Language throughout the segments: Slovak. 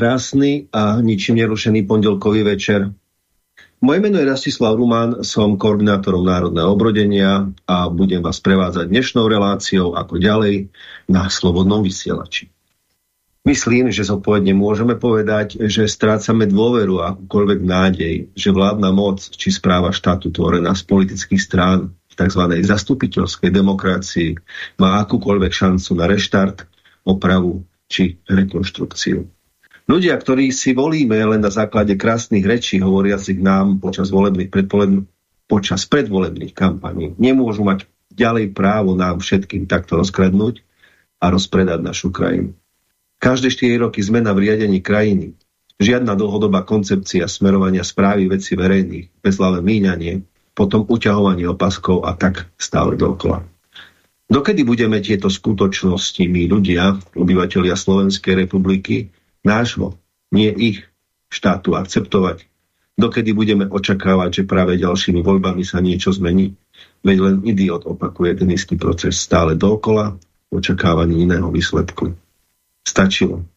krásny a ničím nerušený pondelkový večer. Moje meno je Rastislav Rumán, som koordinátorom Národného obrodenia a budem vás prevádzať dnešnou reláciou ako ďalej na Slobodnom vysielači. Myslím, že zodpovedne môžeme povedať, že strácame dôveru a akúkoľvek nádej, že vládna moc či správa štátu tvorená z politických strán v tzv. zastupiteľskej demokracii má akúkoľvek šancu na reštart, opravu či rekonštrukciu. Ľudia, ktorí si volíme len na základe krásnych rečí hovoriacich nám počas, volebných, počas predvolebných kampaní, nemôžu mať ďalej právo nám všetkým takto rozkradnúť a rozpredať našu krajinu. Každé 4 roky zmena v riadení krajiny, žiadna dlhodobá koncepcia smerovania správy veci verejných, bezhlavé míňanie, potom uťahovanie opaskov a tak stále dokola. Dokedy budeme tieto skutočnosti my ľudia, obyvateľia Slovenskej republiky, nášho, nie ich štátu akceptovať? Dokedy budeme očakávať, že práve ďalšími voľbami sa niečo zmení? Veď len idiot opakuje ten istý proces stále dokola v očakávaní iného výsledku. Stačilo.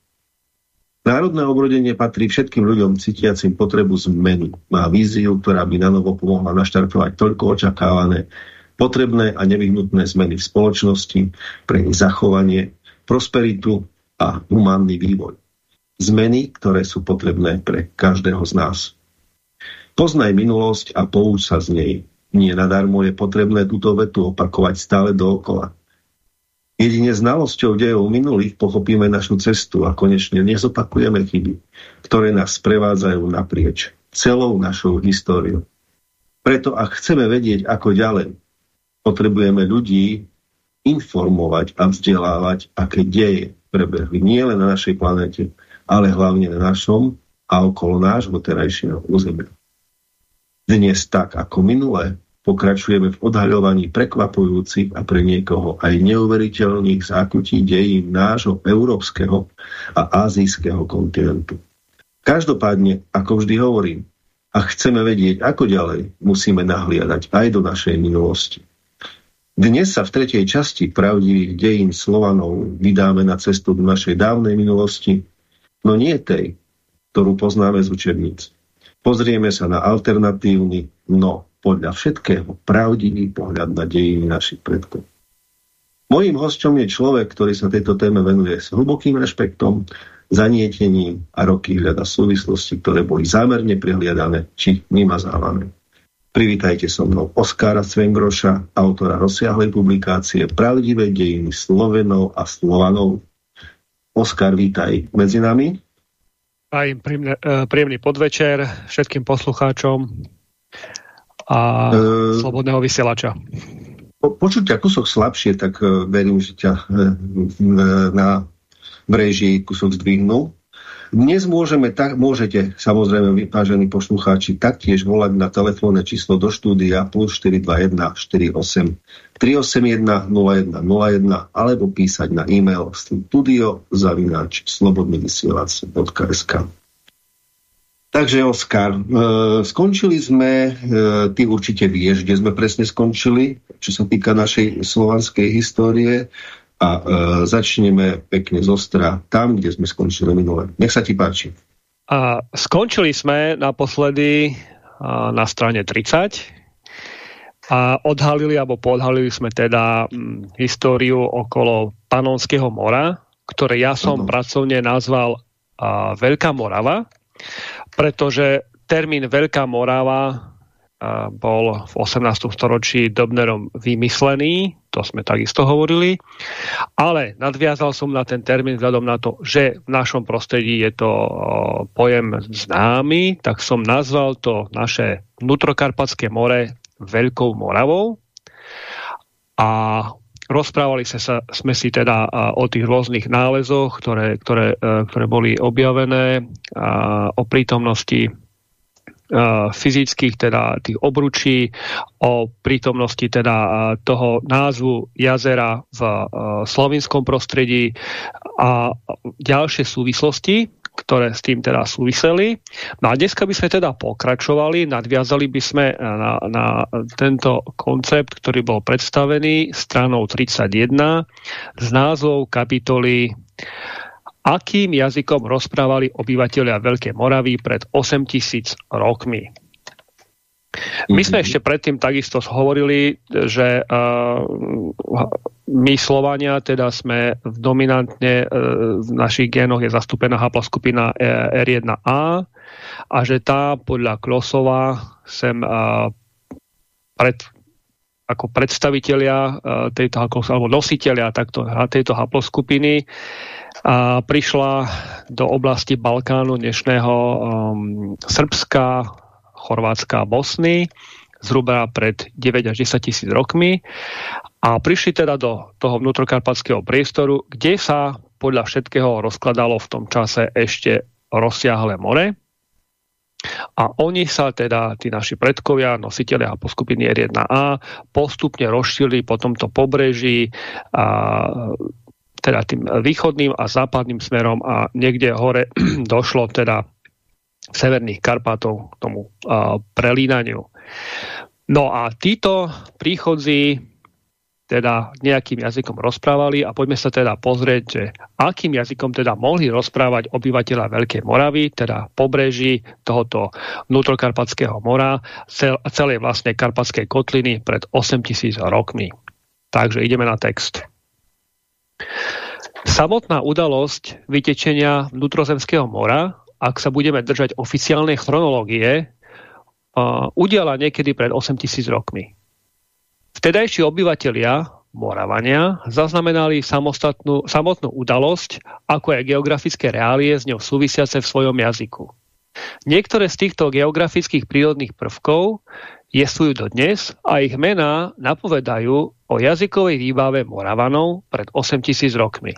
Národné obrodenie patrí všetkým ľuďom cítiacim potrebu zmeny. Má víziu, ktorá by na novo pomohla naštartovať toľko očakávané, potrebné a nevyhnutné zmeny v spoločnosti, pre ich zachovanie, prosperitu a humánny vývoj. Zmeny, ktoré sú potrebné pre každého z nás. Poznaj minulosť a pouč sa z nej. Nie nadarmo je potrebné túto vetu opakovať stále dookola. Jedine znalosťou dejov minulých pochopíme našu cestu a konečne nezopakujeme chyby, ktoré nás sprevádzajú naprieč celou našou históriou. Preto ak chceme vedieť, ako ďalej, potrebujeme ľudí informovať a vzdelávať, aké deje prebehli nie len na našej planete, ale hlavne na našom a okolo nášho terajšieho územia. Dnes tak ako minulé pokračujeme v odhaľovaní prekvapujúcich a pre niekoho aj neuveriteľných zákutí dejín nášho európskeho a azijského kontinentu. Každopádne, ako vždy hovorím, a chceme vedieť, ako ďalej, musíme nahliadať aj do našej minulosti. Dnes sa v tretej časti pravdivých dejín Slovanov vydáme na cestu do našej dávnej minulosti, no nie tej, ktorú poznáme z učebníc. Pozrieme sa na alternatívny, no podľa všetkého pravdivý pohľad na dejiny našich predkov. Mojím hosťom je človek, ktorý sa tejto téme venuje s hlbokým rešpektom, zanietením a roky hľada súvislosti, ktoré boli zámerne prihliadané či vymazávané. Privítajte so mnou Oskara Svengroša, autora rozsiahlej publikácie Pravdivé dejiny Slovenov a Slovanov Oskar, vítaj medzi nami. Aj príjemný, e, príjemný podvečer všetkým poslucháčom a e, Slobodného vysielača. Po, počuť ťa kusok slabšie, tak e, verím, že ťa e, na mreži kusok zdvihnul. Dnes môžeme, tak, môžete, samozrejme, vypážení poslucháči, taktiež volať na telefónne číslo do štúdia plus 421 48 381 0101 alebo písať na e-mail studio zavináč slobodnyvysielac.sk Takže Oskar, e, skončili sme, e, ty určite vieš, kde sme presne skončili, čo sa týka našej slovanskej histórie a e, začneme pekne z ostra tam, kde sme skončili minule. Nech sa ti páči. A skončili sme naposledy a, na strane 30 a odhalili alebo podhalili sme teda m, históriu okolo Panonského mora, ktoré ja som ano. pracovne nazval a, Veľká Morava, pretože termín Veľká Morava bol v 18. storočí Dobnerom vymyslený, to sme takisto hovorili, ale nadviazal som na ten termín vzhľadom na to, že v našom prostredí je to pojem známy, tak som nazval to naše vnútrokarpatské more Veľkou Moravou. A rozprávali sa, sme si teda o tých rôznych nálezoch, ktoré, ktoré, e, ktoré boli objavené, o prítomnosti fyzických, teda tých obručí, o prítomnosti teda toho názvu jazera v slovinskom prostredí a ďalšie súvislosti, ktoré s tým teda súviseli. No a dneska by sme teda pokračovali, nadviazali by sme na, na tento koncept, ktorý bol predstavený stranou 31 z názvou kapitoly akým jazykom rozprávali obyvateľia Veľkej Moravy pred 8000 rokmi. My sme mhm. ešte predtým takisto hovorili, že my Slovania teda sme v dominantne uh, v našich génoch je zastúpená haploskupina R1A a že tá podľa Klosova sem pred, ako predstavitelia uh, tejto alebo nositeľia takto, tejto haploskupiny a prišla do oblasti Balkánu dnešného um, Srbska, Chorvátska a Bosny zhruba pred 9 až 10 tisíc rokmi a prišli teda do toho vnútrokarpatského priestoru, kde sa podľa všetkého rozkladalo v tom čase ešte rozsiahle more. A oni sa teda, tí naši predkovia, nositeľia a poskupiny R1A, postupne rozšili po tomto pobreží a teda tým východným a západným smerom a niekde hore došlo teda severných Karpátov k tomu uh, prelínaniu. No a títo príchodzí teda nejakým jazykom rozprávali a poďme sa teda pozrieť, že akým jazykom teda mohli rozprávať obyvateľa Veľkej Moravy, teda pobreží tohoto vnútrokarpatského mora, cel, celej vlastne karpatskej kotliny pred 8000 rokmi. Takže ideme na text. Samotná udalosť vytečenia vnútrozemského mora, ak sa budeme držať oficiálnej chronológie, uh, udiala niekedy pred 8000 rokmi. Vtedajší obyvatelia, Moravania, zaznamenali samostatnú, samotnú udalosť, ako aj geografické reálie s ňou súvisiace v svojom jazyku. Niektoré z týchto geografických prírodných prvkov jesujú do dnes a ich mená napovedajú o jazykovej výbave Moravanov pred 8000 rokmi.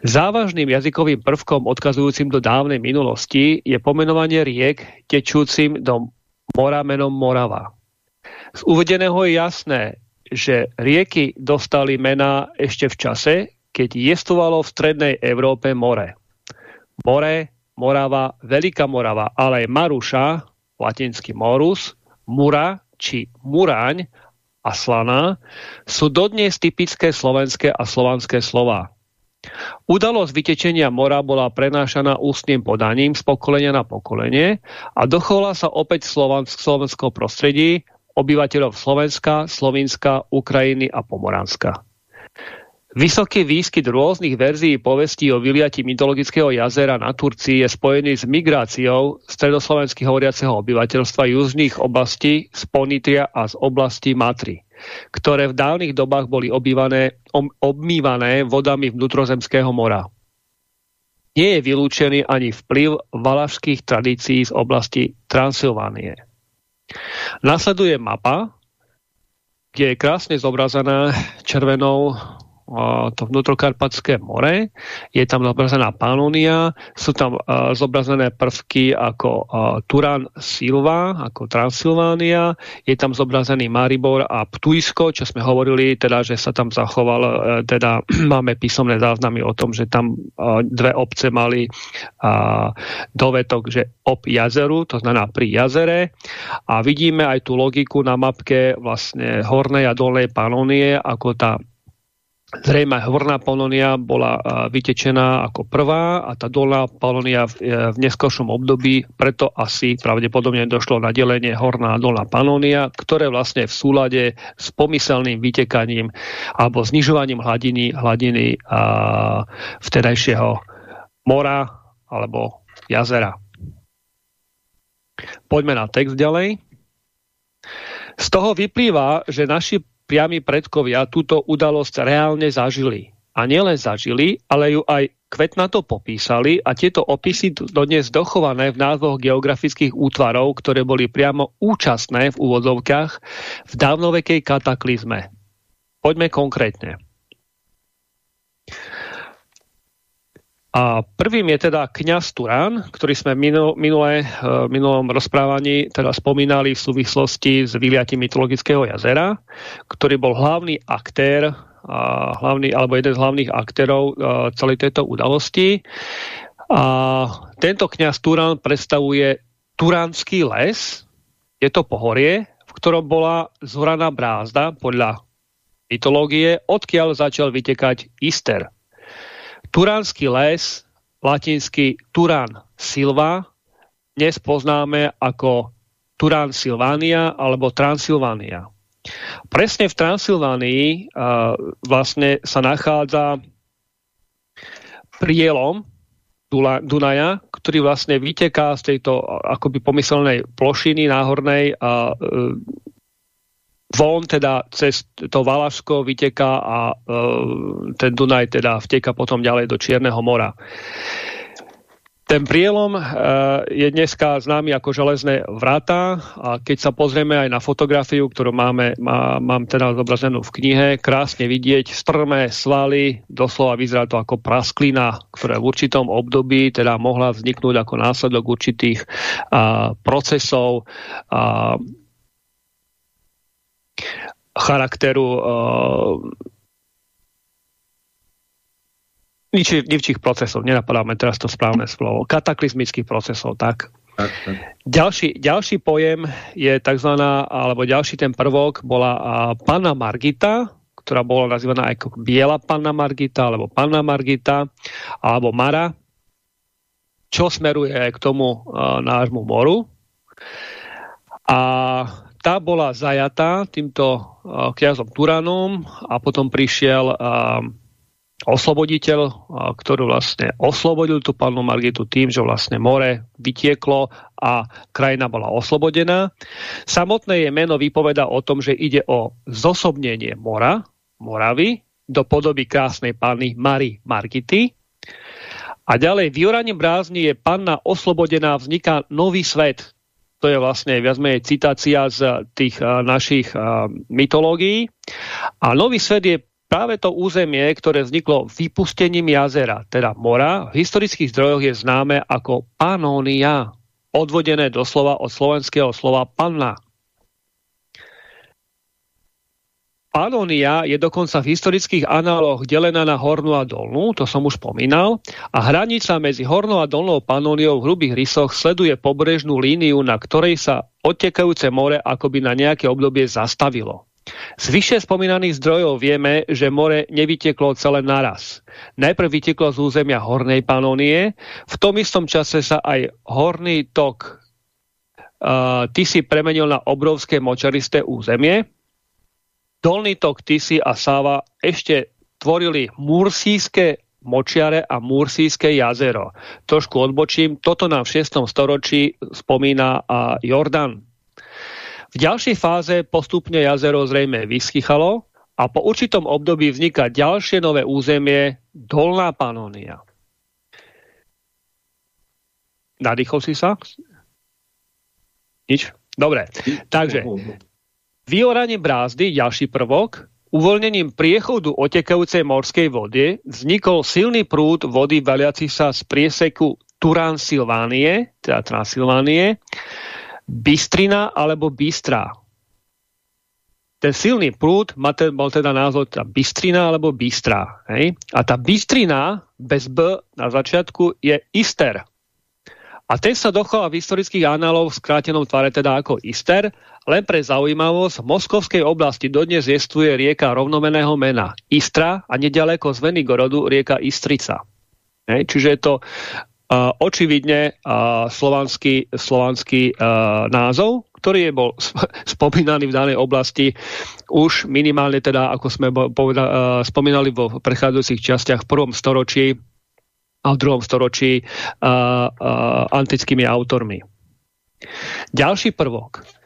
Závažným jazykovým prvkom odkazujúcim do dávnej minulosti je pomenovanie riek tečúcim do mora Morava. Z uvedeného je jasné, že rieky dostali mená ešte v čase, keď jestovalo v strednej Európe more. More, Morava, Veľká Morava, ale aj Maruša, latinský Morus, Mura či Muraň a Slaná sú dodnes typické slovenské a slovanské slova. Udalosť vytečenia mora bola prenášaná ústnym podaním z pokolenia na pokolenie a dochovala sa opäť v slovenskom prostredí obyvateľov Slovenska, Slovinska, Ukrajiny a Pomoránska. Vysoký výskyt rôznych verzií povestí o vyliati mytologického jazera na Turcii je spojený s migráciou stredoslovenských hovoriaceho obyvateľstva južných oblastí z Ponitria a z oblasti Matry ktoré v dávnych dobách boli obývané, obmývané vodami vnútrozemského mora. Nie je vylúčený ani vplyv valašských tradícií z oblasti Transylvánie. Nasleduje mapa, kde je krásne zobrazená červenou to vnútrokarpatské more, je tam zobrazená Panonia, sú tam uh, zobrazené prvky ako uh, Turan Silva, ako Transylvánia, je tam zobrazený Maribor a Ptuisko, čo sme hovorili, teda, že sa tam zachoval, uh, teda máme písomné záznamy o tom, že tam dve obce mali dovetok, že ob jazeru, to znamená pri jazere. A vidíme aj tú logiku na mapke vlastne hornej a dolnej Panonie, ako tá Zrejme Horná Polonia bola vytečená ako prvá a tá Dolná Polonia v, e, v neskôršom období, preto asi pravdepodobne došlo na delenie Horná a Dolná Panonia, ktoré vlastne v súlade s pomyselným vytekaním alebo znižovaním hladiny, hladiny a, vtedajšieho mora alebo jazera. Poďme na text ďalej. Z toho vyplýva, že naši priami predkovia túto udalosť reálne zažili. A nielen zažili, ale ju aj kvetnato popísali a tieto opisy dodnes dochované v názvoch geografických útvarov, ktoré boli priamo účastné v úvodzovkách v dávnovekej kataklizme. Poďme konkrétne. A prvým je teda kňaz Turán, ktorý sme minul, minulé, eh, minulom rozprávaní teda spomínali v súvislosti s vyliatím mytologického jazera, ktorý bol hlavný aktér, a hlavný, alebo jeden z hlavných aktérov eh, celej tejto udalosti. A tento kňaz Turán predstavuje Turánsky les, je to pohorie, v ktorom bola zhoraná brázda podľa mytológie, odkiaľ začal vytekať Ister, Turánsky les, latinsky Turán silva, dnes poznáme ako Turán Silvánia alebo Transylvánia. Presne v Transylvánii uh, vlastne sa nachádza prielom Dunaja, ktorý vlastne vyteká z tejto akoby pomyselnej plošiny náhornej a e, von teda cez to Valašsko vyteká a e, ten Dunaj teda vteka potom ďalej do Čierneho mora. Ten prielom uh, je dneska známy ako železné vrata a keď sa pozrieme aj na fotografiu, ktorú máme, má, mám teda zobrazenú v knihe, krásne vidieť strmé svaly, doslova vyzerá to ako prasklina, ktorá v určitom období teda mohla vzniknúť ako následok určitých uh, procesov uh, charakteru uh, nič, ničích procesov, nenapadáme teraz to správne slovo, kataklizmických procesov, tak. tak, tak. Ďalší, ďalší pojem je tzv. alebo ďalší ten prvok bola a, Panna Margita, ktorá bola nazývaná ako Biela Panna Margita, alebo Panna Margita, alebo Mara, čo smeruje k tomu a, nášmu moru. A tá bola zajatá týmto kňazom Turanom a potom prišiel osloboditeľ, ktorý vlastne oslobodil tú pannu Margitu tým, že vlastne more vytieklo a krajina bola oslobodená. Samotné je meno vypoveda o tom, že ide o zosobnenie mora, Moravy, do podoby krásnej panny Mary Margity. A ďalej, v Jorani brázni je panna oslobodená, vzniká nový svet. To je vlastne viac menej citácia z tých uh, našich uh, mytológií. A nový svet je práve to územie, ktoré vzniklo vypustením jazera, teda mora, v historických zdrojoch je známe ako Panónia, odvodené doslova od slovenského slova panna. Panónia je dokonca v historických análoch delená na hornú a dolnú, to som už spomínal, a hranica medzi hornou a dolnou Panóniou v hrubých rysoch sleduje pobrežnú líniu, na ktorej sa odtekajúce more akoby na nejaké obdobie zastavilo. Z vyššie spomínaných zdrojov vieme, že more nevyteklo celé naraz. Najprv vyteklo z územia Hornej Panónie, v tom istom čase sa aj horný tok uh, Tisy premenil na obrovské močaristé územie. Dolný tok Tisy a Sáva ešte tvorili mursíske močiare a Mursíske jazero. Trošku odbočím, toto nám v 6. storočí spomína Jordan v ďalšej fáze postupne jazero zrejme vyschychalo a po určitom období vzniká ďalšie nové územie Dolná Panónia. Nadýchol si sa? Nič? Dobre. Takže vyoranie brázdy, ďalší prvok, uvoľnením priechodu otekajúcej morskej vody vznikol silný prúd vody valiaci sa z prieseku Turán-Silvánie, teda Transylvánie, Bystrina alebo Bystrá. Ten silný prúd má ten, mal teda názov teda Bystrina alebo Bystrá. Hej? A tá Bystrina bez B na začiatku je Ister. A ten sa dochoval v historických análov v skrátenom tvare teda ako Ister, len pre zaujímavosť, v Moskovskej oblasti dodnes jestuje rieka rovnomeného mena Istra a nedaleko z Venigorodu rieka Istrica. Hej? Čiže je to uh, očividne uh, slovanský, slovanský uh, názov, ktorý je bol spomínaný v danej oblasti už minimálne teda, ako sme poveda, uh, spomínali vo prechádzajúcich častiach v prvom storočí a v druhom storočí uh, uh, antickými autormi. Ďalší prvok.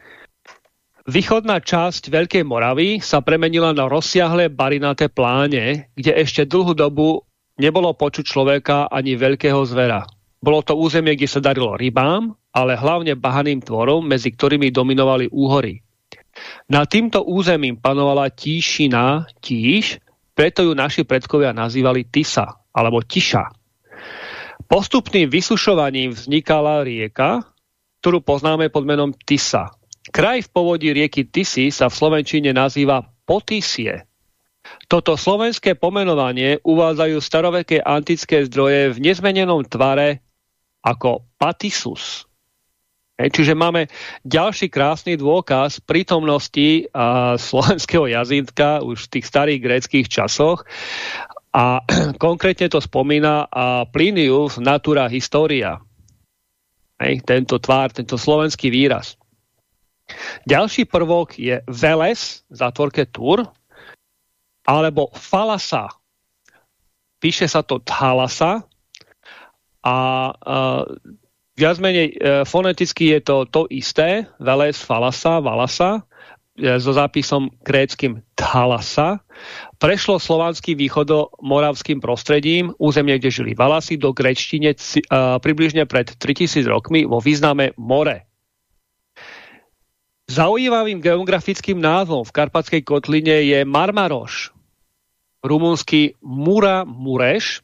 Východná časť Veľkej Moravy sa premenila na rozsiahle barinaté pláne, kde ešte dlhú dobu nebolo počuť človeka ani veľkého zvera. Bolo to územie, kde sa darilo rybám, ale hlavne bahaným tvorom, medzi ktorými dominovali úhory. Na týmto územím panovala tíšina, tíš, preto ju naši predkovia nazývali Tisa, alebo Tiša. Postupným vysušovaním vznikala rieka, ktorú poznáme pod menom Tisa. Kraj v povodí rieky Tisy sa v Slovenčine nazýva Potisie. Toto slovenské pomenovanie uvádzajú staroveké antické zdroje v nezmenenom tvare ako Patisus. E, čiže máme ďalší krásny dôkaz prítomnosti a, slovenského jazyka už v tých starých gréckých časoch. A konkrétne to spomína a Plinius Natura Historia. Hej, tento tvár, tento slovenský výraz. Ďalší prvok je Veles, zatvorke Tur, alebo Falasa. Píše sa to Thalasa a uh, viac menej uh, foneticky je to to isté, Veles, Falasa, Valasa, e, so zápisom kréckým Thalasa, prešlo slovanským východomoravským prostredím, územie, kde žili Valasy, do gréčtine uh, približne pred 3000 rokmi vo význame more. Zaujímavým geografickým názvom v Karpatskej kotline je Marmaroš, rumunsky Mura Mureš.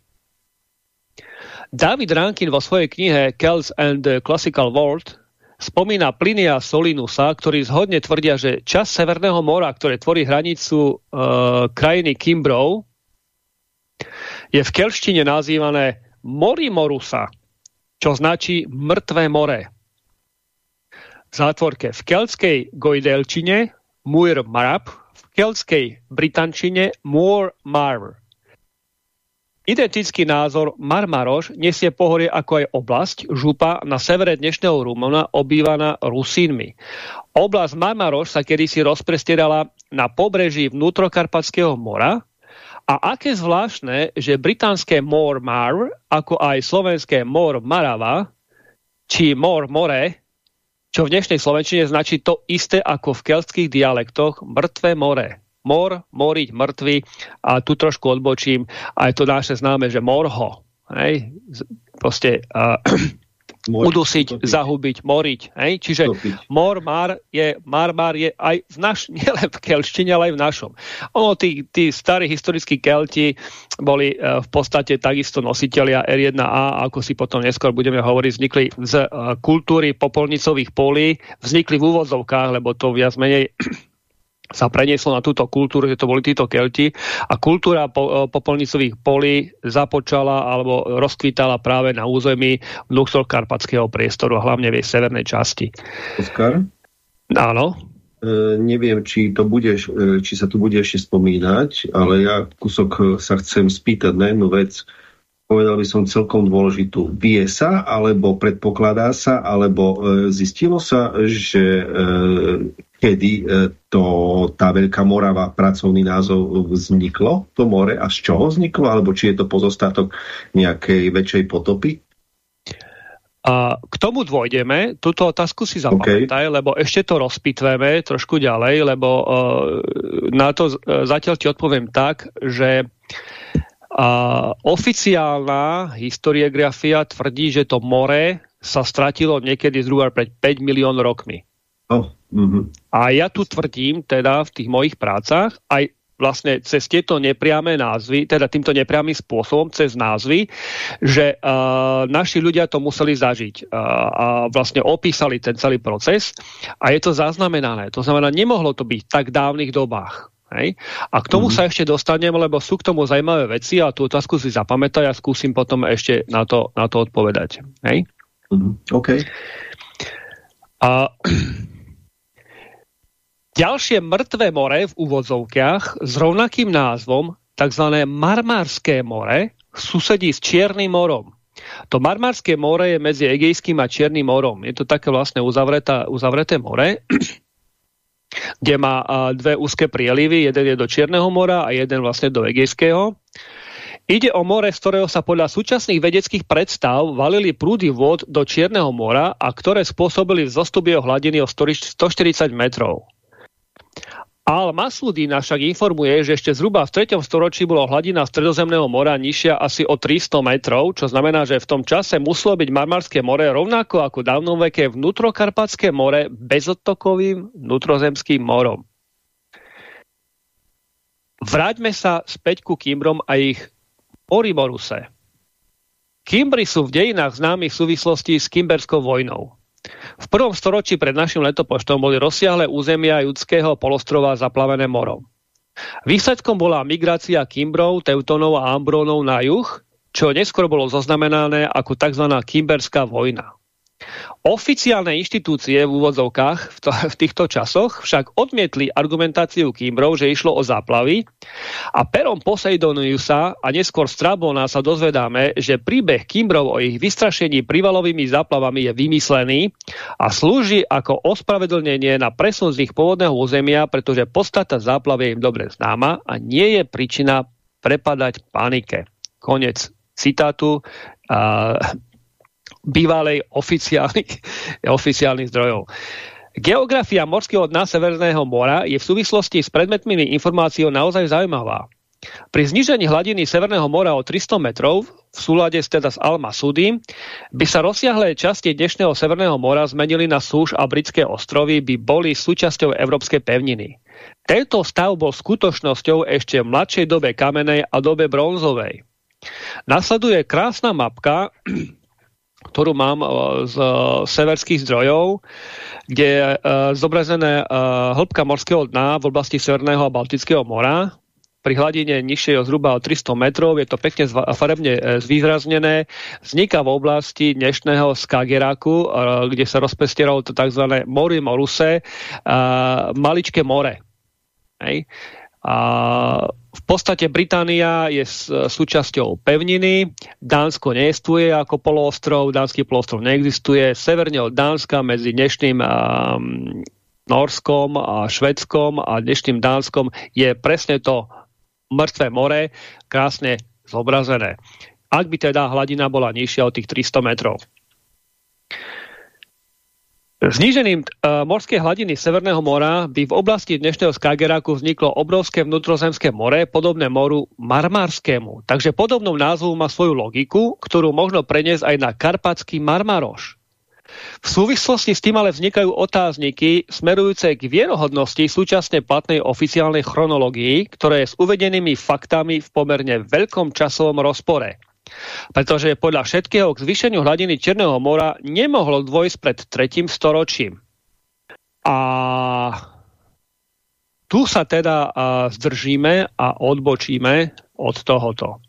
David Rankin vo svojej knihe Celts and the Classical World spomína Plinia Solinusa, ktorí zhodne tvrdia, že čas Severného mora, ktoré tvorí hranicu e, krajiny Kimbrov, je v kelštine nazývané Morimorusa, čo značí mŕtvé more zátvorke v keltskej gojdelčine Muir Marab, v keltskej britančine Moor Mar. Identický názor Marmaroš nesie pohorie ako aj oblasť, župa na severe dnešného Rumona obývaná Rusínmi. Oblasť Marmaroš sa kedysi rozprestierala na pobreží vnútrokarpatského mora a aké zvláštne, že británske Moor Mar, ako aj slovenské Moor Marava, či Moor More, čo v dnešnej Slovenčine značí to isté ako v keltských dialektoch mŕtve more. Mor, moriť, mŕtvy a tu trošku odbočím aj to naše známe, že morho. Hej? Proste uh, Mor, udusiť, zahubiť, moriť. Hej? Čiže mor, mar je, mar, mar je aj v naš, nielen v kelštine, ale aj v našom. Ono, tí, tí starí historickí kelti boli uh, v podstate takisto nositeľia R1A, ako si potom neskôr budeme hovoriť, vznikli z uh, kultúry popolnicových polí, vznikli v úvodzovkách, lebo to viac menej sa prenieslo na túto kultúru, že to boli títo kelti a kultúra po, e, popolnicových polí započala alebo rozkvítala práve na území vnútrokarpatského priestoru a hlavne v jej severnej časti. Oskar? Áno. E, neviem, či, to budeš, e, či sa tu bude ešte spomínať, ale ja kusok e, sa chcem spýtať na jednu vec povedal by som celkom dôležitú. Vie sa, alebo predpokladá sa, alebo e, zistilo sa, že e, kedy e, to, tá Veľká Morava, pracovný názov, vzniklo, to more, a z čoho vzniklo, alebo či je to pozostatok nejakej väčšej potopy? A k tomu dôjdeme, túto otázku si zapamätaj, okay. lebo ešte to rozpitveme trošku ďalej, lebo uh, na to uh, zatiaľ ti odpoviem tak, že a oficiálna historiografia tvrdí, že to more sa stratilo niekedy zhruba pred 5 milión rokmi. Oh, -hmm. A ja tu tvrdím, teda v tých mojich prácach, aj vlastne cez tieto nepriame názvy, teda týmto nepriamým spôsobom, cez názvy, že uh, naši ľudia to museli zažiť uh, a vlastne opísali ten celý proces a je to zaznamenané. To znamená, nemohlo to byť v tak dávnych dobách. Hej? A k tomu mm -hmm. sa ešte dostanem, lebo sú k tomu zajímavé veci a tú otázku si zapamätaj a skúsim potom ešte na to, na to odpovedať. Hej? Mm -hmm. OK. A ďalšie mŕtve more v úvodzovkách s rovnakým názvom, tzv. Marmárské more, susedí s Čiernym morom. To Marmárske more je medzi Egejským a Čiernym morom. Je to také vlastne uzavreté more kde má dve úzke prielivy, jeden je do Čierneho mora a jeden vlastne do Egejského. Ide o more, z ktorého sa podľa súčasných vedeckých predstav valili prúdy vôd do Čierneho mora a ktoré spôsobili vzostup jeho hladiny o 140 metrov. Al Masudina však informuje, že ešte zhruba v 3. storočí bolo hladina Stredozemného mora nižšia asi o 300 metrov, čo znamená, že v tom čase muselo byť Marmarské more rovnako ako dávnoveké vnútrokarpatské more bezodtokovým vnútrozemským morom. Vráťme sa späť ku Kimbrom a ich Oriboruse. Kimbry sú v dejinách známych v súvislosti s Kimberskou vojnou. V prvom storočí pred našim letopočtom boli rozsiahle územia judského polostrova zaplavené morom. Výsledkom bola migrácia Kimbrov, Teutonov a Ambrónov na juh, čo neskôr bolo zaznamenané ako tzv. Kimberská vojna. Oficiálne inštitúcie v úvodzovkách v, to, v týchto časoch však odmietli argumentáciu Kimbrov, že išlo o záplavy a perom Poseidoniusa a neskôr Strabona sa dozvedáme, že príbeh Kimbrov o ich vystrašení prívalovými záplavami je vymyslený a slúži ako ospravedlnenie na presun z ich pôvodného územia, pretože podstata záplavy je im dobre známa a nie je príčina prepadať panike. Konec citátu. Uh, bývalej oficiálnych, oficiálnych zdrojov. Geografia morského dna Severného mora je v súvislosti s predmetnými informáciou naozaj zaujímavá. Pri znižení hladiny Severného mora o 300 metrov v súlade teda s Alma Sudy by sa rozsiahlé časti dnešného Severného mora zmenili na súž a britské ostrovy by boli súčasťou európskej pevniny. Tento stav bol skutočnosťou ešte v mladšej dobe kamenej a dobe bronzovej. Nasleduje krásna mapka ktorú mám uh, z uh, severských zdrojov, kde je uh, zobrazené hĺbka morského dna v oblasti Severného a Baltického mora. Pri hladine nižšej o zhruba o 300 metrov je to pekne farebne zvýraznené. Vzniká v oblasti dnešného Skageraku, kde sa rozpestieralo to tzv. Mori Moruse, maličké more. Hej. A v podstate Británia je súčasťou pevniny, Dánsko neestuje ako poloostrov, Dánsky poloostrov neexistuje, severne od Dánska medzi dnešným um, Norskom a Švedskom a dnešným Dánskom je presne to mŕtve more, krásne zobrazené. Ak by teda hladina bola nižšia od tých 300 metrov. Znížením uh, morskej hladiny Severného mora by v oblasti dnešného Skageraku vzniklo obrovské vnútrozemské more, podobné moru Marmarskému. Takže podobnou názvu má svoju logiku, ktorú možno preniesť aj na karpatský Marmaroš. V súvislosti s tým ale vznikajú otázniky smerujúce k vierohodnosti súčasne platnej oficiálnej chronológii, ktoré je s uvedenými faktami v pomerne veľkom časovom rozpore pretože podľa všetkého k zvýšeniu hladiny Černého mora nemohlo dvojsť pred tretím storočím. A tu sa teda zdržíme a odbočíme od tohoto.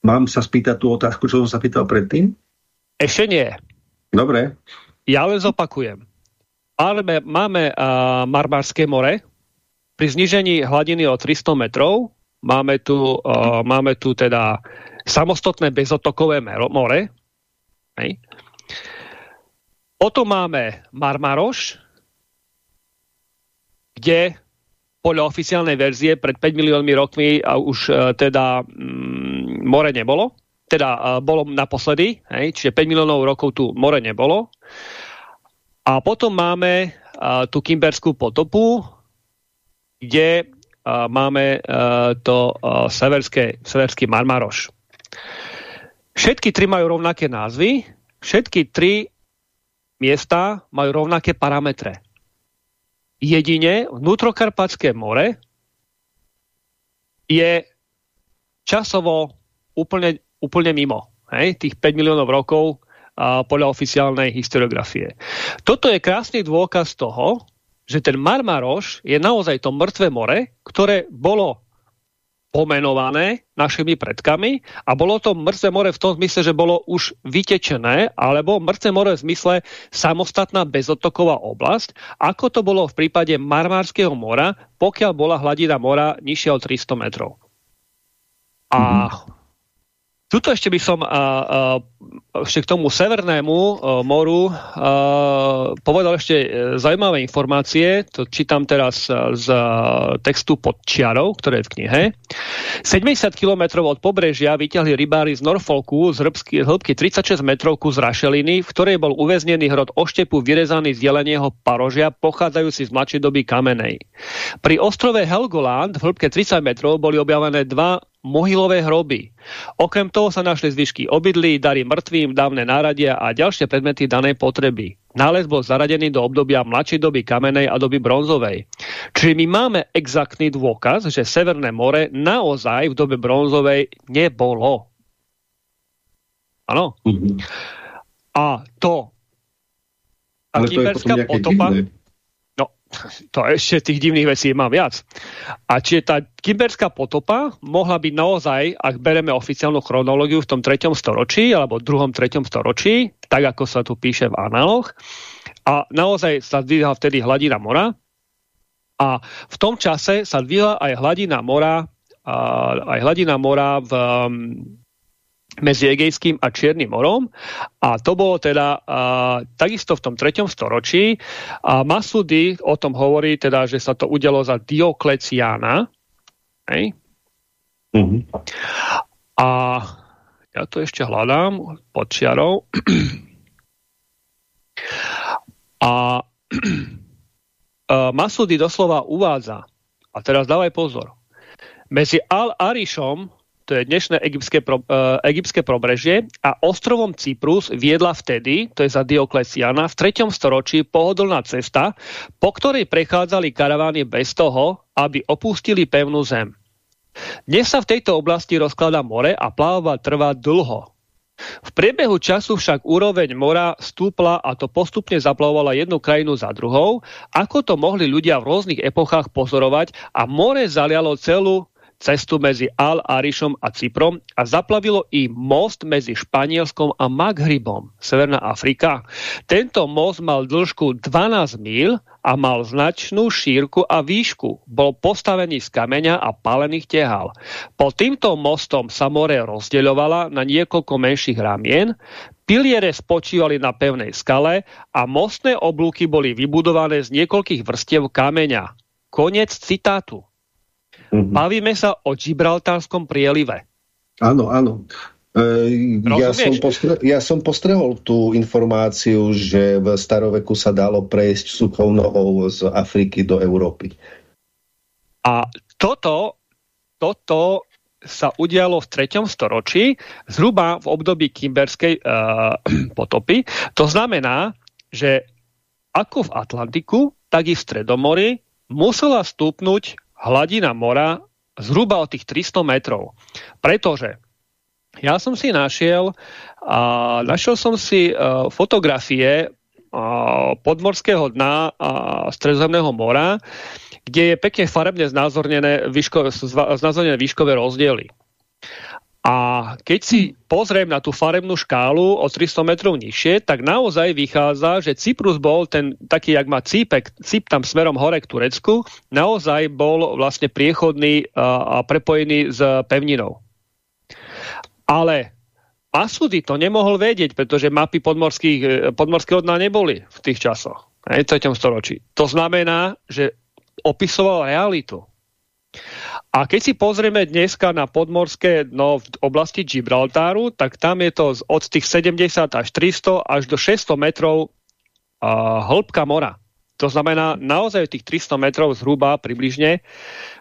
Mám sa spýtať tú otázku, čo som sa pýtal predtým? Ešte nie. Dobre. Ja len zopakujem. Máme, máme uh, Marmarské more. Pri znižení hladiny o 300 metrov máme tu, uh, máme tu teda samostatné bezotokové more. Hej. Potom máme Marmaroš, kde podľa oficiálnej verzie pred 5 miliónmi rokmi a už uh, teda mm, more nebolo. Teda uh, bolo naposledy, hej, čiže 5 miliónov rokov tu more nebolo. A potom máme uh, tú Kimberskú potopu, kde uh, máme uh, to uh, severské, severský Marmaroš. Všetky tri majú rovnaké názvy, všetky tri miesta majú rovnaké parametre. Jedine vnútrokarpatské more je časovo úplne, úplne mimo. Hej? Tých 5 miliónov rokov a podľa oficiálnej historiografie. Toto je krásny dôkaz toho, že ten Marmaroš je naozaj to mŕtve more, ktoré bolo pomenované našimi predkami a bolo to mŕtve more v tom zmysle, že bolo už vytečené, alebo mŕtve more v zmysle samostatná bezotoková oblasť, ako to bolo v prípade Marmárskeho mora, pokiaľ bola hladina mora nižšia od 300 metrov. A mm -hmm. Tuto ešte by som a, a, ešte k tomu severnému a, moru a, povedal ešte e, zaujímavé informácie. To čítam teraz z textu pod čiarou, ktoré je v knihe. 70 km od pobrežia vyťahli rybári z Norfolku z hĺbky, hĺbky 36 metrov kus rašeliny, v ktorej bol uväznený hrod oštepu vyrezaný z jelenieho parožia, pochádzajúci z mladšej doby kamenej. Pri ostrove Helgoland v hĺbke 30 metrov boli objavené dva mohylové hroby. Okrem toho sa našli zvyšky obydlí, dary mŕtvým, dávne náradia a ďalšie predmety danej potreby. Nález bol zaradený do obdobia mladšej doby kamenej a doby bronzovej. Čiže my máme exaktný dôkaz, že Severné more naozaj v dobe bronzovej nebolo. Áno. -hmm. A to a Ale to je potom potopa, divné. To ešte tých divných vecí mám viac. A čiže tá Kimberská potopa mohla byť naozaj, ak bereme oficiálnu chronológiu v tom 3. storočí alebo 2. 3. storočí, tak ako sa tu píše v análoch, a naozaj sa zdvihla vtedy hladina mora a v tom čase sa zdvihla aj hladina mora aj hladina mora v, medzi Egejským a Čiernym morom a to bolo teda a, takisto v tom 3. storočí a Masudy o tom hovorí teda, že sa to udialo za Diokleciána hej? Mm -hmm. a ja to ešte hľadám pod čiarou a Masudy doslova uvádza a teraz dávaj pozor medzi Al-Arišom to je dnešné egyptské, pro, uh, egyptské pobrežie a ostrovom Cyprus viedla vtedy, to je za Dioklesiana, v 3. storočí pohodlná cesta, po ktorej prechádzali karavány bez toho, aby opustili pevnú zem. Dnes sa v tejto oblasti rozkladá more a pláva trvá dlho. V priebehu času však úroveň mora stúpla a to postupne zaplavovala jednu krajinu za druhou, ako to mohli ľudia v rôznych epochách pozorovať a more zalialo celú cestu medzi Al-Arišom a Cyprom a zaplavilo i most medzi Španielskom a Maghribom, Severná Afrika. Tento most mal dĺžku 12 míl a mal značnú šírku a výšku. Bol postavený z kameňa a palených tehal. Po týmto mostom sa more rozdeľovala na niekoľko menších ramien, piliere spočívali na pevnej skale a mostné oblúky boli vybudované z niekoľkých vrstiev kameňa. Konec citátu. Mm-hmm. Bavíme sa o Gibraltárskom prielive. Áno, áno. E, ja, som postre, ja som postrehol tú informáciu, že v staroveku sa dalo prejsť suchou nohou z Afriky do Európy. A toto, toto sa udialo v 3. storočí, zhruba v období Kimberskej uh, potopy. To znamená, že ako v Atlantiku, tak i v Stredomori musela stúpnuť hladina mora zhruba o tých 300 metrov. Pretože ja som si našiel, a našiel som si uh, fotografie uh, podmorského dna a stredozemného mora, kde je pekne farebne znázornené, výško, znázornené výškové rozdiely. A keď si pozriem na tú farebnú škálu o 300 metrov nižšie, tak naozaj vychádza, že Cyprus bol ten taký, jak má Cípek, Cíp tam smerom hore k Turecku, naozaj bol vlastne priechodný a, prepojený s pevninou. Ale Masudy to nemohol vedieť, pretože mapy podmorských, e, podmorského dna neboli v tých časoch, v 3. storočí. To znamená, že opisoval realitu. A keď si pozrieme dneska na podmorské dno v oblasti Gibraltáru, tak tam je to od tých 70 až 300 až do 600 metrov uh, hĺbka mora. To znamená, naozaj tých 300 metrov zhruba približne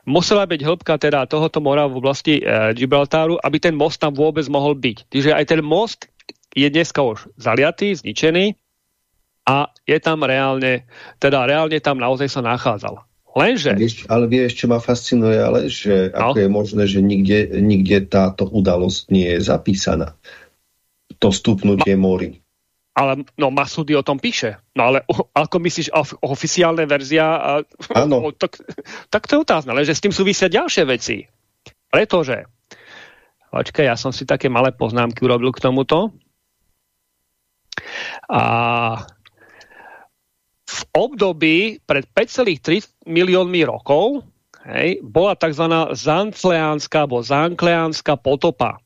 musela byť hĺbka teda tohoto mora v oblasti uh, Gibraltáru, aby ten most tam vôbec mohol byť. Čiže aj ten most je dneska už zaliatý, zničený a je tam reálne, teda reálne tam naozaj sa nachádzal. Lenže... Vieš, ale vieš, čo ma fascinuje, ale že no? ako je možné, že nikde, nikde táto udalosť nie je zapísaná. To stupnutie Ma mori. Ale no, Masudi o tom píše. No ale ako myslíš, of, oficiálne verzia? Áno. tak, tak to je otázne, ale že s tým súvisia ďalšie veci. Pretože, počkaj, ja som si také malé poznámky urobil k tomuto. A v období pred 5,3 miliónmi rokov hej, bola tzv. zankleánska alebo zankleánska potopa.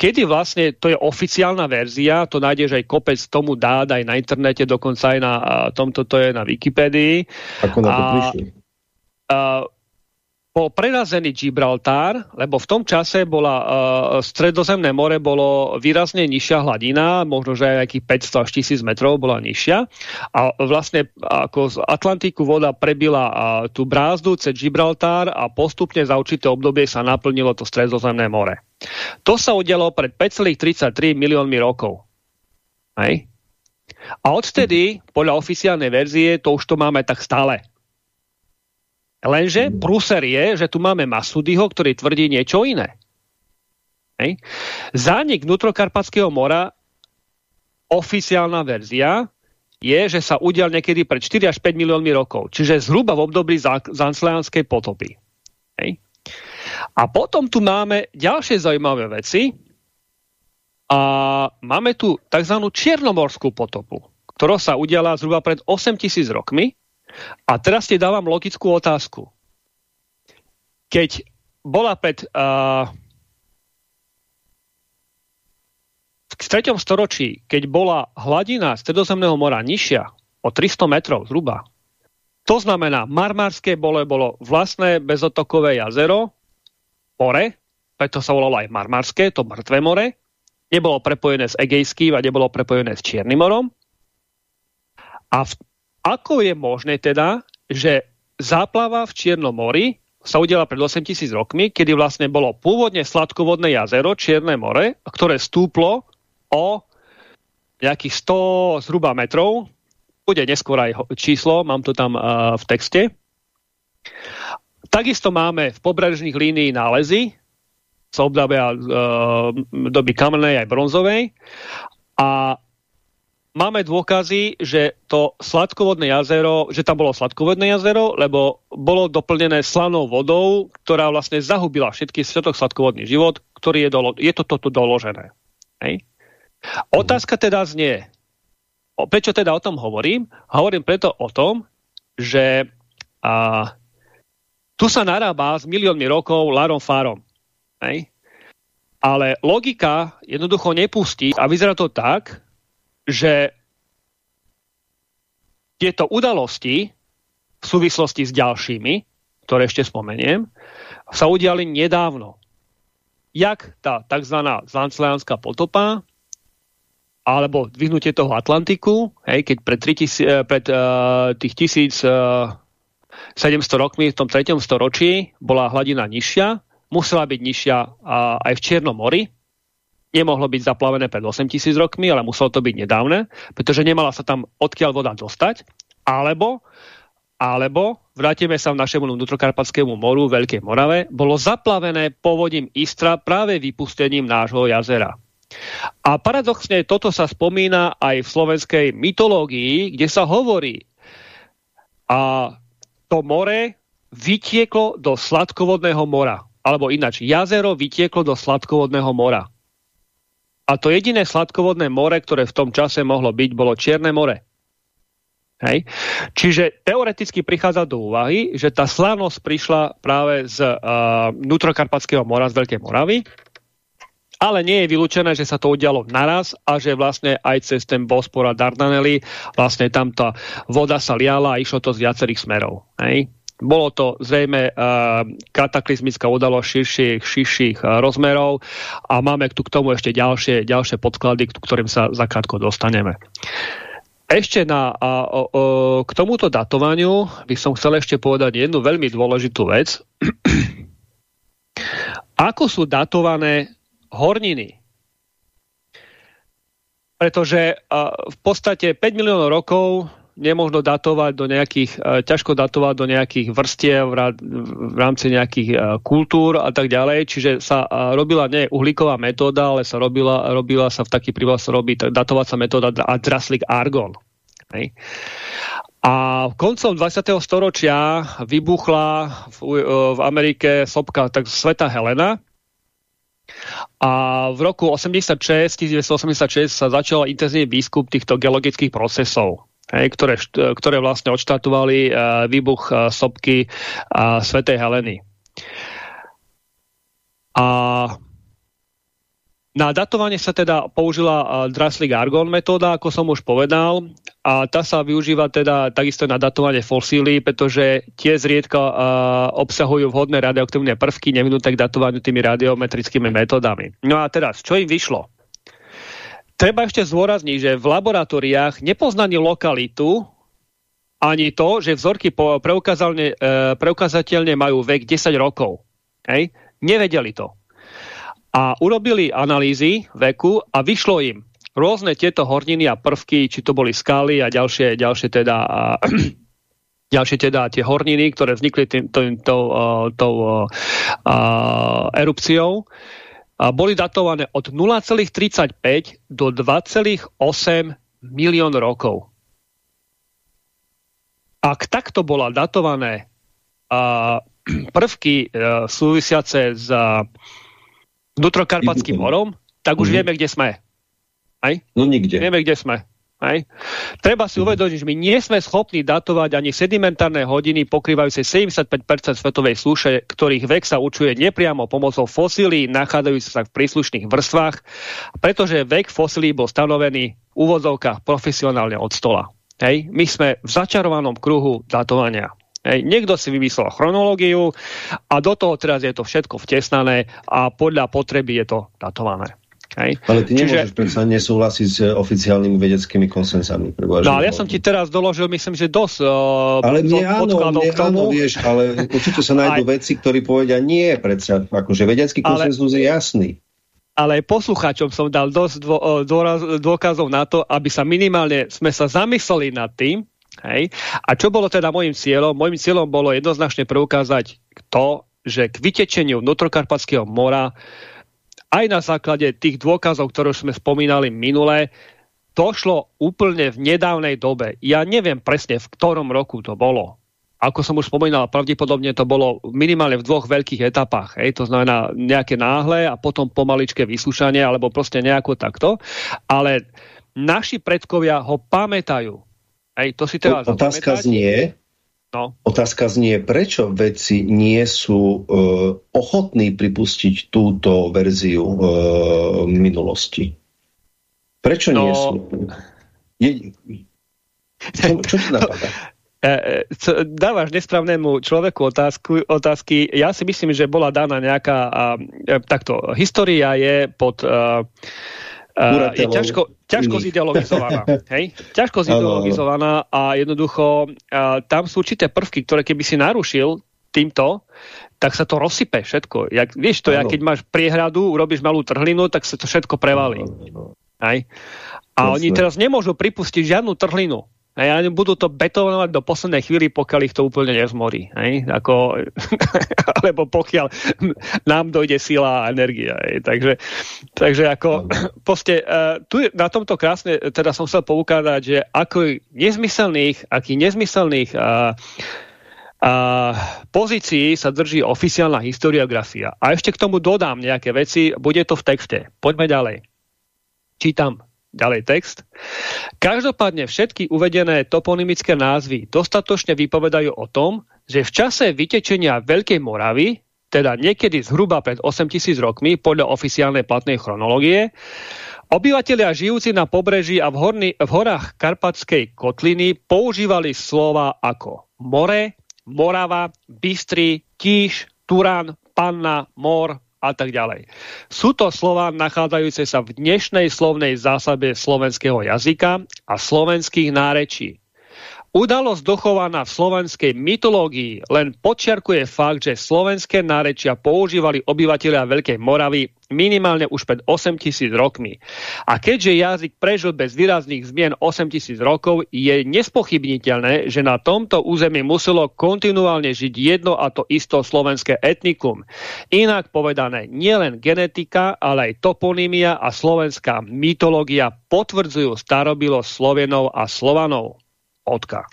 Kedy vlastne, to je oficiálna verzia, to nájdeš aj kopec tomu dát aj na internete, dokonca aj na tomto, to je na Wikipédii. Ako na to prišli? A, po prerazení Gibraltar, lebo v tom čase bola uh, stredozemné more bolo výrazne nižšia hladina, možno, že aj nejakých 500 až 1000 metrov bola nižšia. A vlastne ako z Atlantiku voda prebila uh, tú brázdu cez Gibraltar a postupne za určité obdobie sa naplnilo to stredozemné more. To sa udialo pred 5,33 miliónmi rokov. Hej? A odtedy, podľa oficiálnej verzie, to už to máme tak stále. Lenže prúser je, že tu máme Masudyho, ktorý tvrdí niečo iné. Hej. Zánik vnútrokarpatského mora, oficiálna verzia, je, že sa udial niekedy pred 4 až 5 miliónmi rokov, čiže zhruba v období Zancleánskej potopy. Hej. A potom tu máme ďalšie zaujímavé veci. A máme tu tzv. čiernomorskú potopu, ktorá sa udiala zhruba pred 8 tisíc rokmi. A teraz ti dávam logickú otázku. Keď bola pred... Uh, v 3. storočí, keď bola hladina Stredozemného mora nižšia o 300 metrov zhruba, to znamená, Marmarské bolo, bolo vlastné bezotokové jazero, more, preto sa volalo aj Marmarské, to mŕtve more, nebolo prepojené s Egejským a nebolo prepojené s Čiernym morom. A v, ako je možné teda, že záplava v Čiernom mori sa udiala pred 8000 rokmi, kedy vlastne bolo pôvodne sladkovodné jazero, Čierne more, ktoré stúplo o nejakých 100 zhruba metrov, bude neskôr aj číslo, mám to tam uh, v texte. Takisto máme v pobrežných línií nálezy z obdobia uh, doby kamenej aj bronzovej a máme dôkazy, že to sladkovodné jazero, že tam bolo sladkovodné jazero, lebo bolo doplnené slanou vodou, ktorá vlastne zahubila všetky všetok sladkovodný život, ktorý je, dolo, je to toto doložené. Hej? Otázka teda znie, prečo teda o tom hovorím? Hovorím preto o tom, že a, tu sa narába s miliónmi rokov larom farom. Hej? Ale logika jednoducho nepustí a vyzerá to tak, že tieto udalosti v súvislosti s ďalšími, ktoré ešte spomeniem, sa udiali nedávno. Jak tá tzv. Zancleánska potopa, alebo dvihnutie toho Atlantiku, hej, keď pred, 3000, eh, pred uh, tých tisíc uh, 700 rokmi v tom 3. storočí bola hladina nižšia, musela byť nižšia aj v Čiernom mori, nemohlo byť zaplavené pred 8000 rokmi, ale muselo to byť nedávne, pretože nemala sa tam odkiaľ voda dostať, alebo, alebo vrátime sa v našemu vnútrokarpatskému moru, Veľkej Morave, bolo zaplavené povodím Istra práve vypustením nášho jazera. A paradoxne toto sa spomína aj v slovenskej mytológii, kde sa hovorí, a to more vytieklo do sladkovodného mora. Alebo ináč, jazero vytieklo do sladkovodného mora. A to jediné sladkovodné more, ktoré v tom čase mohlo byť, bolo Čierne more. Hej. Čiže teoreticky prichádza do úvahy, že tá slávnosť prišla práve z uh, vnútrokarpatského mora, z Veľkej Moravy, ale nie je vylúčené, že sa to udialo naraz a že vlastne aj cez ten Bospor a Dardanely vlastne tam tá voda sa liala a išlo to z viacerých smerov. Hej? Bolo to zrejme uh, kataklizmická udalosť širších, širších uh, rozmerov a máme tu k tomu ešte ďalšie, ďalšie podklady, k ktorým sa zakrátko dostaneme. Ešte na, a, o, k tomuto datovaniu by som chcel ešte povedať jednu veľmi dôležitú vec. Ako sú datované horniny. Pretože v podstate 5 miliónov rokov nemôžno datovať do nejakých, ťažko datovať do nejakých vrstiev v rámci nejakých kultúr a tak ďalej. Čiže sa robila nie uhlíková metóda, ale sa robila, robila sa v taký prípad sa robí datovacia metóda Draslik Argon. Hej. A koncom 20. storočia vybuchla v, v Amerike sopka tak Sveta Helena, a v roku 86, 1986 sa začal intenzívny výskup týchto geologických procesov. Ktoré, ktoré vlastne odštartovali uh, výbuch uh, sopky uh, Svetej Heleny. A na datovanie sa teda použila Draslik Argon metóda, ako som už povedal, a tá sa využíva teda takisto na datovanie fosílií, pretože tie zriedka uh, obsahujú vhodné radioaktívne prvky nevinuté k datovaniu tými radiometrickými metódami. No a teraz, čo im vyšlo? Treba ešte zdôrazniť, že v laboratóriách nepoznaní lokalitu ani to, že vzorky preukazateľne, preukazateľne majú vek 10 rokov. Hej? Nevedeli to a urobili analýzy veku a vyšlo im rôzne tieto horniny a prvky, či to boli skály a ďalšie, ďalšie teda a, ďalšie teda tie horniny, ktoré vznikli tým, tým, tou, tou erupciou, a boli datované od 0,35 do 2,8 milión rokov. ak takto bola datované uh, prvky uh, súvisiace s uh, vnútrokarpatským morom, tak už mm vieme, kde sme. Aj? No nikde. Vieme, kde sme. Hej. Treba si uvedomiť, že my nie sme schopní datovať ani sedimentárne hodiny pokrývajúce 75% svetovej súše, ktorých vek sa učuje nepriamo pomocou fosílií nachádzajúcich sa v príslušných vrstvách, pretože vek fosílií bol stanovený v úvodzovkách profesionálne od stola. Hej. My sme v začarovanom kruhu datovania. Hej. Niekto si vymyslel chronológiu a do toho teraz je to všetko vtesnané a podľa potreby je to datované. Hej. Ale ty nemôžeš Čiže... predsa nesúhlasiť s oficiálnymi vedeckými konsenzami. No ale ja som ti teraz doložil, myslím, že dosť uh, Ale mne áno, mne áno, vieš, ale určite sa nájdú Aj... veci, ktorí povedia nie, predsa, akože vedecký konsenzus ale... je jasný. Ale aj poslucháčom som dal dosť dô, dôraz, dôkazov na to, aby sa minimálne sme sa zamysleli nad tým, Hej. A čo bolo teda môjim cieľom? Môjim cieľom bolo jednoznačne preukázať to, že k vytečeniu vnútrokarpatského mora aj na základe tých dôkazov, ktoré sme spomínali minule, došlo úplne v nedávnej dobe. Ja neviem presne, v ktorom roku to bolo. Ako som už spomínal, pravdepodobne to bolo minimálne v dvoch veľkých etapách. Hej? To znamená nejaké náhle a potom pomaličké vysúšanie, alebo proste nejako takto. Ale naši predkovia ho pamätajú. Hej, to si teraz Otázka znie, No. Otázka znie, prečo vedci nie sú uh, ochotní pripustiť túto verziu uh, minulosti? Prečo no. nie sú? Je, čo, čo ti napadá? E, dávaš nesprávnemu človeku otázku, otázky. Ja si myslím, že bola daná nejaká... Uh, takto, história je pod... Uh, Je ťažko, ťažko zideologizovaná. Hej? Ťažko zideologizovaná a jednoducho uh, tam sú určité prvky, ktoré keby si narušil týmto, tak sa to rozsype všetko. Jak, vieš to, ja, keď máš priehradu, urobíš malú trhlinu, tak sa to všetko prevalí. Hej? A Jasne. oni teraz nemôžu pripustiť žiadnu trhlinu. A budú to betonovať do poslednej chvíli, pokiaľ ich to úplne nezmorí. Hej? Ako, alebo pokiaľ nám dojde sila a energia. Hej? Takže, takže ako, poste, uh, tu na tomto krásne, teda som chcel poukázať, že ako nezmyselných, aký nezmyselných uh, uh, pozícií sa drží oficiálna historiografia. A ešte k tomu dodám nejaké veci, bude to v texte. Poďme ďalej. Čítam Ďalej text. Každopádne všetky uvedené toponymické názvy dostatočne vypovedajú o tom, že v čase vytečenia Veľkej Moravy, teda niekedy zhruba pred 8000 rokmi podľa oficiálnej platnej chronológie, obyvatelia žijúci na pobreží a v, horny, v horách Karpatskej kotliny používali slova ako more, Morava, Bystry, Tíš, Turán, Panna, Mor, a tak ďalej. Sú to slova nachádzajúce sa v dnešnej slovnej zásabe slovenského jazyka a slovenských nárečí. Udalosť dochovaná v slovenskej mytológii len podčiarkuje fakt, že slovenské nárečia používali obyvateľia Veľkej Moravy minimálne už pred 8000 rokmi. A keďže jazyk prežil bez výrazných zmien 8000 rokov, je nespochybniteľné, že na tomto území muselo kontinuálne žiť jedno a to isto slovenské etnikum. Inak povedané, nielen genetika, ale aj toponymia a slovenská mytológia potvrdzujú starobilosť Slovenov a Slovanov. Otka.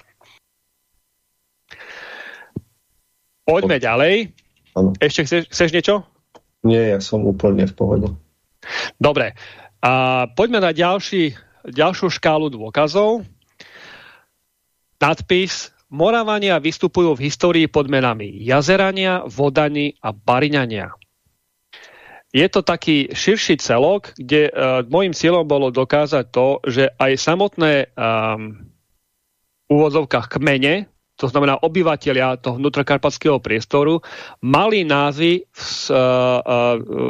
Poďme ďalej. Ano. Ešte chceš, chceš niečo? Nie, ja som úplne v pohode. Dobre. A poďme na ďalší, ďalšiu škálu dôkazov. Nadpis Moravania vystupujú v histórii pod menami jazerania, vodani a bariňania. Je to taký širší celok, kde uh, môjim cieľom bolo dokázať to, že aj samotné um, úvodzovkách kmene, to znamená obyvateľia toho vnútrokarpatského priestoru, mali názvy v, e, e,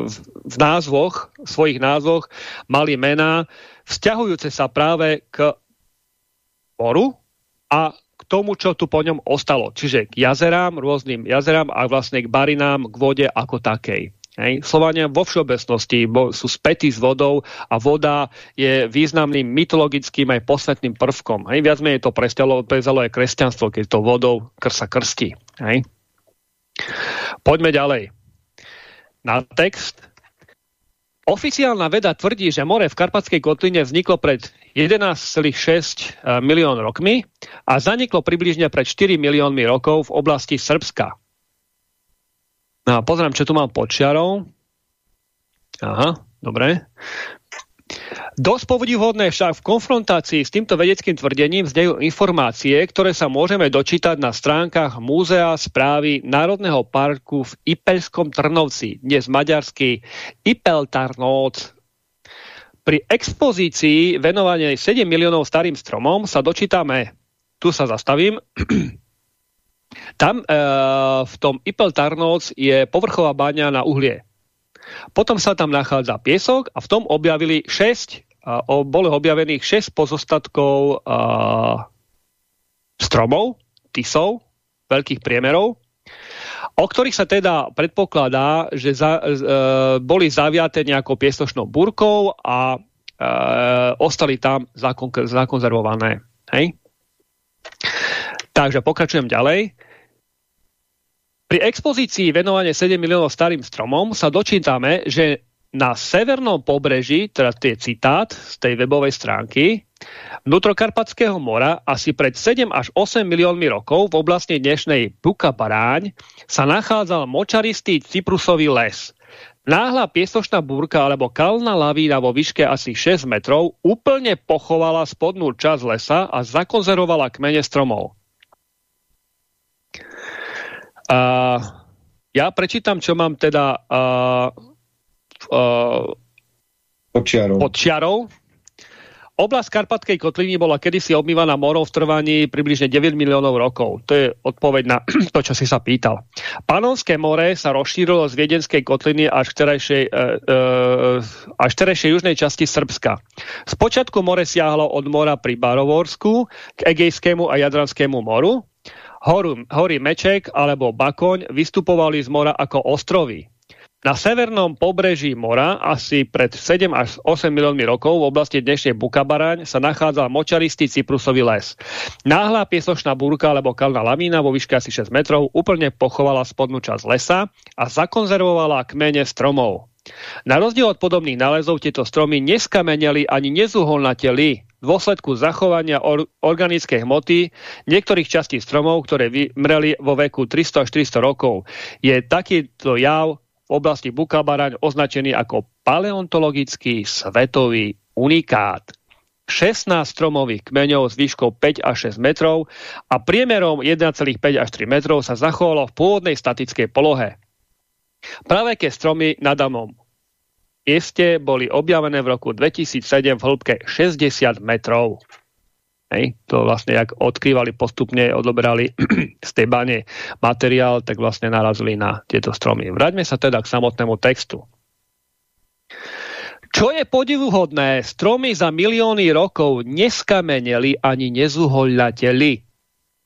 v, v názvoch, v svojich názvoch, mali mená vzťahujúce sa práve k moru a k tomu, čo tu po ňom ostalo. Čiže k jazerám, rôznym jazerám a vlastne k barinám, k vode ako takej. Hej. Slovania vo všeobecnosti sú spätí s vodou a voda je významným mytologickým aj posvetným prvkom. Hej. Viac menej to prezalo aj kresťanstvo, keď to vodou krsa krstí. Hej. Poďme ďalej. Na text. Oficiálna veda tvrdí, že more v Karpatskej kotline vzniklo pred 11,6 milión rokmi a zaniklo približne pred 4 miliónmi rokov v oblasti Srbska. No a pozriem, čo tu mám pod čiarou. Aha, dobre. Dosť povodihodné však v konfrontácii s týmto vedeckým tvrdením vznejú informácie, ktoré sa môžeme dočítať na stránkach Múzea správy Národného parku v Ipelskom Trnovci, dnes maďarský Ipeltarnóc. Pri expozícii venovanej 7 miliónov starým stromom sa dočítame, tu sa zastavím, tam e, v tom Ipeltarnóc je povrchová baňa na uhlie. Potom sa tam nachádza piesok a v tom objavili 6, uh, bolo objavených 6 pozostatkov uh, stromov, tisov, veľkých priemerov, o ktorých sa teda predpokladá, že za, uh, boli zaviaté nejakou piesočnou búrkou a uh, ostali tam zakon, zakonzervované. Hej? Takže pokračujem ďalej. Pri expozícii venovanie 7 miliónov starým stromom sa dočítame, že na severnom pobreží, teda tie citát z tej webovej stránky, vnútrokarpatského mora asi pred 7 až 8 miliónmi rokov v oblasti dnešnej Buka Baráň sa nachádzal močaristý cyprusový les. Náhla piesočná búrka alebo kalná lavína vo výške asi 6 metrov úplne pochovala spodnú časť lesa a zakonzervovala kmene stromov. Uh, ja prečítam, čo mám teda uh, uh, pod čiarou. Pod čiarou. Oblasť Karpatskej kotliny bola kedysi obmývaná morou v trvaní približne 9 miliónov rokov. To je odpoveď na to, čo si sa pýtal. Panonské more sa rozšírilo z Viedenskej kotliny až terajšej, e, e, až terajšej južnej časti Srbska. Spočiatku more siahlo od mora pri Barovorsku k Egejskému a Jadranskému moru hory Meček alebo Bakoň vystupovali z mora ako ostrovy. Na severnom pobreží mora asi pred 7 až 8 miliónmi rokov v oblasti dnešnej Bukabaraň sa nachádzal močaristý cyprusový les. Náhla piesočná búrka alebo kalná lamína vo výške asi 6 metrov úplne pochovala spodnú časť lesa a zakonzervovala kmene stromov. Na rozdiel od podobných nálezov tieto stromy neskameneli ani nezuholnateli v dôsledku zachovania or organickej hmoty niektorých častí stromov, ktoré vymreli vo veku 300 až 400 rokov. Je takýto jav v oblasti Bukabaraň označený ako paleontologický svetový unikát. 16 stromových kmeňov s výškou 5 až 6 metrov a priemerom 1,5 až 3 metrov sa zachovalo v pôvodnej statickej polohe. Praveké stromy nad damom mieste boli objavené v roku 2007 v hĺbke 60 metrov. Hej, to vlastne, jak odkrývali postupne, odoberali z tej bane materiál, tak vlastne narazili na tieto stromy. Vráťme sa teda k samotnému textu. Čo je podivuhodné, stromy za milióny rokov neskameneli ani nezuhoľateli.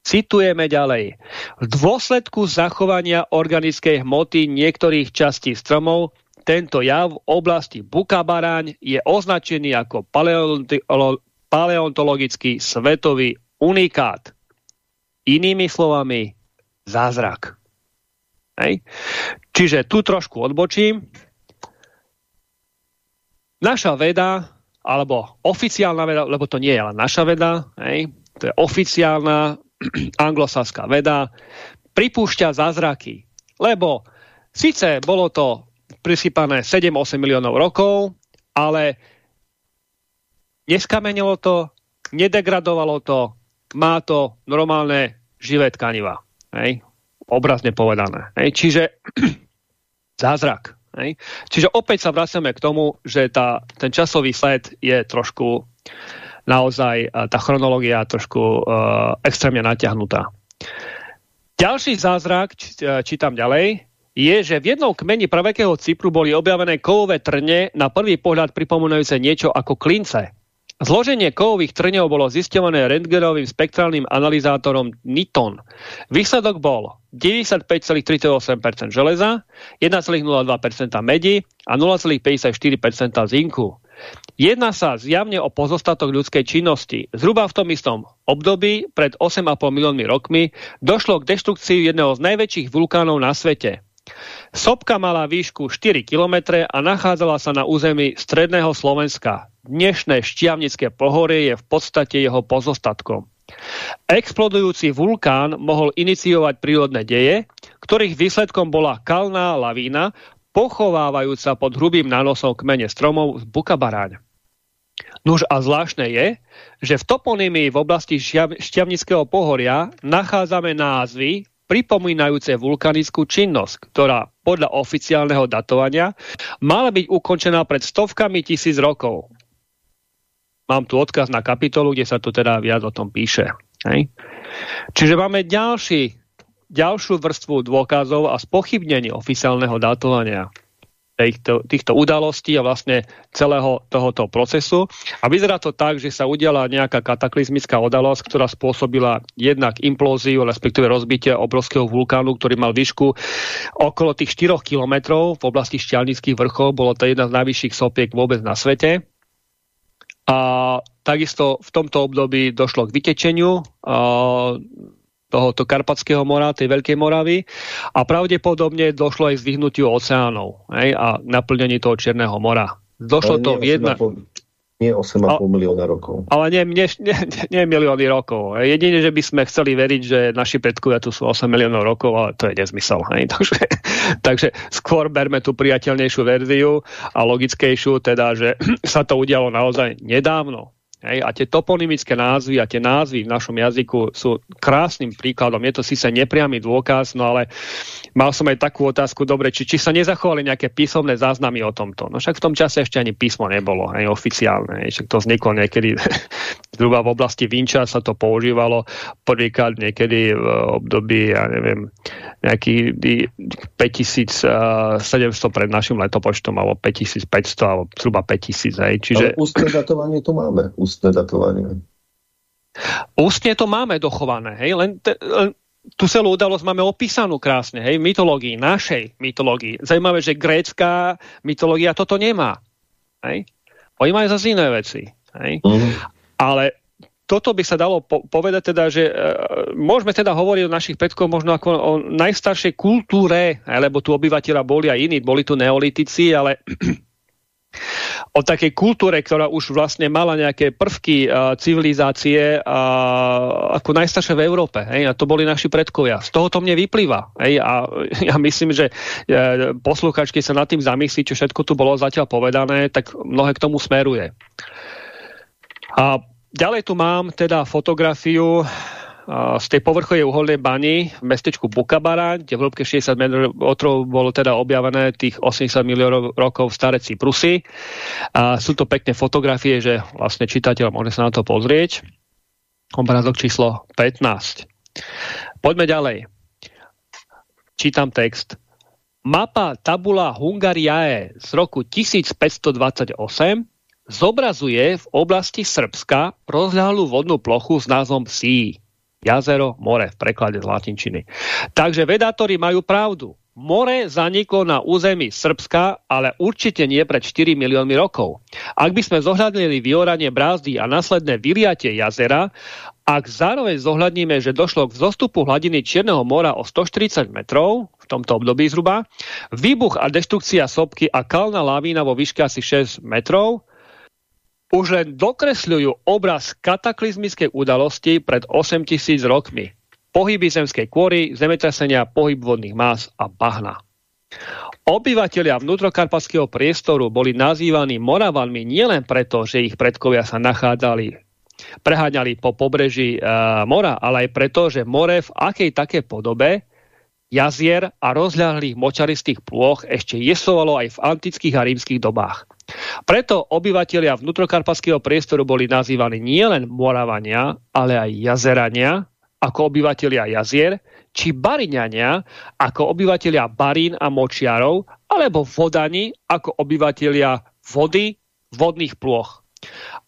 Citujeme ďalej. V dôsledku zachovania organickej hmoty niektorých častí stromov tento jav v oblasti Bukabaraň je označený ako paleontologický svetový unikát. Inými slovami, zázrak. Hej. Čiže tu trošku odbočím. Naša veda, alebo oficiálna veda, lebo to nie je len naša veda, hej, to je oficiálna anglosaská veda, pripúšťa zázraky. Lebo síce bolo to prisypané 7-8 miliónov rokov, ale neskamenilo to, nedegradovalo to, má to normálne živé tkaniva. Hej? Obrazne povedané. Hej? Čiže zázrak. Hej? Čiže opäť sa vracame k tomu, že tá, ten časový sled je trošku naozaj, tá chronológia trošku uh, extrémne natiahnutá. Ďalší zázrak, čítam ďalej, je, že v jednom kmeni pravekého Cypru boli objavené kovové trne na prvý pohľad pripomínajúce niečo ako klince. Zloženie kovových trňov bolo zisťované rentgenovým spektrálnym analyzátorom Niton. Výsledok bol 95,38% železa, 1,02% medi a 0,54% zinku. Jedná sa zjavne o pozostatok ľudskej činnosti. Zhruba v tom istom období, pred 8,5 miliónmi rokmi, došlo k deštrukcii jedného z najväčších vulkánov na svete. Sopka mala výšku 4 km a nachádzala sa na území stredného Slovenska. Dnešné šťavnické pohorie je v podstate jeho pozostatkom. Explodujúci vulkán mohol iniciovať prírodné deje, ktorých výsledkom bola kalná lavína, pochovávajúca pod hrubým nánosom kmene stromov z Bukabaráň. Nuž a zvláštne je, že v toponymii v oblasti Šťavnického pohoria nachádzame názvy pripomínajúce vulkanickú činnosť, ktorá podľa oficiálneho datovania mala byť ukončená pred stovkami tisíc rokov. Mám tu odkaz na kapitolu, kde sa to teda viac o tom píše. Hej? Čiže máme ďalší, ďalšiu vrstvu dôkazov a spochybnenie oficiálneho datovania týchto, týchto udalostí a vlastne celého tohoto procesu. A vyzerá to tak, že sa udiala nejaká kataklizmická udalosť, ktorá spôsobila jednak implóziu, respektíve rozbitie obrovského vulkánu, ktorý mal výšku okolo tých 4 kilometrov v oblasti Šťalnických vrchov. Bolo to jedna z najvyšších sopiek vôbec na svete. A takisto v tomto období došlo k vytečeniu tohoto Karpatského mora, tej Veľkej Moravy a pravdepodobne došlo aj k zdvihnutiu oceánov hej, a naplnení toho Čierneho mora. Došlo to v jedna... Nie 8,5 milióna rokov. Ale nie, nie, nie, nie milióny rokov. Jedine, že by sme chceli veriť, že naši predkovia tu sú 8 miliónov rokov, ale to je nezmysel. Hej. Takže, takže skôr berme tú priateľnejšiu verziu a logickejšiu, teda, že sa to udialo naozaj nedávno. Hej, a tie toponymické názvy a tie názvy v našom jazyku sú krásnym príkladom. Je to síce nepriamy dôkaz, no ale mal som aj takú otázku, dobre, či, či sa nezachovali nejaké písomné záznamy o tomto. No však v tom čase ešte ani písmo nebolo, hej, oficiálne. Však to vzniklo niekedy zhruba v oblasti Vinča sa to používalo prvýkrát niekedy v období, ja neviem, nejaký 5700 pred našim letopočtom, alebo 5500, alebo zhruba 5000. Hej. Čiže... Ale ústne datovanie tu máme ústne datovanie? Ústne to máme dochované, hej, len, te, len tú celú udalosť máme opísanú krásne, hej, v mytológii, našej mytológii. Zajímavé, že grécka mytológia toto nemá. Hej. Oni majú zase iné veci. Hej. -huh. Ale toto by sa dalo po povedať teda, že e, môžeme teda hovoriť o našich predkoch možno ako o najstaršej kultúre, lebo tu obyvateľa boli aj iní, boli tu neolitici, ale o takej kultúre, ktorá už vlastne mala nejaké prvky uh, civilizácie uh, ako najstaršie v Európe. Hej? A to boli naši predkovia. Z toho to mne vyplýva. Hej? A ja myslím, že uh, posluchačky sa nad tým zamyslí, čo všetko tu bolo zatiaľ povedané, tak mnohé k tomu smeruje. A ďalej tu mám teda fotografiu z tej povrchovej uholnej bani v mestečku Bukabara, kde v hĺbke 60 metrov bolo teda objavené tých 80 miliónov rokov staré Cyprusy. A sú to pekné fotografie, že vlastne čitateľ môže sa na to pozrieť. Obrázok číslo 15. Poďme ďalej. Čítam text. Mapa tabula Hungariae z roku 1528 zobrazuje v oblasti Srbska rozľahlú vodnú plochu s názvom Psí. Jazero, more v preklade z latinčiny. Takže vedátori majú pravdu. More zaniklo na území Srbska, ale určite nie pred 4 miliónmi rokov. Ak by sme zohľadnili vyoranie brázdy a následné vyliatie jazera, ak zároveň zohľadníme, že došlo k zostupu hladiny Čierneho mora o 140 metrov, v tomto období zhruba, výbuch a deštrukcia sopky a kalná lavína vo výške asi 6 metrov, už len dokresľujú obraz kataklizmickej udalosti pred 8000 rokmi. Pohyby zemskej kôry, zemetrasenia, pohyb vodných más a bahna. Obyvatelia vnútrokarpatského priestoru boli nazývaní Moravanmi nielen preto, že ich predkovia sa nachádzali preháňali po pobreží e, mora, ale aj preto, že more v akej také podobe jazier a rozľahlých močaristých plôch ešte jesovalo aj v antických a rímskych dobách. Preto obyvatelia vnútrokarpatského priestoru boli nazývaní nielen Moravania, ale aj jazerania, ako obyvatelia jazier, či Bariňania, ako obyvatelia Barín a Močiarov, alebo Vodani, ako obyvatelia vody, vodných plôch.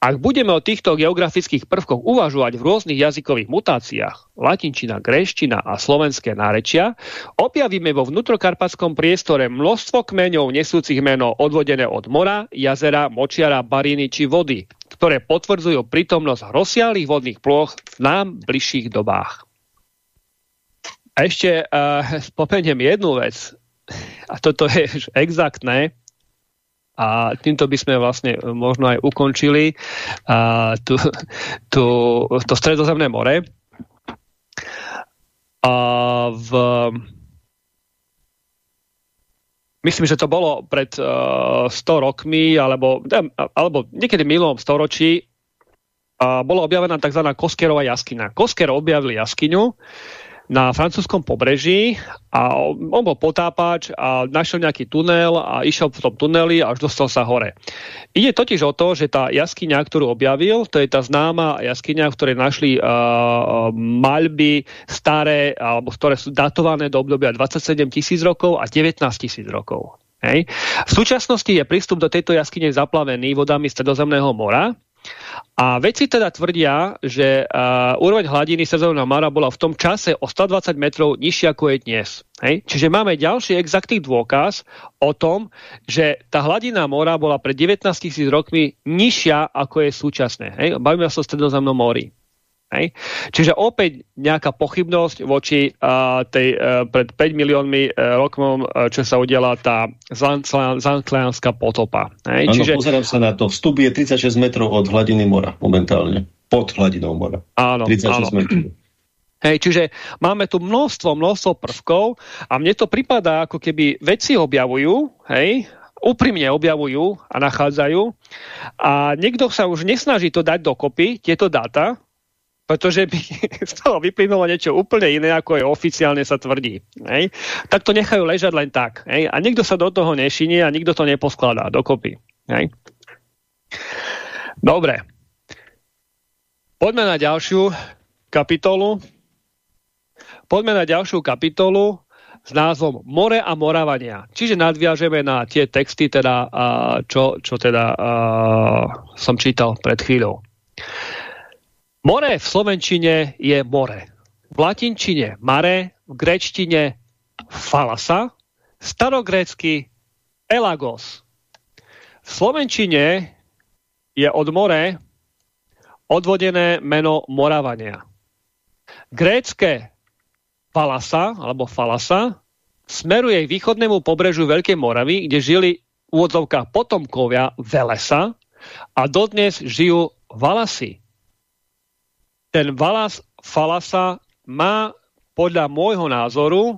Ak budeme o týchto geografických prvkoch uvažovať v rôznych jazykových mutáciách, latinčina, gréština a slovenské nárečia, objavíme vo vnútrokarpatskom priestore množstvo kmeňov nesúcich meno odvodené od mora, jazera, močiara, bariny či vody, ktoré potvrdzujú prítomnosť rozsiahlých vodných plôch v nám bližších dobách. A ešte uh, spomeniem jednu vec, a toto je exaktné, a týmto by sme vlastne možno aj ukončili a, tu, tu, to stredozemné more. A v, myslím, že to bolo pred uh, 100 rokmi, alebo, alebo niekedy v minulom storočí, uh, bola objavená tzv. Koskerová jaskyňa. Kosker objavil jaskyňu, na francúzskom pobreží a on bol potápač a našiel nejaký tunel a išiel v tom tuneli a až dostal sa hore. Ide totiž o to, že tá jaskyňa, ktorú objavil, to je tá známa jaskyňa, v ktorej našli uh, maľby staré, alebo ktoré sú datované do obdobia 27 tisíc rokov a 19 tisíc rokov. Hej. V súčasnosti je prístup do tejto jaskyne zaplavený vodami Stredozemného mora a vedci teda tvrdia, že uh, úroveň hladiny Stredozemného mora bola v tom čase o 120 metrov nižšia ako je dnes. Hej? Čiže máme ďalší exaktný dôkaz o tom, že tá hladina mora bola pred 19 tisíc rokmi nižšia ako je súčasné. Hej? Bavíme sa o Stredozemnom mori. Hej? Čiže opäť nejaká pochybnosť voči uh, tej uh, pred 5 miliónmi uh, rokov, uh, čo sa udiela tá Zankleanská potopa. Hej? Ano, Čiže... pozerám sa na to. Vstup je 36 metrov od hladiny mora momentálne. Pod hladinou mora. Áno, 36 áno. metrov. Hej, čiže máme tu množstvo, množstvo prvkov a mne to pripadá, ako keby veci objavujú, hej, úprimne objavujú a nachádzajú a niekto sa už nesnaží to dať dokopy, tieto dáta, pretože by z toho vyplynulo niečo úplne iné, ako je oficiálne sa tvrdí. Hej? Tak to nechajú ležať len tak. Hej? A nikto sa do toho nešinie a nikto to neposkladá dokopy. Hej? Dobre. Poďme na ďalšiu kapitolu. Poďme na ďalšiu kapitolu s názvom More a moravania. Čiže nadviažeme na tie texty, teda, čo, čo teda som čítal pred chvíľou. More v slovenčine je more. V latinčine mare, v grečtine falasa, starogrécky elagos. V slovenčine je od more odvodené meno Moravania. Grécké falasa, alebo falasa, smeruje k východnému pobrežu Veľkej Moravy, kde žili v úvodzovkách potomkovia Velesa a dodnes žijú Valasy ten Valas Falasa má podľa môjho názoru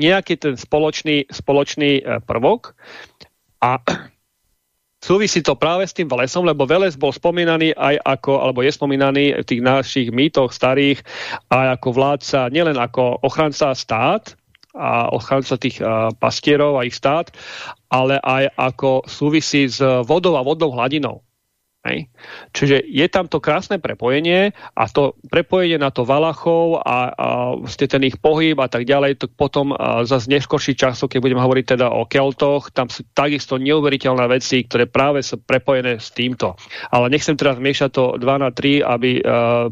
nejaký ten spoločný, spoločný e, prvok a súvisí to práve s tým Velesom, lebo Veles bol spomínaný aj ako, alebo je spomínaný v tých našich mýtoch starých aj ako vládca, nielen ako ochranca stát a ochranca tých uh, pastierov a ich stát, ale aj ako súvisí s vodou a vodnou hladinou. Hej. Čiže je tam to krásne prepojenie a to prepojenie na to Valachov a, a ste ten ich pohyb a tak ďalej, to potom za neskôrší času, keď budeme hovoriť teda o Keltoch, tam sú takisto neuveriteľné veci, ktoré práve sú prepojené s týmto. Ale nechcem teraz miešať to 2 na 3, aby uh,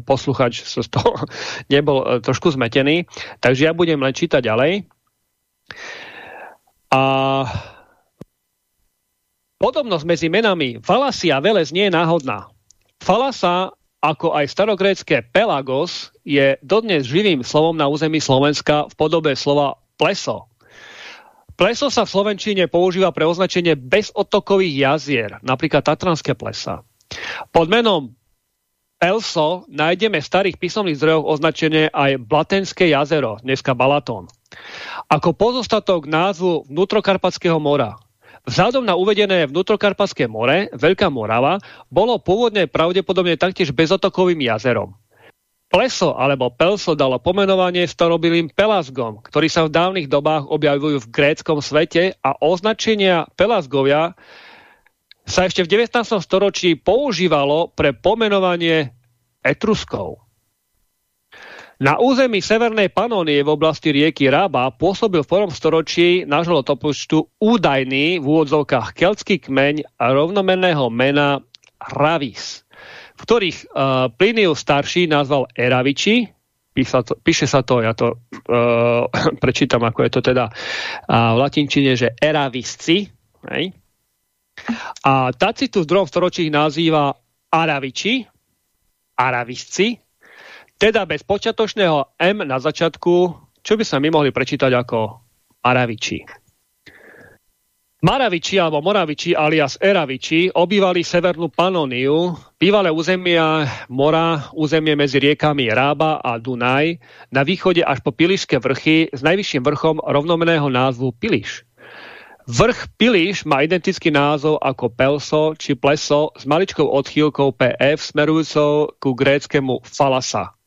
posluchač z toho nebol uh, trošku zmetený. Takže ja budem len čítať ďalej. A Podobnosť medzi menami Falasi a Veles nie je náhodná. Falasa, ako aj starogrécké Pelagos, je dodnes živým slovom na území Slovenska v podobe slova pleso. Pleso sa v Slovenčine používa pre označenie bezotokových jazier, napríklad Tatranské plesa. Pod menom Elso nájdeme v starých písomných zdrojoch označenie aj Blatenské jazero, dneska Balatón. Ako pozostatok názvu Vnútrokarpatského mora. Vzhľadom na uvedené vnútrokarpatské more, Veľká Morava, bolo pôvodne pravdepodobne taktiež bezotokovým jazerom. Pleso alebo Pelso dalo pomenovanie starobilým Pelasgom, ktorí sa v dávnych dobách objavujú v gréckom svete a označenia Pelasgovia sa ešte v 19. storočí používalo pre pomenovanie Etruskov. Na území Severnej Panónie v oblasti rieky Rába pôsobil v prvom storočí nášho letopočtu údajný v úvodzovkách keltský kmeň rovnomenného mena Ravis, v ktorých uh, Plinius starší nazval Eraviči, píše, to, píše sa to, ja to uh, prečítam, ako je to teda uh, v latinčine, že Eravisci, hej? A Tacitus v druhom storočí nazýva Araviči, Aravisci, teda bez počiatočného M na začiatku, čo by sme my mohli prečítať ako Araviči. Maraviči alebo Moraviči alias Eraviči obývali severnú Panoniu, bývalé územia mora, územie medzi riekami Rába a Dunaj, na východe až po Pilišské vrchy s najvyšším vrchom rovnomeného názvu Piliš. Vrch Piliš má identický názov ako Pelso či Pleso s maličkou odchýlkou PF smerujúcou ku gréckému Falasa.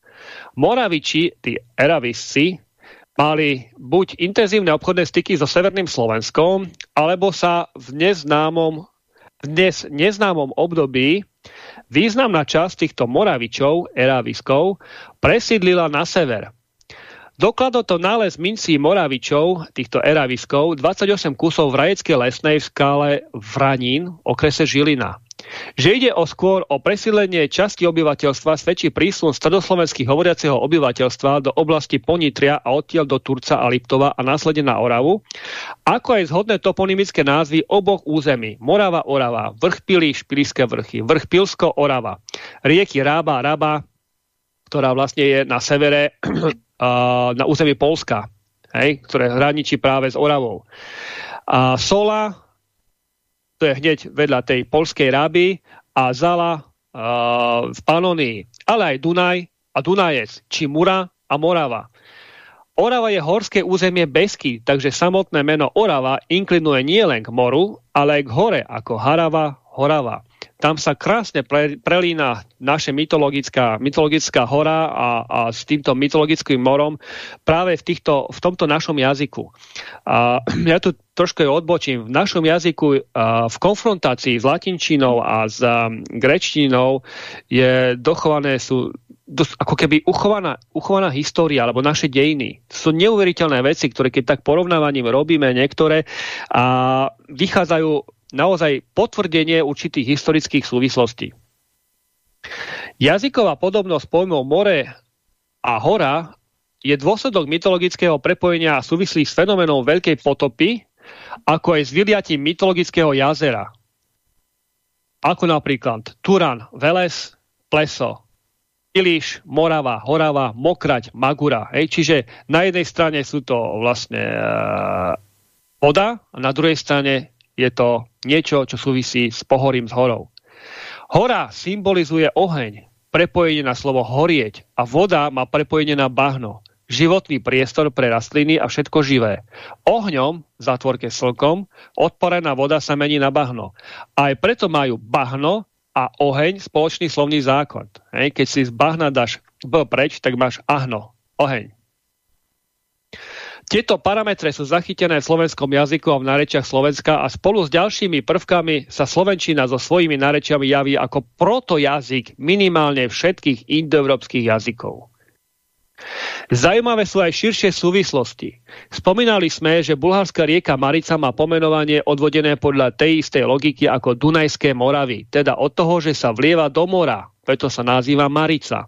Moraviči, tí Eravisci, mali buď intenzívne obchodné styky so Severným Slovenskom, alebo sa v neznámom, dnes neznámom období významná časť týchto Moravičov, Eraviskov, presídlila na sever. Dokladol to nález mincí Moravičov, týchto Eraviskov, 28 kusov v Rajeckej lesnej v skále Vranín, okrese Žilina. Že ide o skôr o presídlenie časti obyvateľstva svedčí prísun stredoslovenských hovoriaceho obyvateľstva do oblasti Ponitria a odtiaľ do Turca a Liptova a následne na Oravu, ako aj zhodné toponymické názvy oboch území Morava, Orava, vrch Pilíš, Pilíšské vrchy, vrch Pilsko, Orava, rieky Rába, Raba, ktorá vlastne je na severe na území Polska, hej, ktoré hraničí práve s Oravou. A Sola, to je hneď vedľa tej polskej ráby a Zala uh, v Panonii, ale aj Dunaj a Dunajec, či Mura a Morava. Orava je horské územie Besky, takže samotné meno Orava inklinuje nielen k moru, ale aj k hore, ako Harava, Horava. Tam sa krásne pre, prelína naše mytologická, mytologická hora a, a s týmto mytologickým morom práve v, týchto, v tomto našom jazyku. A ja tu trošku odbočím. V našom jazyku a, v konfrontácii s latinčinou a s a, grečtinou je dochované sú ako keby uchovaná, uchovaná história alebo naše dejiny. Sú neuveriteľné veci, ktoré keď tak porovnávaním robíme niektoré a vychádzajú naozaj potvrdenie určitých historických súvislostí. Jazyková podobnosť pojmov more a hora je dôsledok mytologického prepojenia a súvislí s fenoménom Veľkej potopy, ako aj s vyliatím mytologického jazera. Ako napríklad Turan, Veles, Pleso, Iliš, Morava, Horava, Mokrať, Magura. Hej? Čiže na jednej strane sú to vlastne e, voda a na druhej strane je to niečo, čo súvisí s pohorím s horou. Hora symbolizuje oheň, prepojenie na slovo horieť a voda má prepojenie na bahno, životný priestor pre rastliny a všetko živé. Ohňom, v zátvorke slnkom, odporená voda sa mení na bahno. Aj preto majú bahno a oheň spoločný slovný zákon. Keď si z bahna dáš B preč, tak máš ahno, oheň. Tieto parametre sú zachytené v slovenskom jazyku a v narečiach Slovenska a spolu s ďalšími prvkami sa Slovenčina so svojimi narečiami javí ako protojazyk minimálne všetkých indoeurópskych jazykov. Zaujímavé sú aj širšie súvislosti. Spomínali sme, že bulharská rieka Marica má pomenovanie odvodené podľa tej istej logiky ako Dunajské Moravy, teda od toho, že sa vlieva do mora, preto sa nazýva Marica.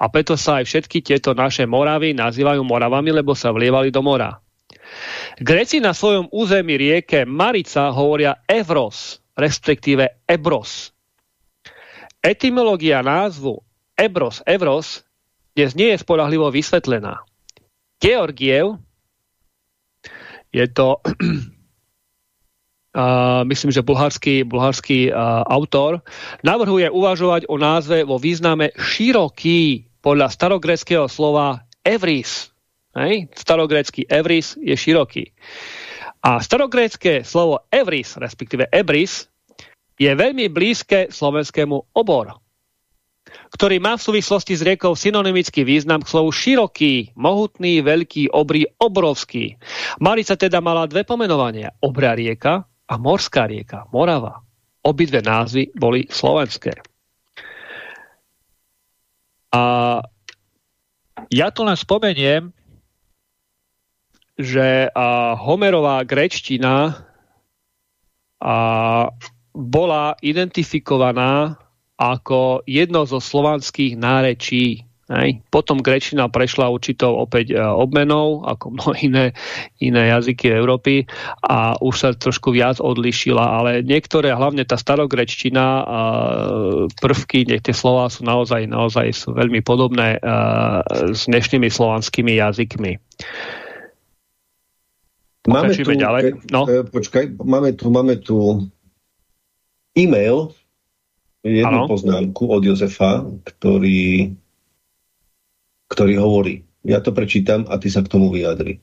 A preto sa aj všetky tieto naše Moravy nazývajú Moravami, lebo sa vlievali do mora. Greci na svojom území rieke Marica hovoria Evros, respektíve Ebros. Etymológia názvu Ebros, Evros dnes nie je spolahlivo vysvetlená. Georgiev je to myslím, že bulharský, bulharský autor, navrhuje uvažovať o názve vo význame široký podľa starogreckého slova evris. Hej? Starogrécky evris je široký. A starogrécké slovo evris, respektíve ebris, je veľmi blízke slovenskému obor, ktorý má v súvislosti s riekou synonymický význam k slovu široký, mohutný, veľký, obrý, obrovský. Marica teda mala dve pomenovania. Obra rieka a morská rieka, Morava. Obidve názvy boli slovenské. A ja tu len spomeniem, že a Homerová grečtina a bola identifikovaná ako jedno zo slovanských nárečí Hej. Potom grečina prešla určitou opäť e, obmenou, ako mnohé iné, iné jazyky Európy a už sa trošku viac odlišila, ale niektoré, hlavne tá starogrečtina, e, prvky, tie slova sú naozaj, naozaj sú veľmi podobné e, s dnešnými slovanskými jazykmi. Máme tu, ďalej. No. Počkaj, máme tu, máme tu e-mail, jednu ano. poznámku od Jozefa, ktorý, ktorý hovorí, ja to prečítam a ty sa k tomu vyjadri.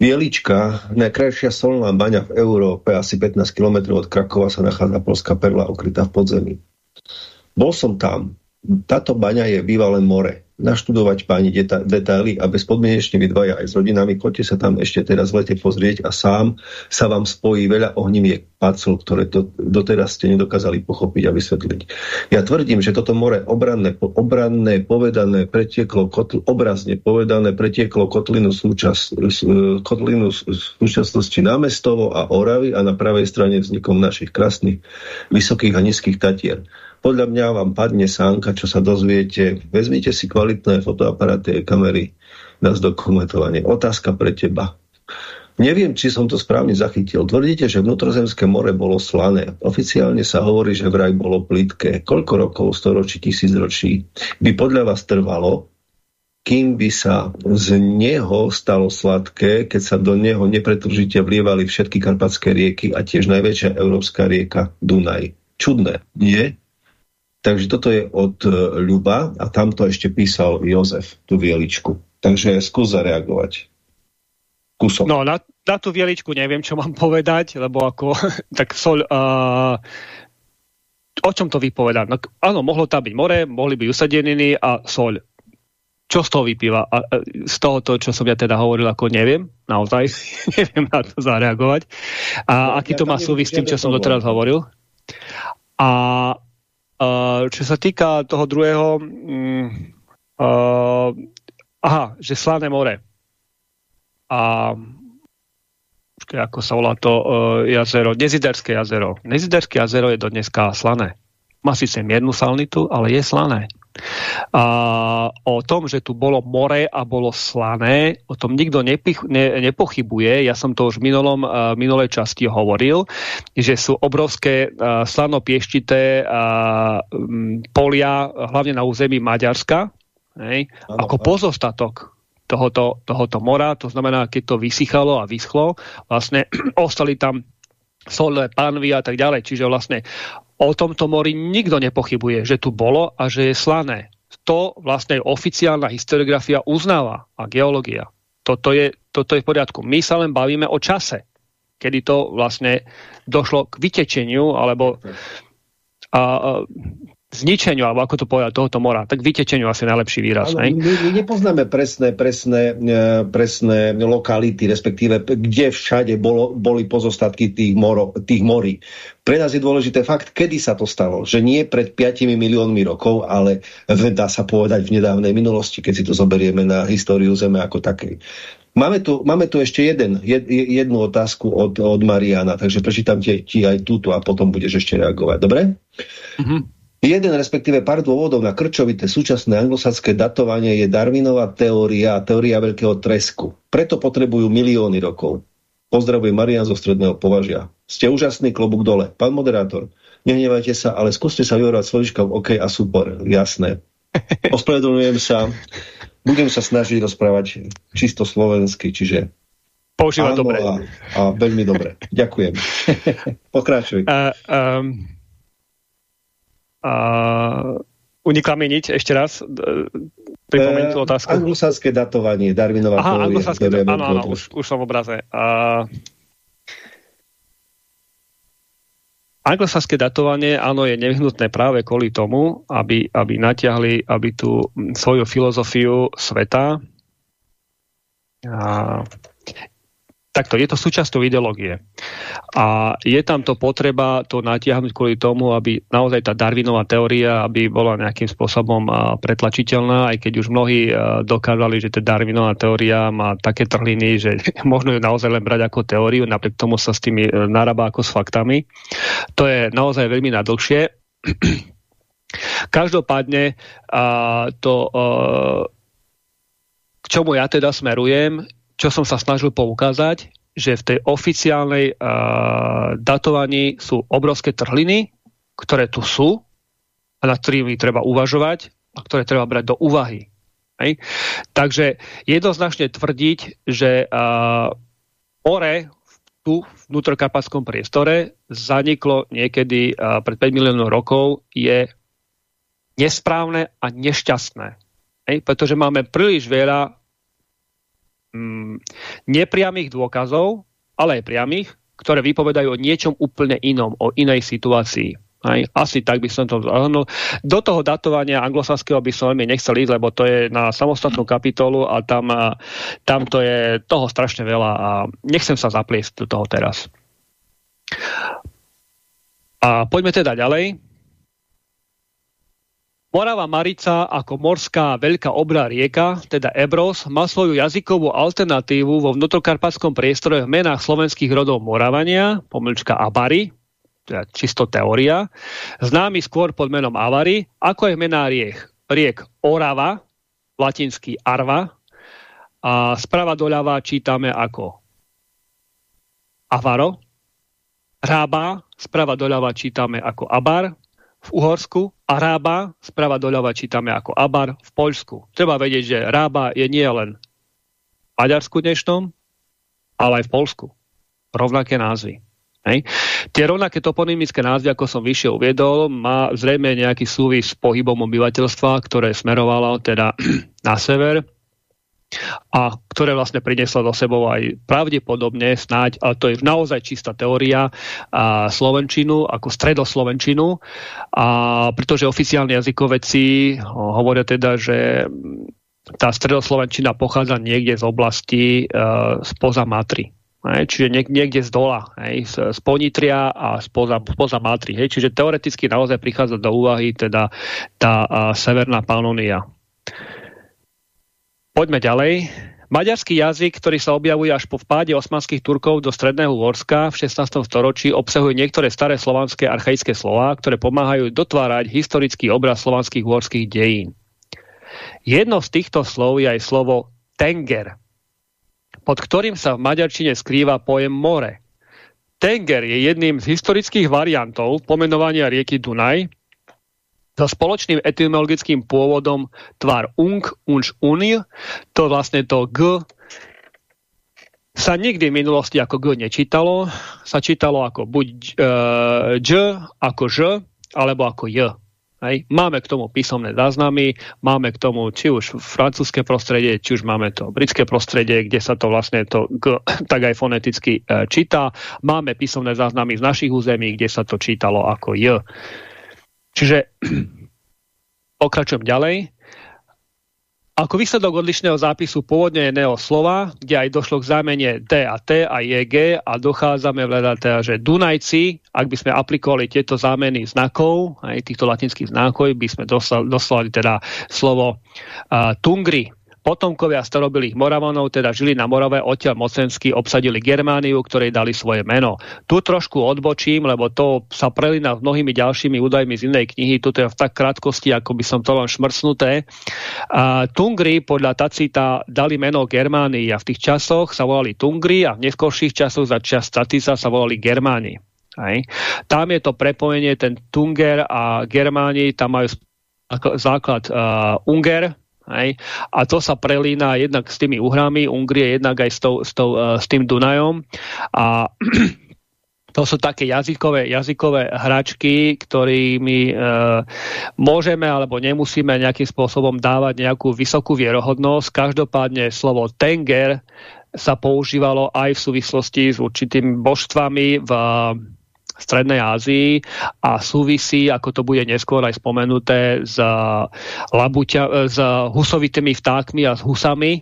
Bielička, najkrajšia solná baňa v Európe, asi 15 km od Krakova sa nachádza polská perla okrytá v podzemí. Bol som tam. Táto baňa je bývalé more naštudovať páni deta detaily a bezpodmienečne vy dvaja aj s rodinami, poďte sa tam ešte teraz v lete pozrieť a sám sa vám spojí veľa ohnimiek pacov, ktoré to, doteraz ste nedokázali pochopiť a vysvetliť. Ja tvrdím, že toto more obranné, obranné povedané pretieklo, kotl, obrazne povedané pretieklo kotlinu, súčas, kotlinu súčasnosti námestovo a Oravy a na pravej strane vznikom našich krásnych vysokých a nízkych tatier. Podľa mňa vám padne sánka, čo sa dozviete. Vezmite si kvalitné fotoaparáty a kamery na zdokumentovanie. Otázka pre teba. Neviem, či som to správne zachytil. Tvrdíte, že vnútrozemské more bolo slané. Oficiálne sa hovorí, že vraj bolo plitké. Koľko rokov, storočí, tisícročí by podľa vás trvalo, kým by sa z neho stalo sladké, keď sa do neho nepretržite vlievali všetky karpatské rieky a tiež najväčšia európska rieka Dunaj. Čudné, nie? Takže toto je od e, Ľuba a tamto ešte písal Jozef, tú vieličku. Takže skús zareagovať. Kusom. No, na, na tú vieličku neviem, čo mám povedať, lebo ako, tak sol, uh, o čom to vypovedá? No, áno, mohlo tam byť more, mohli byť usadeniny a soľ. Čo z toho vypíva? A, z toho, to, čo som ja teda hovoril, ako neviem, naozaj, neviem na to zareagovať. A no, aký to má súvis s tým, čo som doteraz hovoril? A čo sa týka toho druhého, um, uh, aha, že Slané more. A ako sa volá to uh, jazero, Neziderské jazero. Neziderské jazero je do dneska slané. Má síce miernu salnitu, ale je slané. A o tom, že tu bolo more a bolo slané, o tom nikto nepich, ne, nepochybuje. Ja som to už v minulom, uh, minulej časti hovoril, že sú obrovské uh, slano-pieštité uh, polia, hlavne na území Maďarska, hej, ako pozostatok tohoto, tohoto mora. To znamená, keď to vysychalo a vyschlo, vlastne ostali tam solné panvy a tak ďalej. Čiže vlastne o tomto mori nikto nepochybuje, že tu bolo a že je slané. To vlastne oficiálna historiografia uznáva a geológia. Toto je, toto je v poriadku. My sa len bavíme o čase, kedy to vlastne došlo k vytečeniu alebo a, a, zničeniu, alebo ako to povedať, tohoto mora. Tak vytečeniu asi najlepší výraz. Ale my, my nepoznáme presné, presné, e, presné lokality, respektíve kde všade bolo, boli pozostatky tých, moro, tých morí. Pre nás je dôležité fakt, kedy sa to stalo. Že nie pred 5 miliónmi rokov, ale dá sa povedať v nedávnej minulosti, keď si to zoberieme na históriu Zeme ako takej. Máme tu, máme tu ešte jeden, jed, jednu otázku od, od Mariana, takže prečítam ti, ti aj túto a potom budeš ešte reagovať. Dobre? Mm -hmm. Jeden, respektíve pár dôvodov na krčovité súčasné anglosaské datovanie je Darwinová teória a teória veľkého tresku. Preto potrebujú milióny rokov. Pozdravujem Marian zo Stredného považia. Ste úžasný klobúk dole. Pán moderátor, nehnevajte sa, ale skúste sa vyvorať slovička v OK a super. Jasné. Ospravedlňujem sa. Budem sa snažiť rozprávať čisto slovensky, čiže Používať dobre. A, a veľmi dobre. Ďakujem. Pokračuj. Uh, um... A unikla mi niť ešte raz. Pripomeň tú otázku. Anglosaské datovanie, Darwinová Aha, anglosaské, áno, áno, už, už som v obraze. A... Anglosaské datovanie, áno, je nevyhnutné práve kvôli tomu, aby, aby natiahli, aby tú svoju filozofiu sveta a takto, je to súčasťou ideológie. A je tam to potreba to natiahnuť kvôli tomu, aby naozaj tá Darwinová teória, aby bola nejakým spôsobom pretlačiteľná, aj keď už mnohí dokázali, že tá Darwinová teória má také trhliny, že možno ju naozaj len brať ako teóriu, napriek tomu sa s tými e, narába ako s faktami. To je naozaj veľmi nadlhšie. Každopádne to, e, k čomu ja teda smerujem, čo som sa snažil poukázať, že v tej oficiálnej uh, datovaní sú obrovské trhliny, ktoré tu sú a nad ktorými treba uvažovať a ktoré treba brať do úvahy. Hej? Takže jednoznačne tvrdiť, že uh, Ore tu v vnútrokarpatskom priestore zaniklo niekedy uh, pred 5 miliónov rokov, je nesprávne a nešťastné. Hej? Pretože máme príliš veľa mm, nepriamých dôkazov, ale aj priamých, ktoré vypovedajú o niečom úplne inom, o inej situácii. Aj, asi tak by som to zhrnul. Do toho datovania anglosaského by som veľmi nechcel ísť, lebo to je na samostatnú kapitolu a tam, tam to je toho strašne veľa a nechcem sa zapliesť do toho teraz. A poďme teda ďalej. Morava Marica ako morská veľká obrá rieka, teda Ebros, má svoju jazykovú alternatívu vo vnútrokarpatskom priestore v menách slovenských rodov Moravania, pomlčka Abary, teda čisto teória, známy skôr pod menom Avary, ako je mená riek. Riek Orava, latinský Arva, a sprava doľava čítame ako Avaro, Rába, sprava doľava čítame ako Abar v Uhorsku a Rába, sprava doľava čítame ako Abar v Poľsku. Treba vedieť, že Rába je nie len v Maďarsku dnešnom, ale aj v Polsku. Rovnaké názvy. Hej. Tie rovnaké toponymické názvy, ako som vyššie uviedol, má zrejme nejaký súvis s pohybom obyvateľstva, ktoré smerovalo teda na sever a ktoré vlastne prinieslo do sebou aj pravdepodobne snáď, ale to je naozaj čistá teória, a Slovenčinu ako stredoslovenčinu, a pretože oficiálni jazykoveci hovoria teda, že tá stredoslovenčina pochádza niekde z oblasti uh, spoza Matry. Hej, čiže niek niekde z dola, hej, z, z Ponitria a spoza, spoza Matry. Hej, čiže teoreticky naozaj prichádza do úvahy teda tá a, severná Panonia. Poďme ďalej. Maďarský jazyk, ktorý sa objavuje až po vpáde osmanských Turkov do Stredného Horska v 16. storočí, obsahuje niektoré staré slovanské archaické slová, ktoré pomáhajú dotvárať historický obraz slovanských horských dejín. Jedno z týchto slov je aj slovo tenger, pod ktorým sa v maďarčine skrýva pojem more. Tenger je jedným z historických variantov pomenovania rieky Dunaj so spoločným etymologickým pôvodom tvar ung, unč, unil, to vlastne to g sa nikdy v minulosti ako g nečítalo, sa čítalo ako buď ž, ako ž, alebo ako j. Hej. Máme k tomu písomné záznamy, máme k tomu či už francúzske prostredie, či už máme to britské prostredie, kde sa to vlastne to g, tak aj foneticky e, číta. Máme písomné záznamy z našich území, kde sa to čítalo ako j. Čiže pokračujem ďalej. Ako výsledok odlišného zápisu pôvodne jedného slova, kde aj došlo k zámene D a T a JG a dochádzame vedať teda, že Dunajci, ak by sme aplikovali tieto zámeny znakov, aj týchto latinských znakov, by sme doslali teda slovo uh, Tungri, Potomkovia starobilých Moravanov teda žili na Morave, odtiaľ mocensky obsadili Germániu, ktorej dali svoje meno. Tu trošku odbočím, lebo to sa prelína s mnohými ďalšími údajmi z inej knihy, tu je v tak krátkosti, ako by som to len šmrcnuté. A Tungri podľa Tacita dali meno Germánii a v tých časoch sa volali Tungri a v neskôrších časoch za čas Tacita sa volali Germáni. Hej. Tam je to prepojenie, ten Tunger a Germáni, tam majú základ uh, Unger, Hej? A to sa prelína jednak s tými uhrami Ungrie, jednak aj s, tou, s, tou, uh, s tým Dunajom. A to sú také jazykové, jazykové hračky, ktorými e, môžeme alebo nemusíme nejakým spôsobom dávať nejakú vysokú vierohodnosť. Každopádne slovo tenger sa používalo aj v súvislosti s určitými božstvami v Strednej Ázii a súvisí, ako to bude neskôr aj spomenuté, s, labuťa, s husovitými vtákmi a s husami.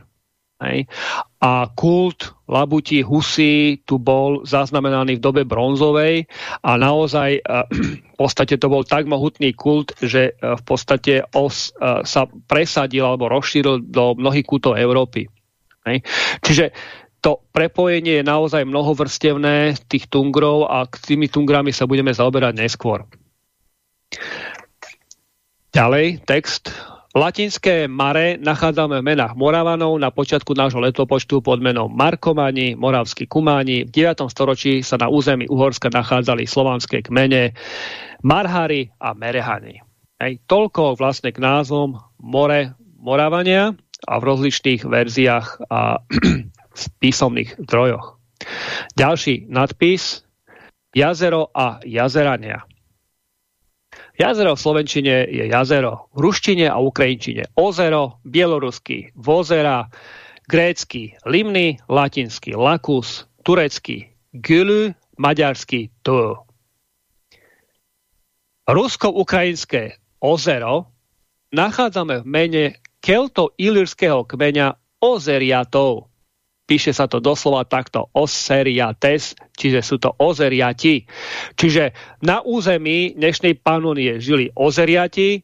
Hej. A kult labutí husy tu bol zaznamenaný v dobe bronzovej a naozaj v podstate to bol tak mohutný kult, že v podstate os, sa presadil alebo rozšíril do mnohých kútov Európy. Hej. Čiže to prepojenie je naozaj mnohovrstevné tých tungrov a k tými tungrami sa budeme zaoberať neskôr. Ďalej, text. Latinské mare nachádzame v menách Moravanov na počiatku nášho letopočtu pod menom Markomani, Moravskí Kumáni. V 9. storočí sa na území Uhorska nachádzali slovanské kmene Marhary a Merehany. Hej, toľko vlastne k názvom More Moravania a v rozličných verziách a v písomných zdrojoch. Ďalší nadpis Jazero a jazerania. Jazero v Slovenčine je jazero, v ruštine a ukrajinčine ozero, bielorusky vozera, grécky limny, latinsky lakus, turecký gylu, maďarský to. Rusko-ukrajinské ozero nachádzame v mene kelto-ilírskeho kmeňa Ozeriatov. Píše sa to doslova takto Oseriates, čiže sú to Ozeriati. Čiže na území dnešnej Panonie žili Ozeriati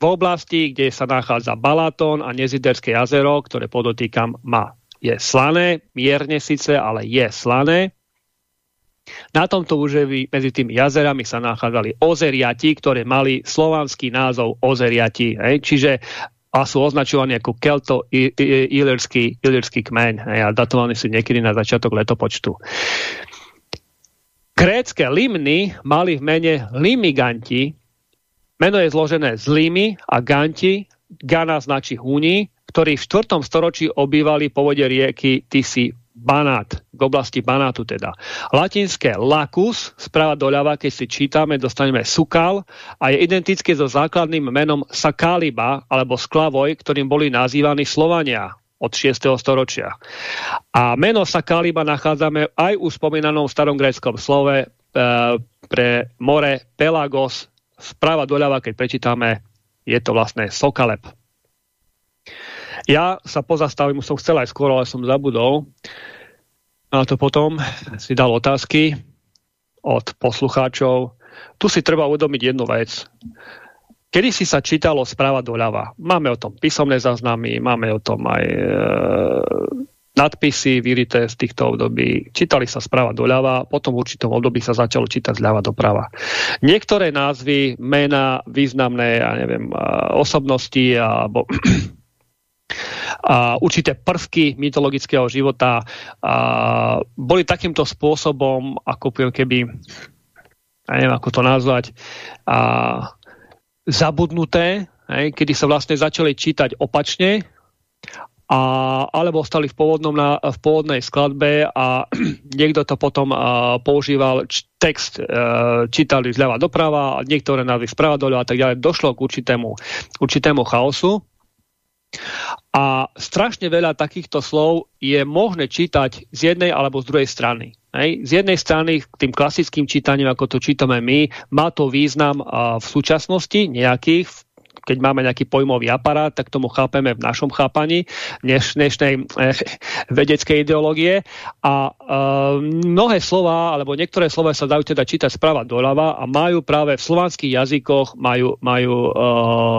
v oblasti, kde sa nachádza Balatón a Neziderské jazero, ktoré podotýkam má. Je slané, mierne síce, ale je slané. Na tomto úževí medzi tými jazerami sa nachádzali ozeriati, ktoré mali slovanský názov ozeriati. Hej? Čiže a sú označovaní ako kelto-ilirský kmeň a datovaní sú niekedy na začiatok letopočtu. Grécké limny mali v mene limiganti. Meno je zložené z limy a ganti. Gana značí húni, ktorí v 4. storočí obývali povode rieky Tisi Banát, k oblasti Banátu teda. Latinské lacus, správa doľava, keď si čítame, dostaneme sukal a je identické so základným menom Sakaliba alebo Sklavoj, ktorým boli nazývaní Slovania od 6. storočia. A meno Sakaliba nachádzame aj u spomínanom starom gréckom slove e, pre more Pelagos. Správa doľava, keď prečítame, je to vlastne Sokalep. Ja sa pozastavím, som chcel aj skôr, ale som zabudol. A to potom si dal otázky od poslucháčov. Tu si treba uvedomiť jednu vec. Kedy si sa čítalo správa doľava? Máme o tom písomné záznamy, máme o tom aj e, nadpisy vyrité z týchto období. Čítali sa správa doľava, potom v určitom období sa začalo čítať zľava doprava. Niektoré názvy, mena, významné, ja neviem, osobnosti alebo a určité prvky mytologického života a boli takýmto spôsobom, ako keby ja neviem, ako to nazvať, a zabudnuté, hej, kedy sa vlastne začali čítať opačne, a, alebo ostali v, pôvodnom na, v pôvodnej skladbe a niekto to potom a, používal, č, text e, čítali zľava doprava, niektoré názvy sprava doľava a tak ďalej. Došlo k určitému, určitému chaosu a strašne veľa takýchto slov je možné čítať z jednej alebo z druhej strany. Hej. Z jednej strany k tým klasickým čítaním, ako to čítame my, má to význam v súčasnosti nejakých, keď máme nejaký pojmový aparát, tak tomu chápeme v našom chápaní dneš, dnešnej eh, vedeckej ideológie. A eh, mnohé slova, alebo niektoré slova sa dajú teda čítať sprava doľava a majú práve v slovanských jazykoch majú, majú eh,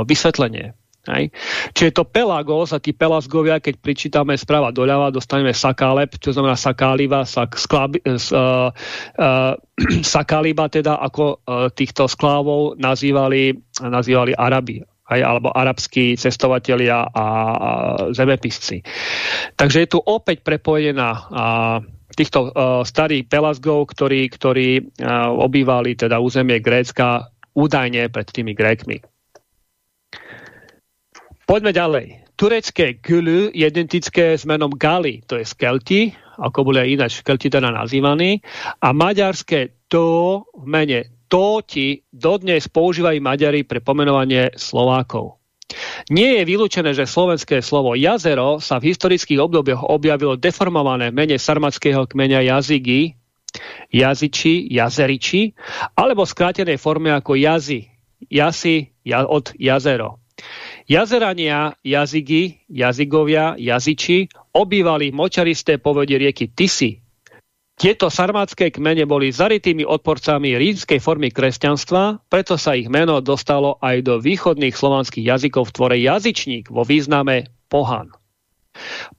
vysvetlenie. Hej. Čiže to Pelagos a tí Pelasgovia, keď pričítame správa doľava, dostaneme Sakalep, čo znamená Sakáliva, sak, sklab, uh, uh, Sakaliba, teda ako uh, týchto sklávov nazývali, nazývali Arabi aj, alebo arabskí cestovatelia a, a zemepisci. Takže je tu opäť prepojená a, týchto uh, starých Pelasgov, ktorí, ktorí uh, obývali teda územie Grécka údajne pred tými Grékmi. Poďme ďalej. Turecké gülü je identické s menom Gali, to je Skelti, ako boli ináč Kelti teda nazývaní, a maďarské to v mene Tóti dodnes používajú Maďari pre pomenovanie Slovákov. Nie je vylúčené, že slovenské slovo jazero sa v historických obdobiach objavilo deformované v mene sarmatského kmeňa jazygy, jazyči, jazeriči, alebo skrátenej forme ako jazy, jasi ja, od jazero. Jazerania, jazygy, jazygovia, jazyči obývali močaristé povodie rieky Tisy. Tieto sarmátske kmene boli zarytými odporcami rímskej formy kresťanstva, preto sa ich meno dostalo aj do východných slovanských jazykov v tvore jazyčník vo význame pohan.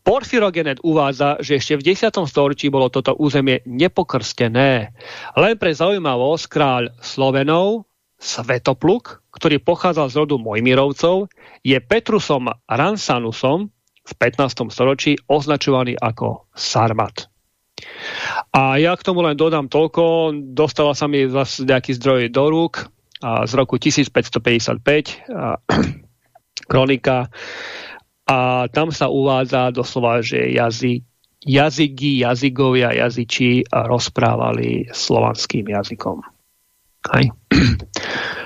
Porfirogenet uvádza, že ešte v 10. storočí bolo toto územie nepokrstené. Len pre zaujímavosť kráľ Slovenov, Svetopluk, ktorý pochádzal z rodu Mojmirovcov, je Petrusom Ransanusom v 15. storočí označovaný ako Sarmat. A ja k tomu len dodám toľko, dostala sa mi zase nejaký zdroj do rúk a z roku 1555 a, kronika a tam sa uvádza doslova, že jazyk jazyky, jazykovia, jazyči rozprávali slovanským jazykom. Hej.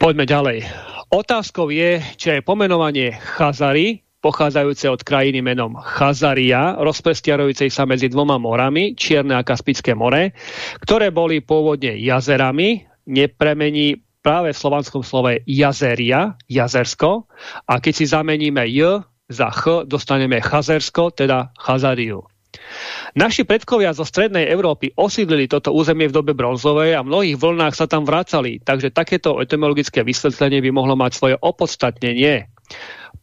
Poďme ďalej. Otázkou je, či je pomenovanie Chazary, pochádzajúce od krajiny menom Chazaria, rozprestiarujúcej sa medzi dvoma morami, Čierne a Kaspické more, ktoré boli pôvodne jazerami, nepremení práve v slovanskom slove jazeria, jazersko, a keď si zameníme J za Ch, dostaneme Chazersko, teda Chazariu. Naši predkovia zo strednej Európy osídlili toto územie v dobe bronzovej a v mnohých vlnách sa tam vracali, takže takéto etymologické vysvetlenie by mohlo mať svoje opodstatnenie.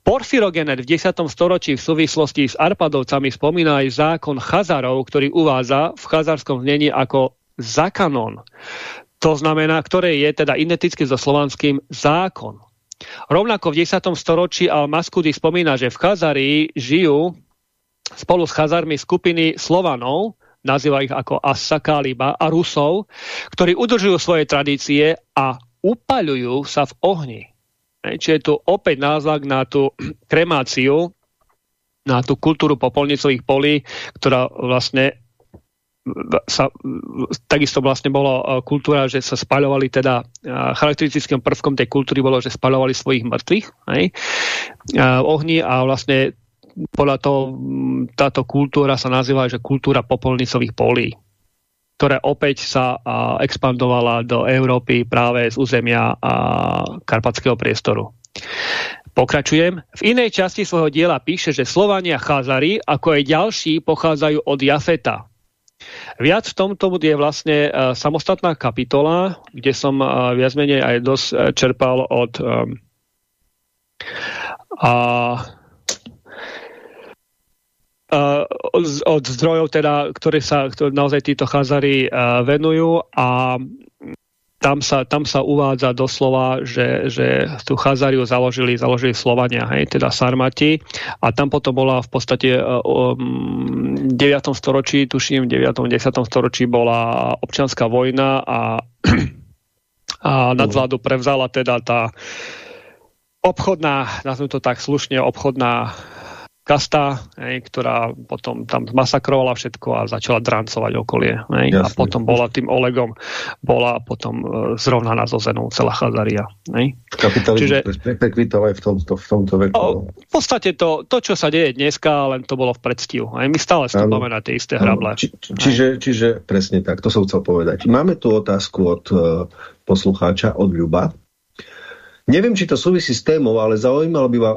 Porfirogenet v 10. storočí v súvislosti s Arpadovcami spomína aj zákon Chazarov, ktorý uvádza v chazarskom znení ako zakanon. To znamená, ktoré je teda identicky so slovanským zákon. Rovnako v 10. storočí Al-Maskudi spomína, že v Chazarii žijú spolu s Chazarmi skupiny Slovanov, nazýva ich ako Asakaliba a Rusov, ktorí udržujú svoje tradície a upaľujú sa v ohni. Čiže je tu opäť názvak na tú kremáciu, na tú kultúru popolnicových polí, ktorá vlastne sa, takisto vlastne bola e, kultúra, že sa spaľovali teda charakteristickým prvkom tej kultúry bolo, že spaľovali svojich mŕtvych hej, v ohni a vlastne podľa toho táto kultúra sa nazýva, že kultúra popolnicových polí ktorá opäť sa expandovala do Európy práve z územia karpatského priestoru. Pokračujem. V inej časti svojho diela píše, že Slovania Chazari, ako aj ďalší, pochádzajú od Jafeta. Viac v tomto je vlastne uh, samostatná kapitola, kde som uh, viac menej aj dosť uh, čerpal od a od zdrojov, teda, ktoré sa ktoré naozaj títo chazari uh, venujú a tam sa, tam sa uvádza doslova, že, že tú chazariu založili, založili Slovania, hej, teda Sarmati a tam potom bola v podstate um, 9. storočí, tuším, v 9. 10. storočí bola občianská vojna a, a nadvládu prevzala teda tá obchodná, nazvime to tak slušne, obchodná kasta, hej, ktorá potom tam masakrovala všetko a začala drancovať okolie. Hej, a potom bola tým Olegom, bola potom e, zrovnaná so zenou celá Chazaria. Hej. Kapitalizmus prekvital aj v tomto, v tomto veku. O, v podstate to, to, čo sa deje dneska, len to bolo v predstihu. Hej. My stále stúpame na tie isté hrable. Či, čiže, čiže presne tak, to som chcel povedať. Máme tu otázku od uh, poslucháča, od Ľuba. Neviem, či to súvisí s témou, ale zaujímalo by ma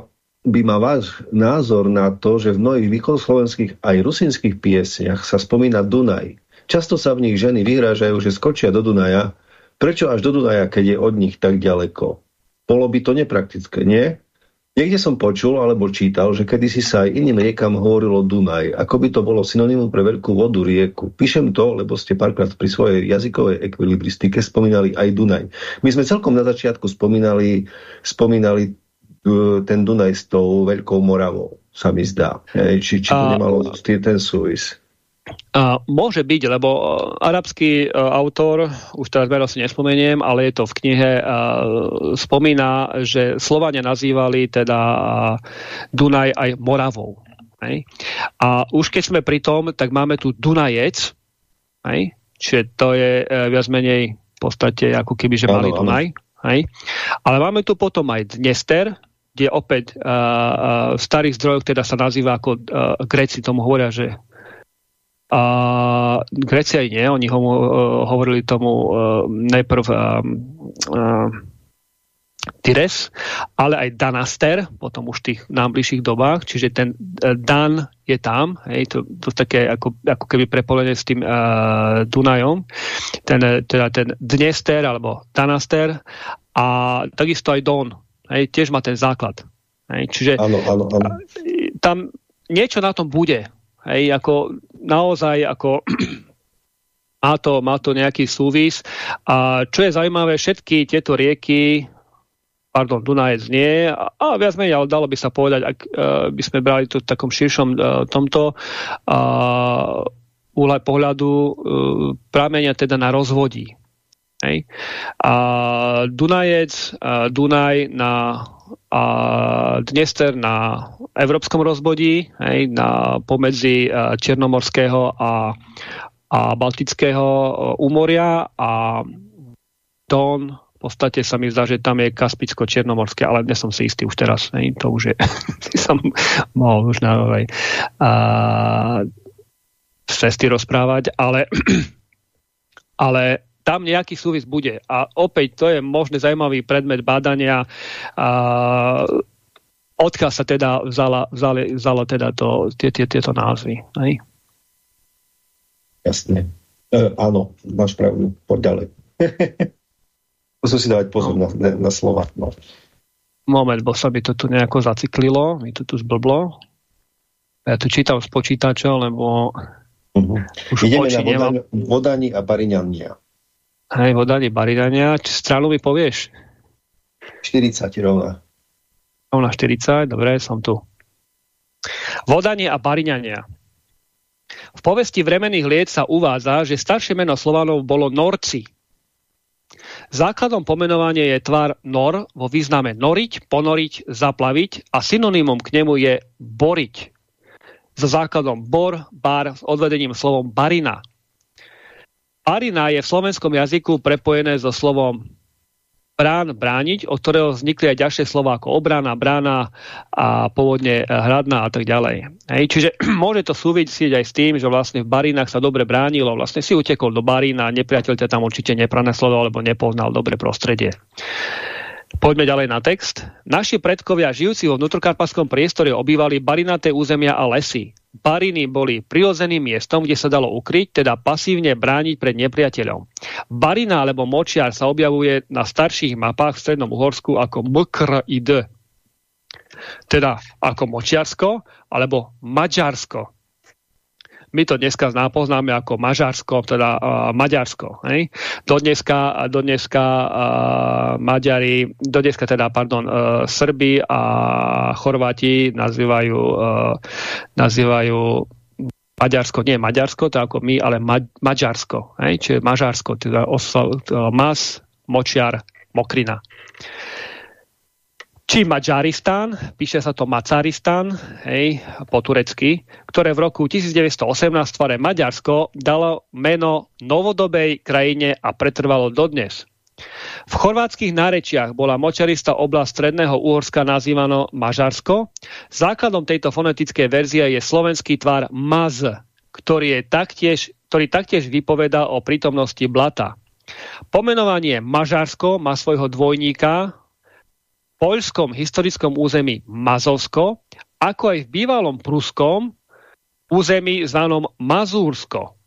by ma váš názor na to, že v mnohých východoslovenských aj rusinských piesniach sa spomína Dunaj. Často sa v nich ženy vyhrážajú, že skočia do Dunaja. Prečo až do Dunaja, keď je od nich tak ďaleko? Bolo by to nepraktické, nie? Niekde som počul alebo čítal, že kedysi sa aj iným riekam hovorilo Dunaj, ako by to bolo synonymum pre veľkú vodu rieku. Píšem to, lebo ste párkrát pri svojej jazykovej ekvilibristike spomínali aj Dunaj. My sme celkom na začiatku spomínali, spomínali ten Dunaj s tou Veľkou Moravou, sa mi zdá. Či, či to nemalo ten súvis. A môže byť, lebo uh, arabský uh, autor, už teraz meno si nespomeniem, ale je to v knihe, uh, spomína, že Slovania nazývali teda Dunaj aj Moravou. Hej? A už keď sme pri tom, tak máme tu Dunajec, hej? čiže to je viac menej v podstate ako keby, že mali Dunaj. Hej? Ale máme tu potom aj Dnester, kde opäť uh, v starých zdrojoch teda sa nazýva ako uh, Gréci tomu hovoria, že uh, Gréci aj nie, oni ho, uh, hovorili tomu uh, najprv uh, uh, Tyres, ale aj Danaster, potom už v tých najbližších dobách, čiže ten uh, Dan je tam, hej, to, to také ako, ako keby prepolenie s tým uh, Dunajom, ten, teda ten Dnester alebo Danaster a takisto aj Don, Hej, tiež má ten základ. Hej, čiže áno, áno, áno. tam niečo na tom bude. Hej, ako naozaj ako má to, má to nejaký súvis. A čo je zaujímavé, všetky tieto rieky pardon, Dunajec nie, a, a viac menej, ale dalo by sa povedať, ak uh, by sme brali to v takom širšom uh, tomto uh, pohľadu uh, pramenia teda na rozvodí. Hej. A Dunajec, a Dunaj na a Dnester na európskom rozbodí, hej, na pomedzi Černomorského a, a Baltického úmoria a Don v podstate sa mi zdá, že tam je Kaspicko-Černomorské, ale dnes som si istý už teraz, hej, to už je, som mohol už naozaj cesty rozprávať, ale, ale tam nejaký súvis bude. A opäť to je možný zaujímavý predmet bádania. A, odkiaľ sa teda vzala, vzali, vzala teda to, tie, tie, tieto názvy. Hej? Jasne. E, áno, máš pravdu. Poď ďalej. Musím si dávať pozor no. na, na slova. No. Moment, bo sa by to tu nejako zaciklilo, mi to tu zblblo. Ja tu čítam z počítača, lebo uh mhm. -huh. už Ideme na vodani, vodani a bariňania. Hej, vodanie baridania. Stranu mi povieš? 40 rovná. Rovná 40, dobre, som tu. Vodanie a bariňania. V povesti vremených liet sa uvádza, že staršie meno Slovanov bolo Norci. Základom pomenovania je tvar nor vo význame noriť, ponoriť, zaplaviť a synonymom k nemu je boriť. So základom bor, bar s odvedením slovom barina. Arina je v slovenskom jazyku prepojené so slovom brán, brániť, od ktorého vznikli aj ďalšie slova ako obrana, brána a pôvodne hradná a tak ďalej. Hej, čiže môže to súvisieť aj s tým, že vlastne v barinách sa dobre bránilo, vlastne si utekol do barína nepriateľ ťa tam určite nepranasledoval, alebo nepoznal dobre prostredie. Poďme ďalej na text. Naši predkovia žijúci vo vnútrokarpatskom priestore obývali barinaté územia a lesy. Bariny boli prirodzeným miestom, kde sa dalo ukryť, teda pasívne brániť pred nepriateľom. Barina alebo močiar sa objavuje na starších mapách v Strednom Uhorsku ako MKRID, teda ako Močiarsko alebo Maďarsko my to dneska poznáme ako Mažarsko, teda uh, Maďarsko. Hej? Do dneska, uh, Maďari, do teda, pardon, uh, Srbi a Chorváti nazývajú, uh, nazývajú Maďarsko, nie Maďarsko, to ako my, ale Ma Maďarsko, hej? čiže Mažarsko, teda oslo, uh, mas, močiar, mokrina či Maďaristán, píše sa to Macaristan, hej, po turecky, ktoré v roku 1918 tvare Maďarsko dalo meno novodobej krajine a pretrvalo dodnes. V chorvátskych nárečiach bola močarista oblasť Stredného Uhorska nazývano Mažarsko. Základom tejto fonetickej verzie je slovenský tvar maz, ktorý, je taktiež, ktorý taktiež vypovedá o prítomnosti blata. Pomenovanie Mažarsko má svojho dvojníka, poľskom historickom území Mazovsko, ako aj v bývalom pruskom území zvanom Mazúrsko.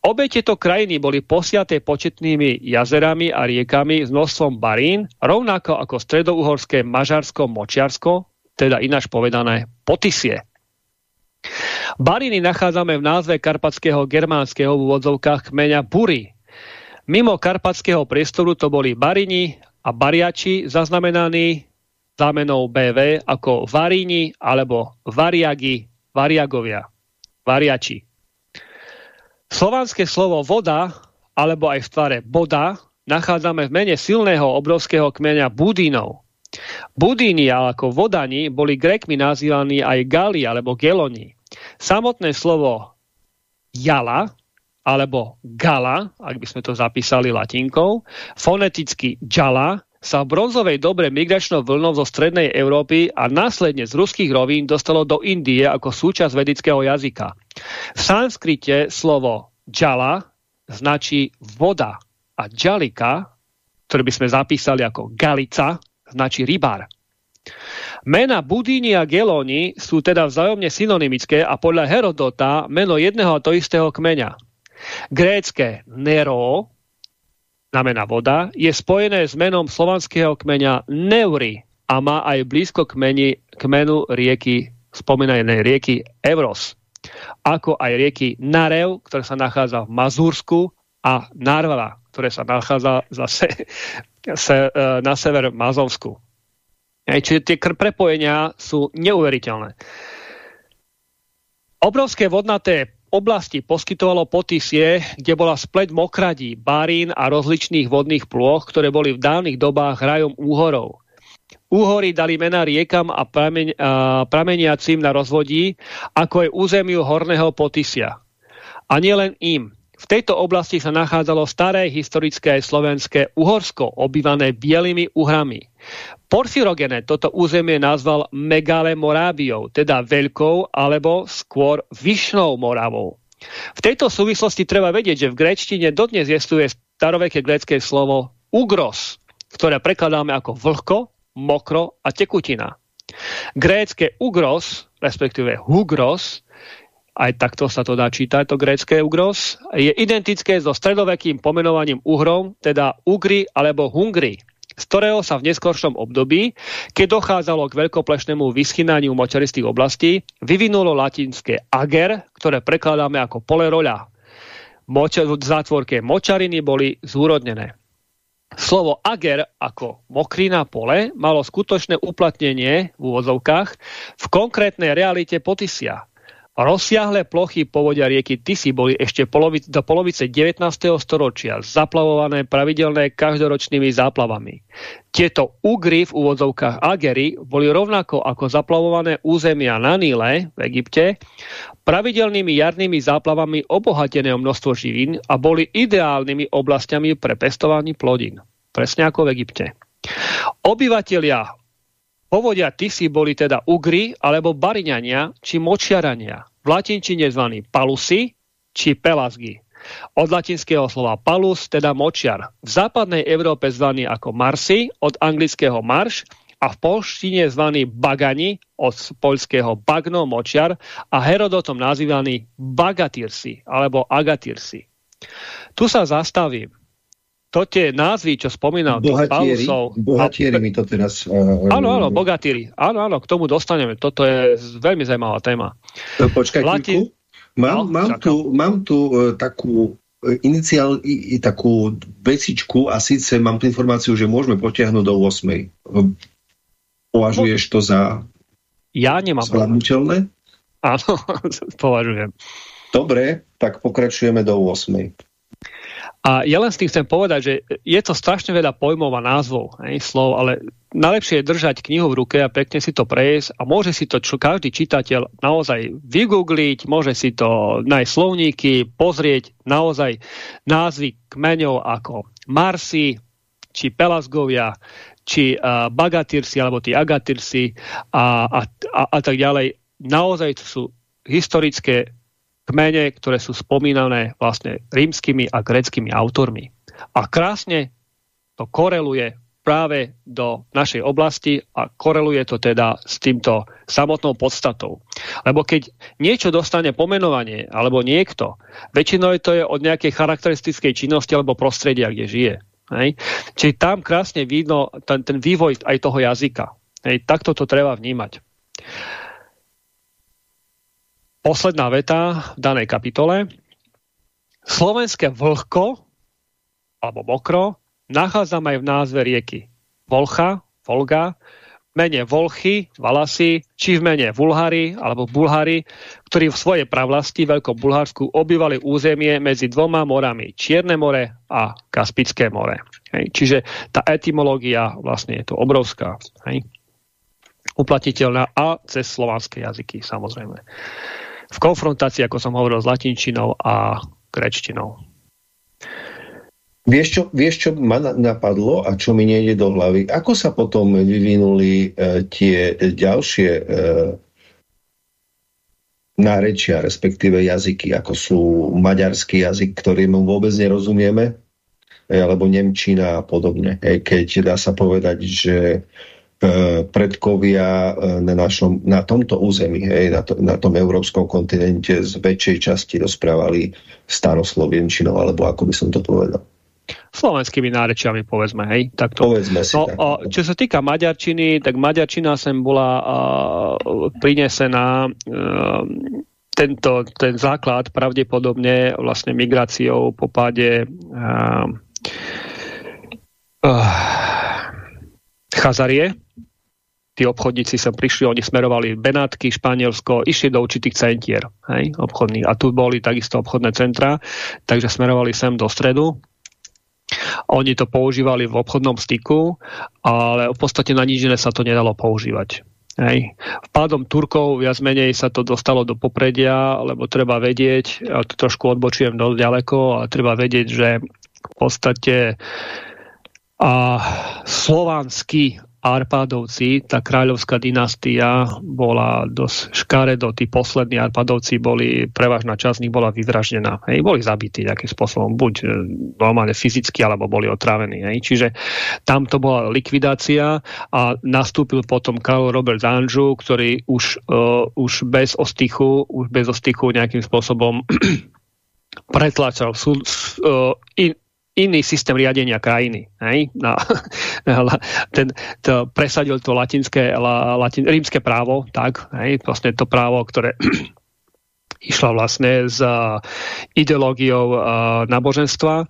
Obe tieto krajiny boli posiaté početnými jazerami a riekami s množstvom barín, rovnako ako stredouhorské Mažarsko-Močiarsko, teda ináč povedané Potisie. Bariny nachádzame v názve karpatského germánskeho v úvodzovkách kmeňa Bury. Mimo karpatského priestoru to boli Barini a Bariači zaznamenaní zámenou BV ako Varíni alebo Variagi, Variagovia, Variači. Slovanské slovo voda alebo aj v tvare boda nachádzame v mene silného obrovského kmeňa Budínov. Budíni ako vodani boli Grekmi nazývaní aj Gali alebo Geloni. Samotné slovo jala alebo gala, ak by sme to zapísali latinkou, foneticky jala, sa v bronzovej dobre migračnou vlnou zo strednej Európy a následne z ruských rovín dostalo do Indie ako súčasť vedického jazyka. V sanskrite slovo džala značí voda a džalika, ktoré by sme zapísali ako galica, značí rybár. Mena Budíni a Gelóni sú teda vzájomne synonymické a podľa Herodota meno jedného a to istého kmeňa. Grécké Nero znamená voda, je spojené s menom slovanského kmeňa Neury a má aj blízko kmeni, kmenu rieky, spomínanej rieky Evros, ako aj rieky Narev, ktoré sa nachádza v Mazúrsku a Narvala, ktoré sa nachádza zase se, e, na sever Mazovsku. Čiže tie prepojenia sú neuveriteľné. Obrovské vodnaté oblasti poskytovalo potisie, kde bola spleť mokradí, barín a rozličných vodných plôch, ktoré boli v dávnych dobách rajom úhorov. Úhory dali mena riekam a, prameň, a prameniacim na rozvodí, ako je územiu horného potisia. A nielen im. V tejto oblasti sa nachádzalo staré historické slovenské Uhorsko, obývané bielými uhrami. Porfyrogene toto územie nazval Megale Morábiou, teda Veľkou alebo skôr Vyšnou Moravou. V tejto súvislosti treba vedieť, že v gréčtine dodnes jestuje staroveké grécké slovo ugros, ktoré prekladáme ako vlhko, mokro a tekutina. Grécké ugros, respektíve hugros, aj takto sa to dá čítať, to grécké ugros, je identické so stredovekým pomenovaním uhrom, teda ugry alebo hungry, z ktorého sa v neskoršom období, keď dochádzalo k veľkoplešnému vyschynaniu močaristých oblastí, vyvinulo latinské ager, ktoré prekladáme ako pole roľa. Moč v zátvorke močariny boli zúrodnené. Slovo ager ako mokrina pole malo skutočné uplatnenie v úvodzovkách v konkrétnej realite Potisia, Rozsiahle plochy povodia rieky Tisy boli ešte polovic, do polovice 19. storočia zaplavované pravidelné každoročnými záplavami. Tieto ugry v úvodzovkách Agery boli rovnako ako zaplavované územia na Níle v Egypte pravidelnými jarnými záplavami obohatené o množstvo živín a boli ideálnymi oblastiami pre pestovanie plodín. Presne ako v Egypte. Obyvatelia Povodia Tisy boli teda Ugry alebo Bariňania či Močiarania, v latinčine zvaní Palusy či Pelasgy. Od latinského slova palus, teda močiar. V západnej Európe zvaný ako Marsi, od anglického marš a v polštine zvaný Bagani, od poľského bagno, močiar a Herodotom nazývaný Bagatírsi alebo Agatírsi. Tu sa zastavím to tie názvy, čo spomínal, bohatieri, Paulusov, bohatieri mi to teraz... Uh, áno, áno, bogatíri. Áno, áno, k tomu dostaneme. Toto je veľmi zaujímavá téma. No, počkaj, Latin... mám, no, mám, tu, mám tu uh, takú iniciál, i, i, takú vecičku a síce mám tu informáciu, že môžeme potiahnuť do 8. Považuješ to za ja nemám zvládnutelné? Áno, považujem. Dobre, tak pokračujeme do 8. A ja len s tým chcem povedať, že je to strašne veľa pojmov a názvov, hej, slov, ale najlepšie je držať knihu v ruke a pekne si to prejsť a môže si to čo každý čitateľ naozaj vygoogliť, môže si to nájsť slovníky, pozrieť naozaj názvy kmeňov ako Marsi, či Pelasgovia, či uh, Bagatírsi, alebo tí Agatírsi a, a, a, a tak ďalej. Naozaj to sú historické kmene, ktoré sú spomínané vlastne rímskymi a greckými autormi. A krásne to koreluje práve do našej oblasti a koreluje to teda s týmto samotnou podstatou. Lebo keď niečo dostane pomenovanie alebo niekto, väčšinou to je od nejakej charakteristickej činnosti alebo prostredia, kde žije. Hej? Čiže tam krásne vidno ten, ten vývoj aj toho jazyka. Hej? Takto to treba vnímať posledná veta v danej kapitole. Slovenské vlhko alebo mokro nachádzame aj v názve rieky. Volcha, Volga, mene Volchy, Valasy, či v mene Vulhary alebo Bulhary, ktorí v svojej pravlasti Veľkom Bulharsku obývali územie medzi dvoma morami, Čierne more a Kaspické more. Hej. Čiže tá etymológia vlastne je to obrovská. Hej. Uplatiteľná a cez slovanské jazyky samozrejme v konfrontácii, ako som hovoril, s latinčinou a grečtinou. Vieš čo, vieš, čo ma napadlo a čo mi nejde do hlavy? Ako sa potom vyvinuli e, tie ďalšie e, nárečia, respektíve jazyky, ako sú maďarský jazyk, ktorým vôbec nerozumieme, e, alebo Nemčina a podobne. E, keď dá sa povedať, že predkovia e, na, našom, na tomto území, hej, na, to, na tom európskom kontinente z väčšej časti rozprávali staroslovenčinou, alebo ako by som to povedal. Slovenskými nárečiami, povedzme, hej. Takto. Povedzme si no, tak. A, čo sa týka maďarčiny, tak maďarčina sem bola a, prinesená a, tento, ten základ pravdepodobne vlastne migráciou po páde a, a, Chazarie, tí obchodníci sem prišli, oni smerovali Benátky, Španielsko, išli do určitých centier hej, obchodných. A tu boli takisto obchodné centra, takže smerovali sem do stredu. Oni to používali v obchodnom styku, ale v podstate na nič sa to nedalo používať. Hej. Pádom Turkov viac menej sa to dostalo do popredia, lebo treba vedieť, ja to trošku odbočujem dosť ďaleko, ale treba vedieť, že v podstate a slovanský Arpádovci, tá kráľovská dynastia bola dosť škaredo, tí poslední Arpádovci boli, prevažná časť nich bola vyvraždená. Hej, boli zabití nejakým spôsobom, buď e, normálne fyzicky, alebo boli otrávení. Hej. Čiže tam to bola likvidácia a nastúpil potom Karol Robert Zanžu, ktorý už, uh, už bez ostychu, už bez ostychu nejakým spôsobom pretlačal súd, uh, in, iný systém riadenia krajiny. Hej? No, ten, to, presadil to latinské, la, latin, rímske právo, tak, hej? vlastne to právo, ktoré išlo vlastne s uh, ideológiou uh, náboženstva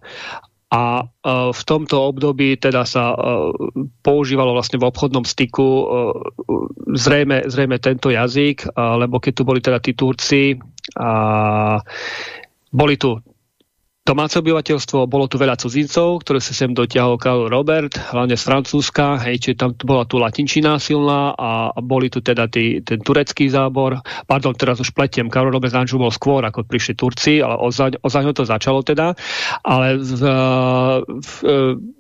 a uh, v tomto období teda sa používalo vlastne v obchodnom styku zrejme, zrejme tento jazyk, lebo keď tu boli teda tí Turci, uh, boli tu domáce obyvateľstvo, bolo tu veľa cudzincov, ktoré sa sem dotiahol Karl Robert, hlavne z Francúzska, hej, čiže tam bola tu latinčina silná a, boli tu teda tý, ten turecký zábor, pardon, teraz už pletiem, Karol Robert Zanču bol skôr, ako prišli Turci, ale ozaň, ozaň to začalo teda, ale v, v,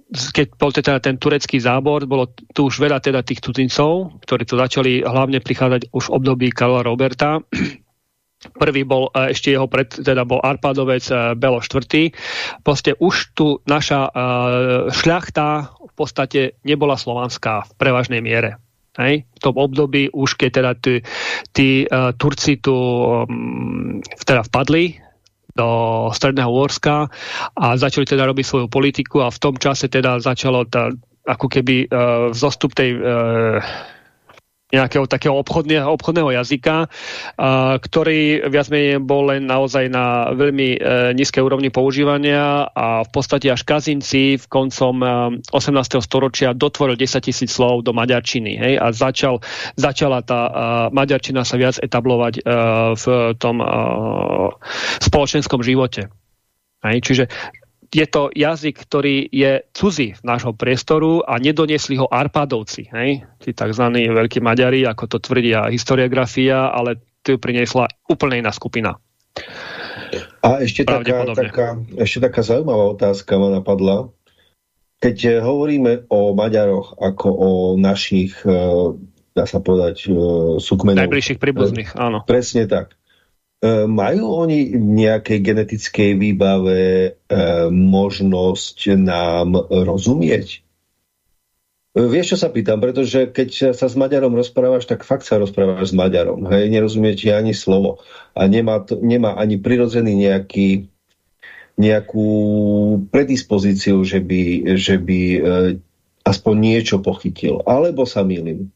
keď bol teda ten turecký zábor, bolo tu už veľa teda tých cudzincov, ktorí tu začali hlavne prichádzať už v období Karla Roberta, Prvý bol e, ešte jeho pred, teda bol Arpadovec e, Belo IV. Proste už tu naša uh, šľachta v podstate nebola slovanská v prevažnej miere. Hej? V tom období už keď teda tí, tí uh, Turci tu um, teda vpadli do Stredného Úorska a začali teda robiť svoju politiku a v tom čase teda začalo tá, ako keby uh, vzostup tej uh, nejakého takého obchodného, obchodného jazyka, a, ktorý viac menej bol len naozaj na veľmi e, nízkej úrovni používania a v podstate až Kazinci v koncom e, 18. storočia dotvoril 10 tisíc slov do maďarčiny hej, a začal, začala tá e, maďarčina sa viac etablovať e, v tom e, spoločenskom živote. Hej, čiže je to jazyk, ktorý je cudzí v nášho priestoru a nedoniesli ho Arpadovci, hej? tí tzv. veľkí Maďari, ako to tvrdia historiografia, ale tu priniesla úplne iná skupina. A ešte taká, taká, ešte taká zaujímavá otázka ma napadla. Keď eh, hovoríme o Maďaroch ako o našich, eh, dá sa povedať, eh, sukmenov. Najbližších príbuzných, áno. Presne tak. E, majú oni nejakej genetickej výbave e, možnosť nám rozumieť? E, vieš, čo sa pýtam? Pretože keď sa s Maďarom rozprávaš, tak fakt sa rozprávaš s Maďarom. Hej? Nerozumiete ani slovo. A nemá, to, nemá ani prirodzený nejaký nejakú predispozíciu, že by, že by e, aspoň niečo pochytil. Alebo sa milím.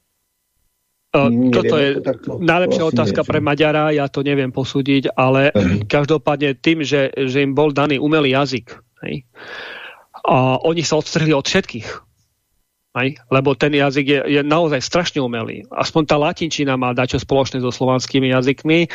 Uh, toto je najlepšia otázka pre Maďara, ja to neviem posúdiť, ale uh-huh. každopádne tým, že, že im bol daný umelý jazyk, hej, a oni sa odstrhli od všetkých. Hej, lebo ten jazyk je, je naozaj strašne umelý. Aspoň tá latinčina má dačo spoločné so slovanskými jazykmi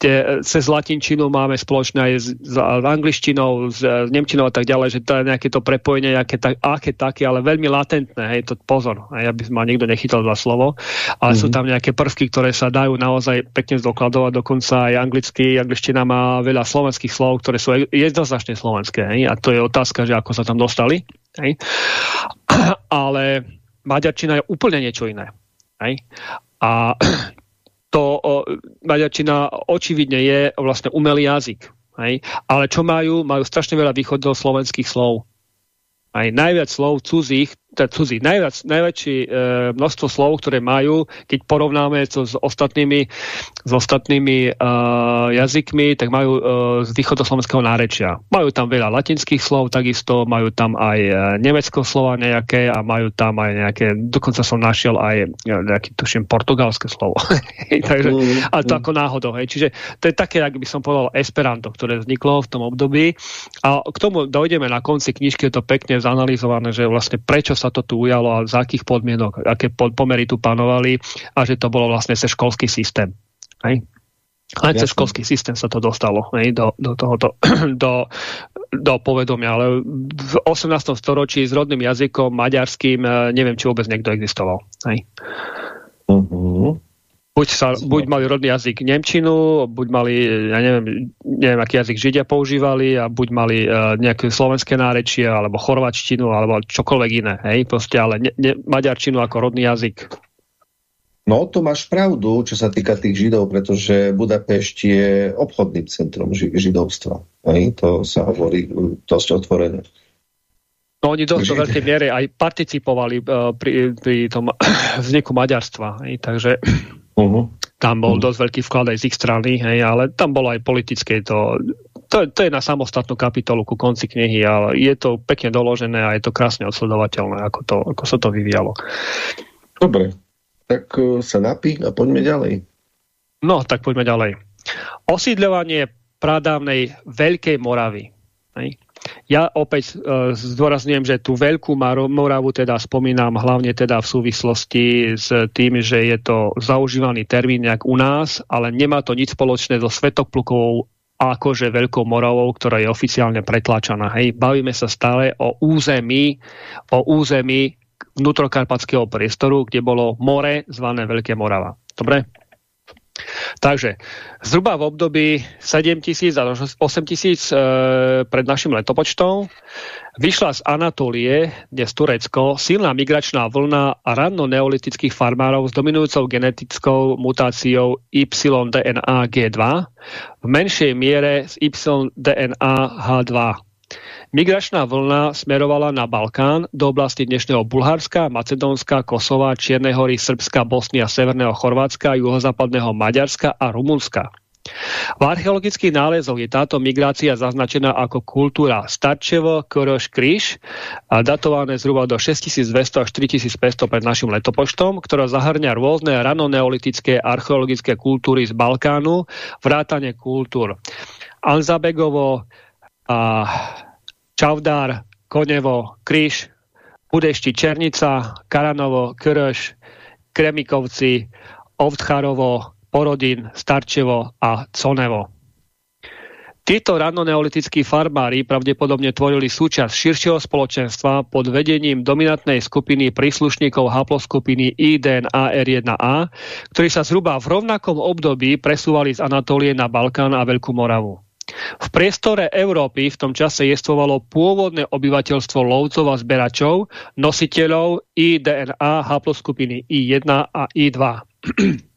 te, cez latinčinu máme spoločné aj s, s angličtinou, s, s nemčinou a tak ďalej, že to je nejaké to prepojenie, aké, tak, aké také, ale veľmi latentné, hej, to pozor, hej, aby ma niekto nechytal za slovo, ale mm -hmm. sú mhm. tam nejaké prvky, ktoré sa dajú naozaj pekne zdokladovať, dokonca aj anglicky, angličtina má veľa slovenských slov, ktoré sú jednoznačne slovenské, hej, a to je otázka, že ako sa tam dostali, hej. ale maďarčina je úplne niečo iné. Hej. A to o, maďarčina očividne je vlastne umelý jazyk. Hej? Ale čo majú? Majú strašne veľa východov slovenských slov. Aj najviac slov cudzích, teda cudzích, najviac, najväčšie e, množstvo slov, ktoré majú, keď porovnáme to s ostatnými, s ostatnými e, jazykmi, tak majú uh, z východoslovenského nárečia. Majú tam veľa latinských slov, takisto majú tam aj uh, nemecké slova nejaké a majú tam aj nejaké, dokonca som našiel aj uh, nejaký, tuším, portugalské slovo. Takže, ale to ako náhodou. Hej. Čiže to je také, ak by som povedal, esperanto, ktoré vzniklo v tom období. A k tomu dojdeme na konci knižky, je to pekne zanalizované, že vlastne prečo sa to tu ujalo a za akých podmienok, aké pomery tu panovali a že to bolo vlastne cez školský systém. Hej? Aj cez školský systém sa to dostalo hej, do, do, tohoto, do, do povedomia, ale v 18. storočí s rodným jazykom maďarským eh, neviem, či vôbec niekto existoval. Hej. Buď, sa, buď mali rodný jazyk Nemčinu, buď mali, ja neviem, neviem, aký jazyk Židia používali a buď mali uh, nejaké slovenské nárečie, alebo chorvačtinu, alebo čokoľvek iné. Hej, proste, ale ne, ne, maďarčinu ako rodný jazyk No to máš pravdu, čo sa týka tých židov, pretože Budapešť je obchodným centrom ži židovstva. Hej? To sa hovorí dosť otvorene. No oni dosť do veľkej miere aj participovali uh, pri, pri tom vzniku maďarstva. Hej? Takže uh -huh. tam bol uh -huh. dosť veľký vklad aj z ich strany, hej? ale tam bolo aj politické to... To, to je na samostatnú kapitolu ku konci knihy, ale je to pekne doložené a je to krásne odsledovateľné, ako, to, ako sa to vyvíjalo. Dobre, tak e, sa napí a poďme ďalej. No, tak poďme ďalej. Osídľovanie pradávnej Veľkej Moravy. Hej. Ja opäť e, zdôrazňujem, že tú Veľkú Moravu teda spomínam hlavne teda v súvislosti s tým, že je to zaužívaný termín nejak u nás, ale nemá to nič spoločné so Svetoplukovou akože Veľkou Moravou, ktorá je oficiálne pretlačaná. Hej. Bavíme sa stále o území, o území vnútrokarpatského priestoru, kde bolo more zvané Veľké Morava. Dobre? Takže zhruba v období 7000 a 8000 e, pred našim letopočtom vyšla z Anatólie, dnes Turecko, silná migračná vlna ranno neolitických farmárov s dominujúcou genetickou mutáciou YDNA G2 v menšej miere z YDNA H2 Migračná vlna smerovala na Balkán, do oblasti dnešného Bulharska, Macedónska, Kosova, Čiernej hory, Srbska, Bosny a Severného Chorvátska, juhozápadného Maďarska a Rumunska. V archeologických nálezoch je táto migrácia zaznačená ako kultúra Starčevo, Koroš, Kríž, datované zhruba do 6200 až 4500 pred našim letopočtom, ktorá zahrňa rôzne ranoneolitické archeologické kultúry z Balkánu, vrátane kultúr Anzabegovo, a Čavdár, Konevo, Kryš, Budešti, Černica, Karanovo, Krš, Kremikovci, Ovtcharovo, Porodin, Starčevo a Conevo. Títo ranoneolitickí farmári pravdepodobne tvorili súčasť širšieho spoločenstva pod vedením dominantnej skupiny príslušníkov haploskupiny IDNA R1A, ktorí sa zhruba v rovnakom období presúvali z Anatólie na Balkán a Veľkú Moravu. V priestore Európy v tom čase jestvovalo pôvodné obyvateľstvo lovcov a zberačov, nositeľov IDNA haploskupiny I1 a I2.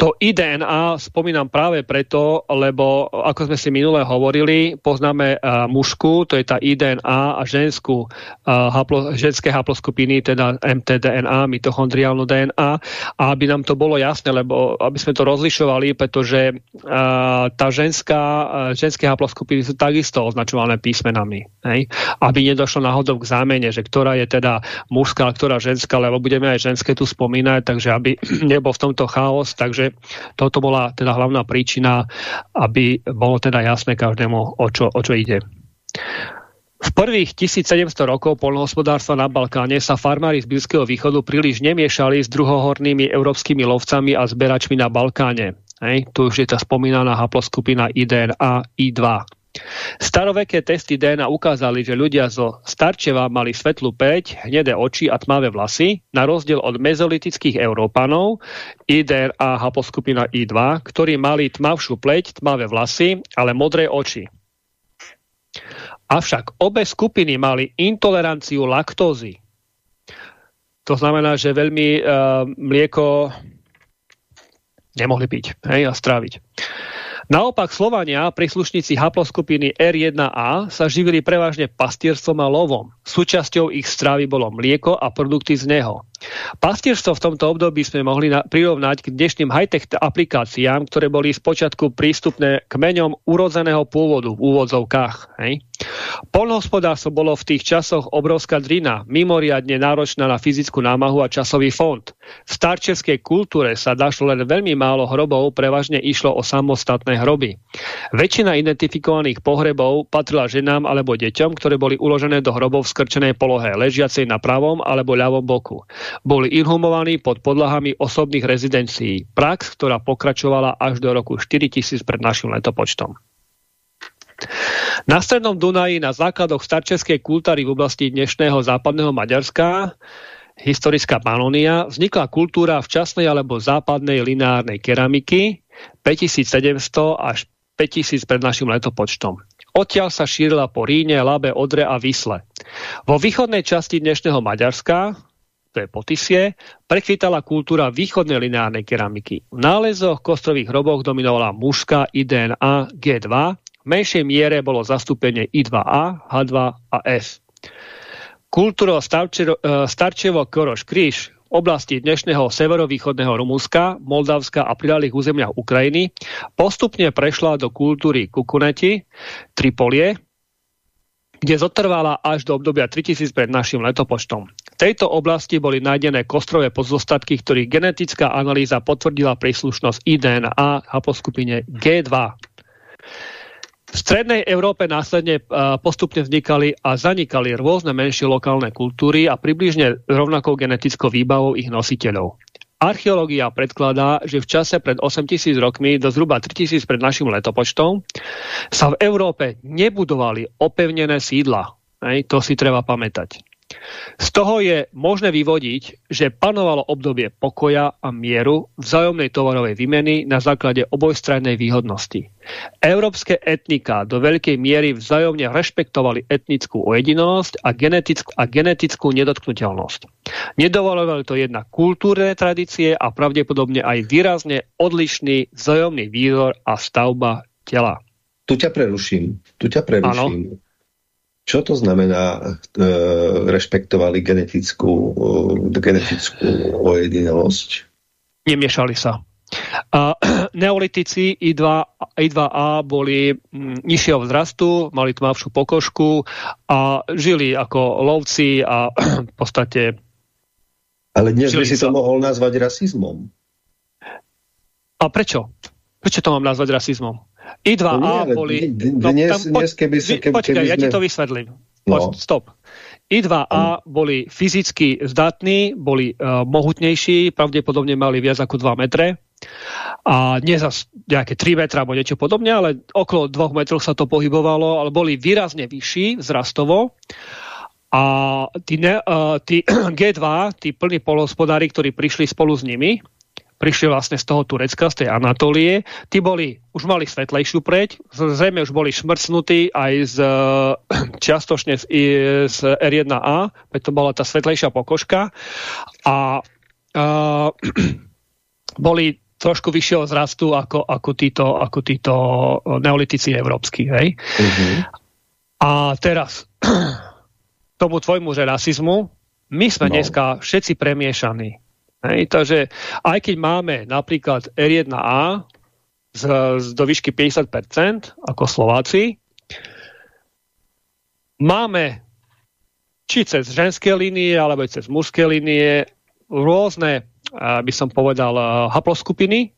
To IDNA spomínam práve preto, lebo ako sme si minule hovorili, poznáme uh, mužku, to je tá IDNA a ženskú, uh, haplo, ženské haploskupiny, teda MTDNA, mitochondriálnu DNA. A aby nám to bolo jasné, lebo aby sme to rozlišovali, pretože uh, tá ženská, uh, ženské haploskupiny sú takisto označované písmenami. Hej? Aby nedošlo náhodou k zámene, že ktorá je teda mužská, ktorá ženská, lebo budeme aj ženské tu spomínať, takže aby nebol v tomto chaos chaos, takže toto bola teda hlavná príčina, aby bolo teda jasné každému, o čo, o čo ide. V prvých 1700 rokov polnohospodárstva na Balkáne sa farmári z Blízkeho východu príliš nemiešali s druhohornými európskymi lovcami a zberačmi na Balkáne. Hej, tu už je tá spomínaná haploskupina IDNA I2. Staroveké testy DNA ukázali, že ľudia zo Starčeva mali svetlú peť, hnedé oči a tmavé vlasy, na rozdiel od mezolitických Európanov, IDR a haposkupina I2, ktorí mali tmavšiu pleť, tmavé vlasy, ale modré oči. Avšak obe skupiny mali intoleranciu laktózy. To znamená, že veľmi uh, mlieko nemohli piť hej, a stráviť. Naopak Slovania, príslušníci haploskupiny R1A, sa živili prevažne pastierstvom a lovom. Súčasťou ich stravy bolo mlieko a produkty z neho. Pastierstvo v tomto období sme mohli na, prirovnať k dnešným high-tech aplikáciám, ktoré boli spočiatku prístupné kmeňom urodzeného pôvodu v úvodzovkách. Hej. Polnohospodárstvo bolo v tých časoch obrovská drina, mimoriadne náročná na fyzickú námahu a časový fond. V starčeskej kultúre sa dašlo len veľmi málo hrobov, prevažne išlo o samostatné hroby. Väčšina identifikovaných pohrebov patrila ženám alebo deťom, ktoré boli uložené do hrobov v skrčenej polohe, ležiacej na pravom alebo ľavom boku. Boli inhumovaní pod podlahami osobných rezidencií. Prax, ktorá pokračovala až do roku 4000 pred našim letopočtom. Na strednom Dunaji na základoch starčeskej kultúry v oblasti dnešného západného Maďarska historická Panónia, vznikla kultúra včasnej alebo západnej lineárnej keramiky 5700 až 5000 pred našim letopočtom. Odtiaľ sa šírila po Ríne, Labe, Odre a Vysle. Vo východnej časti dnešného Maďarska, to je Potisie, prekvítala kultúra východnej lineárnej keramiky. V nálezoch kostrových hroboch dominovala mužská IDNA G2, v menšej miere bolo zastúpenie I2A, H2 a F. Kultúro Starčevo Koroš Kríž v oblasti dnešného severovýchodného Rumúnska, Moldavska a pridalých územiach Ukrajiny postupne prešla do kultúry Kukuneti, Tripolie, kde zotrvala až do obdobia 3000 pred našim letopočtom. V tejto oblasti boli nájdené kostrové pozostatky, ktorých genetická analýza potvrdila príslušnosť IDNA a skupine G2. V strednej Európe následne postupne vznikali a zanikali rôzne menšie lokálne kultúry a približne rovnakou genetickou výbavou ich nositeľov. Archeológia predkladá, že v čase pred 8000 rokmi do zhruba 3000 pred našim letopočtom sa v Európe nebudovali opevnené sídla. Hej, to si treba pamätať. Z toho je možné vyvodiť, že panovalo obdobie pokoja a mieru vzájomnej tovarovej výmeny na základe obojstrannej výhodnosti. Európske etnika do veľkej miery vzájomne rešpektovali etnickú ojedinosť a genetickú, a genetickú nedotknutelnosť. Nedovolovali to jednak kultúrne tradície a pravdepodobne aj výrazne odlišný vzájomný výzor a stavba tela. Tu ťa preruším. Tu ťa preruším. Ano. Čo to znamená, e, rešpektovali genetickú, e, genetickú ojedinelosť? Nemiešali sa. A, neolitici I2, I2A boli mm, nižšieho vzrastu, mali tmavšiu pokožku a žili ako lovci a v podstate... Ale dnes by si to mohol nazvať rasizmom. A prečo? Prečo to mám nazvať rasizmom? I2A no boli... No, dnes, tam, dnes keby, sa, keby, počkaj, keby ja ti to vysvetlím. No. stop. I2A boli fyzicky zdatní, boli uh, mohutnejší, pravdepodobne mali viac ako 2 metre a nie za nejaké 3 metra alebo niečo podobne, ale okolo 2 metrov sa to pohybovalo, ale boli výrazne vyšší zrastovo a tí, ne, uh, tí G2, tí plní polohospodári, ktorí prišli spolu s nimi, prišli vlastne z toho Turecka, z tej Anatólie. Tí boli, už mali svetlejšiu preď, zrejme už boli šmrcnutí aj z, čiastočne z, z R1A, preto bola tá svetlejšia pokožka. A uh, boli trošku vyššieho zrastu ako, ako, títo, ako títo neolitici európsky. Hej? Uh mhm. -huh. A teraz tomu tvojmu že rasizmu, my sme no. dneska všetci premiešaní. Hej, takže aj keď máme napríklad R1A z, z, do výšky 50% ako Slováci, máme či cez ženské línie, alebo cez mužské línie rôzne, by som povedal, haploskupiny.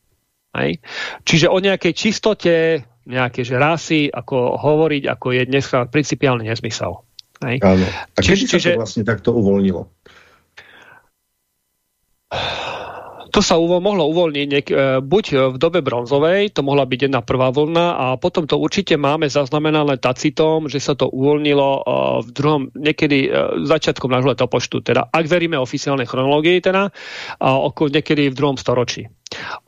Hej. Čiže o nejakej čistote, nejaké že rasy, ako hovoriť, ako je dnes principiálny nezmysel. Hej. Áno. A kedy čiže, sa to vlastne takto uvoľnilo? To sa uvo mohlo uvoľniť niek- e, buď v dobe bronzovej, to mohla byť jedna prvá vlna a potom to určite máme zaznamenané tacitom, že sa to uvoľnilo e, v druhom, niekedy e, začiatkom nášho letopočtu, teda ak veríme oficiálnej chronológii, teda okolo niekedy v druhom storočí.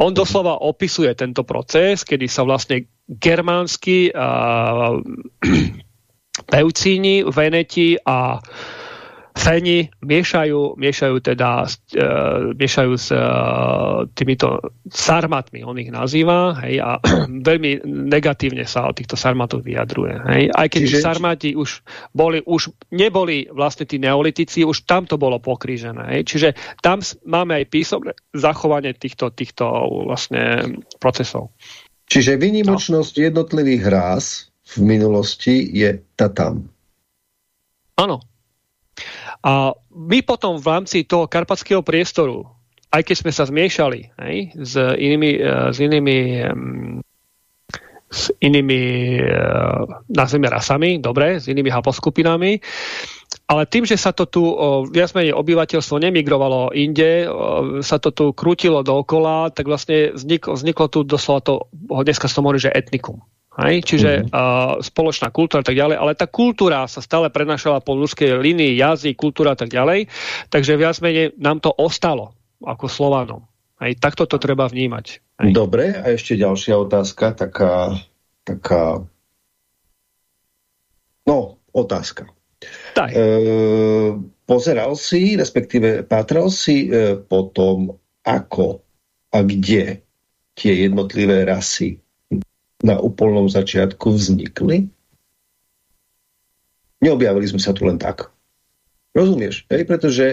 On doslova opisuje tento proces, kedy sa vlastne germánsky uh, pevcíni, veneti a ceni miešajú, miešajú teda uh, miešajú s uh, týmito sarmatmi, on ich nazýva, hej, a veľmi negatívne sa o týchto sarmatoch vyjadruje. Hej. Aj keď Čiže... sarmati už boli, už neboli vlastne tí neolitici, už tam to bolo pokrížené. Hej. Čiže tam máme aj písomné zachovanie týchto, týchto vlastne procesov. Čiže vynimočnosť no. jednotlivých rás v minulosti je tam. Áno, a my potom v rámci toho karpatského priestoru, aj keď sme sa zmiešali hej, s inými, e, s inými s inými e, nazvime rasami, dobre, s inými haposkupinami, ale tým, že sa to tu viac menej obyvateľstvo nemigrovalo inde, sa to tu krútilo dookola, tak vlastne vzniklo, vzniklo tu doslova to, dneska to môže, že etnikum. Hej? Čiže mm -hmm. uh, spoločná kultúra a tak ďalej, ale tá kultúra sa stále prenašala po ľudskej línii, jazyk, kultúra a tak ďalej, takže viac menej nám to ostalo ako Slovanom. Hej? Takto to treba vnímať. Hej? Dobre, a ešte ďalšia otázka, taká, taká no, otázka. Tak. E, pozeral si, respektíve pátral si e, po tom, ako a kde tie jednotlivé rasy na úplnom začiatku vznikli? Neobjavili sme sa tu len tak. Rozumieš? Hej? Pretože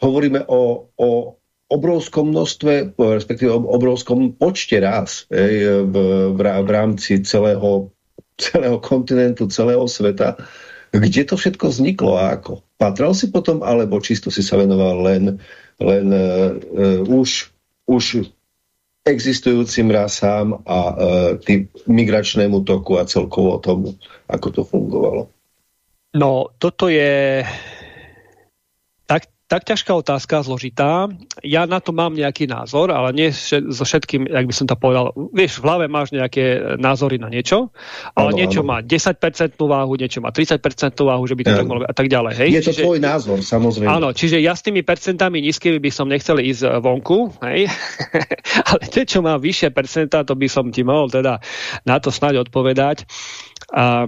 hovoríme o, o obrovskom množstve, respektíve o obrovskom počte rás hej? V, v, v rámci celého, celého kontinentu, celého sveta. Kde to všetko vzniklo a ako? Patral si potom, alebo čisto si sa venoval len, len uh, už, už existujúcim rasám a e, tým migračnému toku a celkovo tomu, ako to fungovalo? No, toto je tak ťažká otázka, zložitá. Ja na to mám nejaký názor, ale nie so všetkým, jak by som to povedal. Vieš, v hlave máš nejaké názory na niečo, ale ano, niečo ano. má 10% váhu, niečo má 30% váhu, že by to tak mohlo a tak ďalej. Hej? Je to čiže, tvoj názor, samozrejme. Áno, čiže ja s tými percentami nízkymi by som nechcel ísť vonku, hej? ale tie, čo má vyššie percentá, to by som ti mohol teda na to snáď odpovedať. A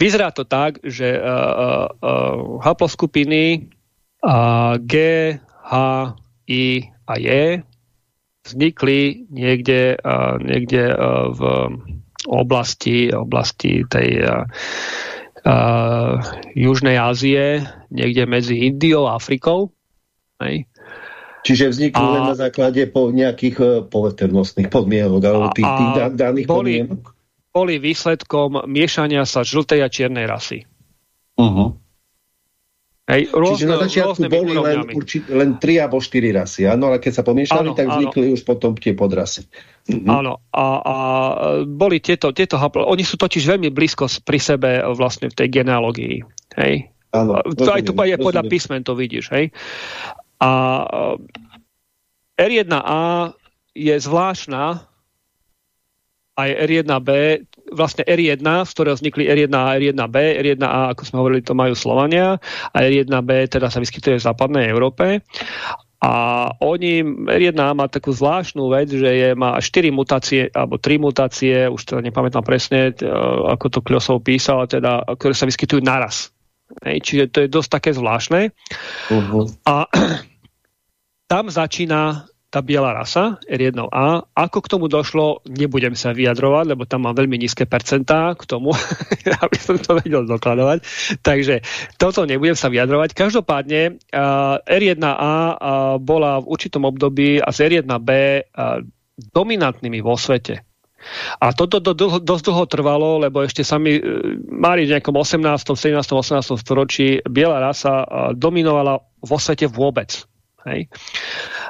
Vyzerá to tak, že uh, uh, uh, haploskupiny G, H, I a J vznikli niekde, niekde v oblasti, oblasti tej Južnej Ázie, niekde medzi Indiou a Afrikou. Hej. Čiže vznikli a, len na základe po nejakých e, poveternostných podmienok alebo tých, tých daných boli, podmienok? Boli výsledkom miešania sa žltej a čiernej rasy. Uh -huh. Hej, rôzne, Čiže na začiatku boli len, určit, len 3 alebo 4 rasy, áno, ale keď sa pomiešali, áno, tak vznikli áno. už potom tie podrasy. Mhm. Áno, a, a boli tieto, tieto oni sú totiž veľmi blízko pri sebe vlastne v tej genealógii. Hej? Áno, to aj tu je podľa písmen, to vidíš. Hej? A R1A je zvláštna, aj R1B, vlastne R1, z ktorého vznikli R1A a R1B. R1A, ako sme hovorili, to majú Slovania a R1B teda sa vyskytuje v západnej Európe. A oni, R1A má takú zvláštnu vec, že je, má 4 mutácie, alebo 3 mutácie, už teda nepamätám presne, ako to Kľosov písal, teda, ktoré sa vyskytujú naraz. Hej, čiže to je dosť také zvláštne. Uh -huh. A tam začína tá biela rasa, R1A. Ako k tomu došlo, nebudem sa vyjadrovať, lebo tam mám veľmi nízke percentá k tomu, aby som to vedel dokladovať. Takže toto nebudem sa vyjadrovať. Každopádne uh, R1A uh, bola v určitom období a z R1B uh, dominantnými vo svete. A toto do, do, dosť dlho trvalo, lebo ešte sami uh, mali v nejakom 18., 17., 18. storočí biela rasa dominovala vo svete vôbec. Hej.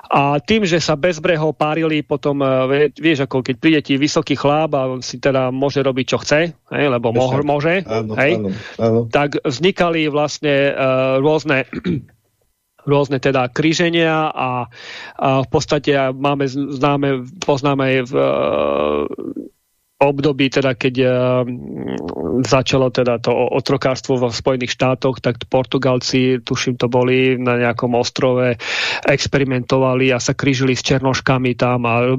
A tým, že sa bez brehov párili potom, e, vieš, ako keď príde ti vysoký chláp a si teda môže robiť, čo chce, hej, lebo mo môže, áno, hej, áno, áno. tak vznikali vlastne uh, rôzne rôzne teda kríženia a, a v podstate máme známe, poznáme v, uh, období, teda keď uh, začalo teda to otrokárstvo v Spojených štátoch, tak Portugalci, tuším to boli na nejakom ostrove, experimentovali a sa krížili s černoškami tam a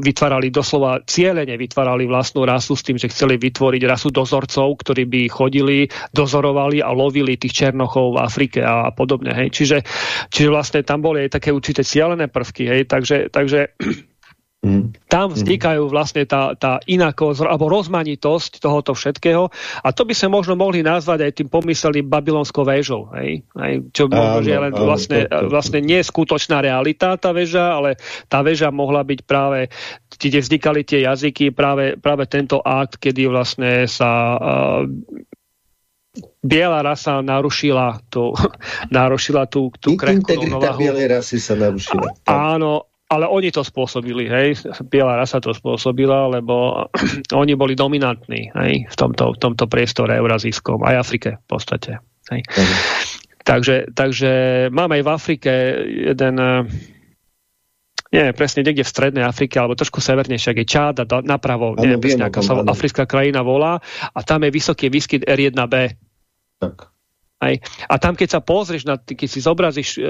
vytvárali doslova cieľene vytvárali vlastnú rasu s tým, že chceli vytvoriť rasu dozorcov, ktorí by chodili, dozorovali a lovili tých černochov v Afrike a, podobne. Hej. Čiže, čiže vlastne tam boli aj také určité cieľené prvky. Hej. Takže, takže Mm. Tam vznikajú vlastne tá, tá inakosť alebo rozmanitosť tohoto všetkého a to by sa možno mohli nazvať aj tým pomyselným babylonskou väžou. Hej? Hej? Čo možno, že len vlastne, vlastne nie je skutočná realita tá väža, ale tá väža mohla byť práve, kde vznikali tie jazyky, práve, práve tento akt, kedy vlastne sa uh, biela rasa narušila tú, narušila tú, tú krehkú rovnováhu. bielej rasy sa narušila. Áno, ale oni to spôsobili, hej, biela rasa to spôsobila, lebo oni boli dominantní, hej, v tomto, v tomto priestore eurazijskom, aj Afrike v podstate. Hej. Mhm. Takže, takže máme aj v Afrike jeden nie, presne niekde v strednej Afrike, alebo trošku severnejšie, je Čád a napravo, ano, neviem, presne, aká sa africká krajina volá, a tam je vysoký výskyt R1B. Tak. Aj. A tam, keď sa pozrieš, na, keď si zobrazíš e,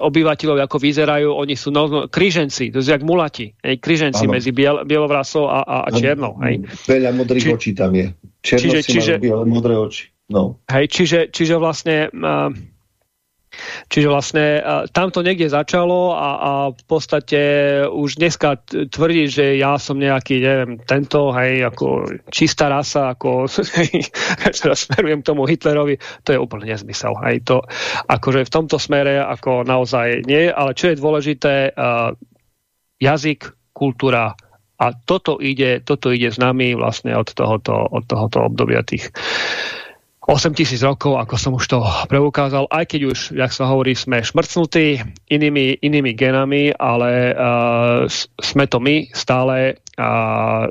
obyvateľov, ako vyzerajú, oni sú no, no, kryženci, to je jak mulati, hej, kryženci ano. medzi biel, bielovrasou a, a, a čiernou. Hej. Veľa modrých Či, očí tam je. Černosci čiže, čiže, biele, modré oči. No. Hej, čiže, čiže vlastne... Uh, Čiže vlastne tam to niekde začalo a, a v podstate už dneska tvrdí, že ja som nejaký, neviem, tento, hej, ako čistá rasa, ako teraz smerujem tomu Hitlerovi, to je úplne nezmysel. Hej, to, akože v tomto smere ako naozaj nie, ale čo je dôležité, uh, jazyk, kultúra, a toto ide, toto ide s nami vlastne od tohoto, od tohoto obdobia tých 8 tisíc rokov, ako som už to preukázal, aj keď už, jak sa hovorí, sme šmrcnutí inými, inými genami, ale uh, sme to my stále uh,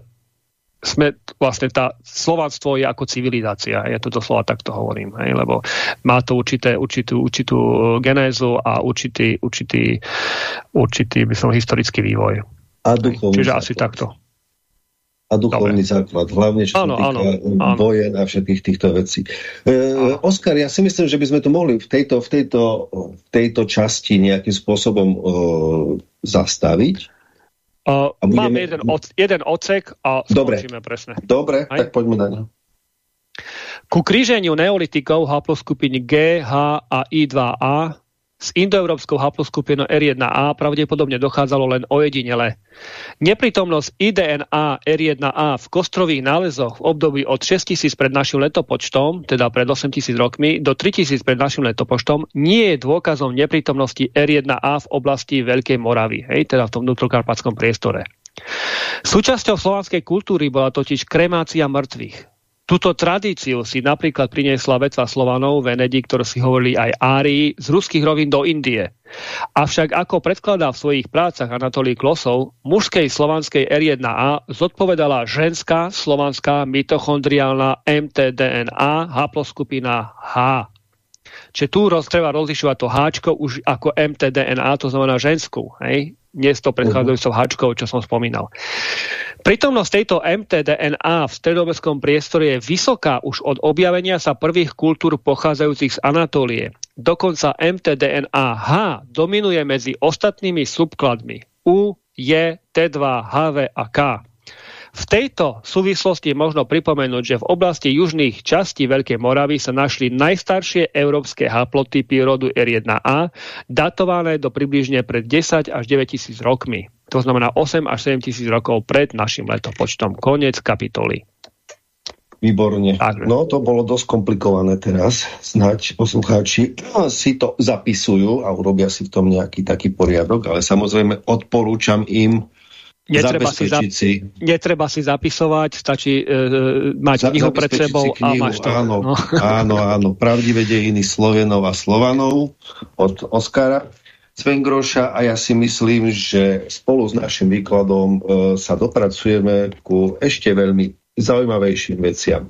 sme vlastne tá slovanstvo je ako civilizácia, ja to doslova takto hovorím, hej, lebo má to určité, určitú, určitú genézu a určitý, určitý, určitý by som, historický vývoj. A duchovný Čiže asi takto a duchovný Dobre. základ, hlavne čo sa týka áno, vojen a všetkých týchto vecí. E, Oskar, ja si myslím, že by sme to mohli v tejto, v tejto, v tejto časti nejakým spôsobom e, zastaviť. Uh, budeme... Máme jeden, od, jeden odsek a skončíme presne. Dobre, Aj? tak poďme na ňo. Ku kríženiu neolitikov haploskupiny G, H a I2A s indoeurópskou haploskupinou R1A pravdepodobne dochádzalo len ojedinele. Neprítomnosť IDNA R1A v kostrových nálezoch v období od 6000 pred našim letopočtom, teda pred 8000 rokmi, do 3000 pred našim letopočtom, nie je dôkazom neprítomnosti R1A v oblasti Veľkej Moravy, hej, teda v tom vnútrokarpatskom priestore. Súčasťou slovanskej kultúry bola totiž kremácia mŕtvych. Túto tradíciu si napríklad priniesla vetva Slovanov, Venedi, ktorí si hovorili aj Árii, z ruských rovín do Indie. Avšak ako predkladá v svojich prácach Anatolí Klosov, mužskej slovanskej R1A zodpovedala ženská slovanská mitochondriálna mtDNA haploskupina H. Čiže tu roz, treba rozlišovať to háčko už ako mtDNA, to znamená ženskú. Hej? Nie s tou predchádzajúcou uh -huh. hačkou, čo som spomínal. Prítomnosť tejto mtDNA v stredoveskom priestore je vysoká už od objavenia sa prvých kultúr pochádzajúcich z Anatólie. Dokonca mtDNA-H dominuje medzi ostatnými subkladmi U, J, T2, HV a K. V tejto súvislosti je možno pripomenúť, že v oblasti južných častí Veľkej Moravy sa našli najstaršie európske haplotypy rodu R1A, datované do približne pred 10 až 9 tisíc rokmi. To znamená 8 až 7 tisíc rokov pred našim letopočtom. Konec kapitoly. Výborne. No, to bolo dosť komplikované teraz. Snať poslucháči si to zapisujú a urobia si v tom nejaký taký poriadok, ale samozrejme odporúčam im Netreba si, zap si. netreba si zapisovať, stačí e, mať Za, knihu pred sebou knihu, a máš to. Áno, no. áno, áno. Pravdivé dejiny Slovenov a Slovanov od Oskara Svengroša a ja si myslím, že spolu s našim výkladom e, sa dopracujeme ku ešte veľmi zaujímavejším veciam.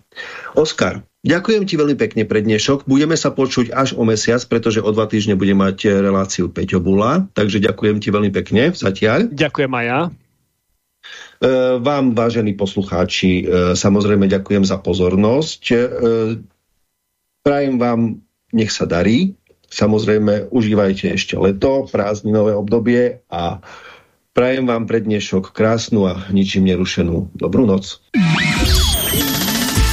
Oskar, ďakujem ti veľmi pekne pre dnešok. Budeme sa počuť až o mesiac, pretože o dva týždne bude mať reláciu Peťo Bula, takže ďakujem ti veľmi pekne zatiaľ. Ďakujem aj ja. Vám, vážení poslucháči, samozrejme ďakujem za pozornosť. Prajem vám, nech sa darí. Samozrejme, užívajte ešte leto, prázdninové obdobie a prajem vám pre dnešok krásnu a ničím nerušenú dobrú noc.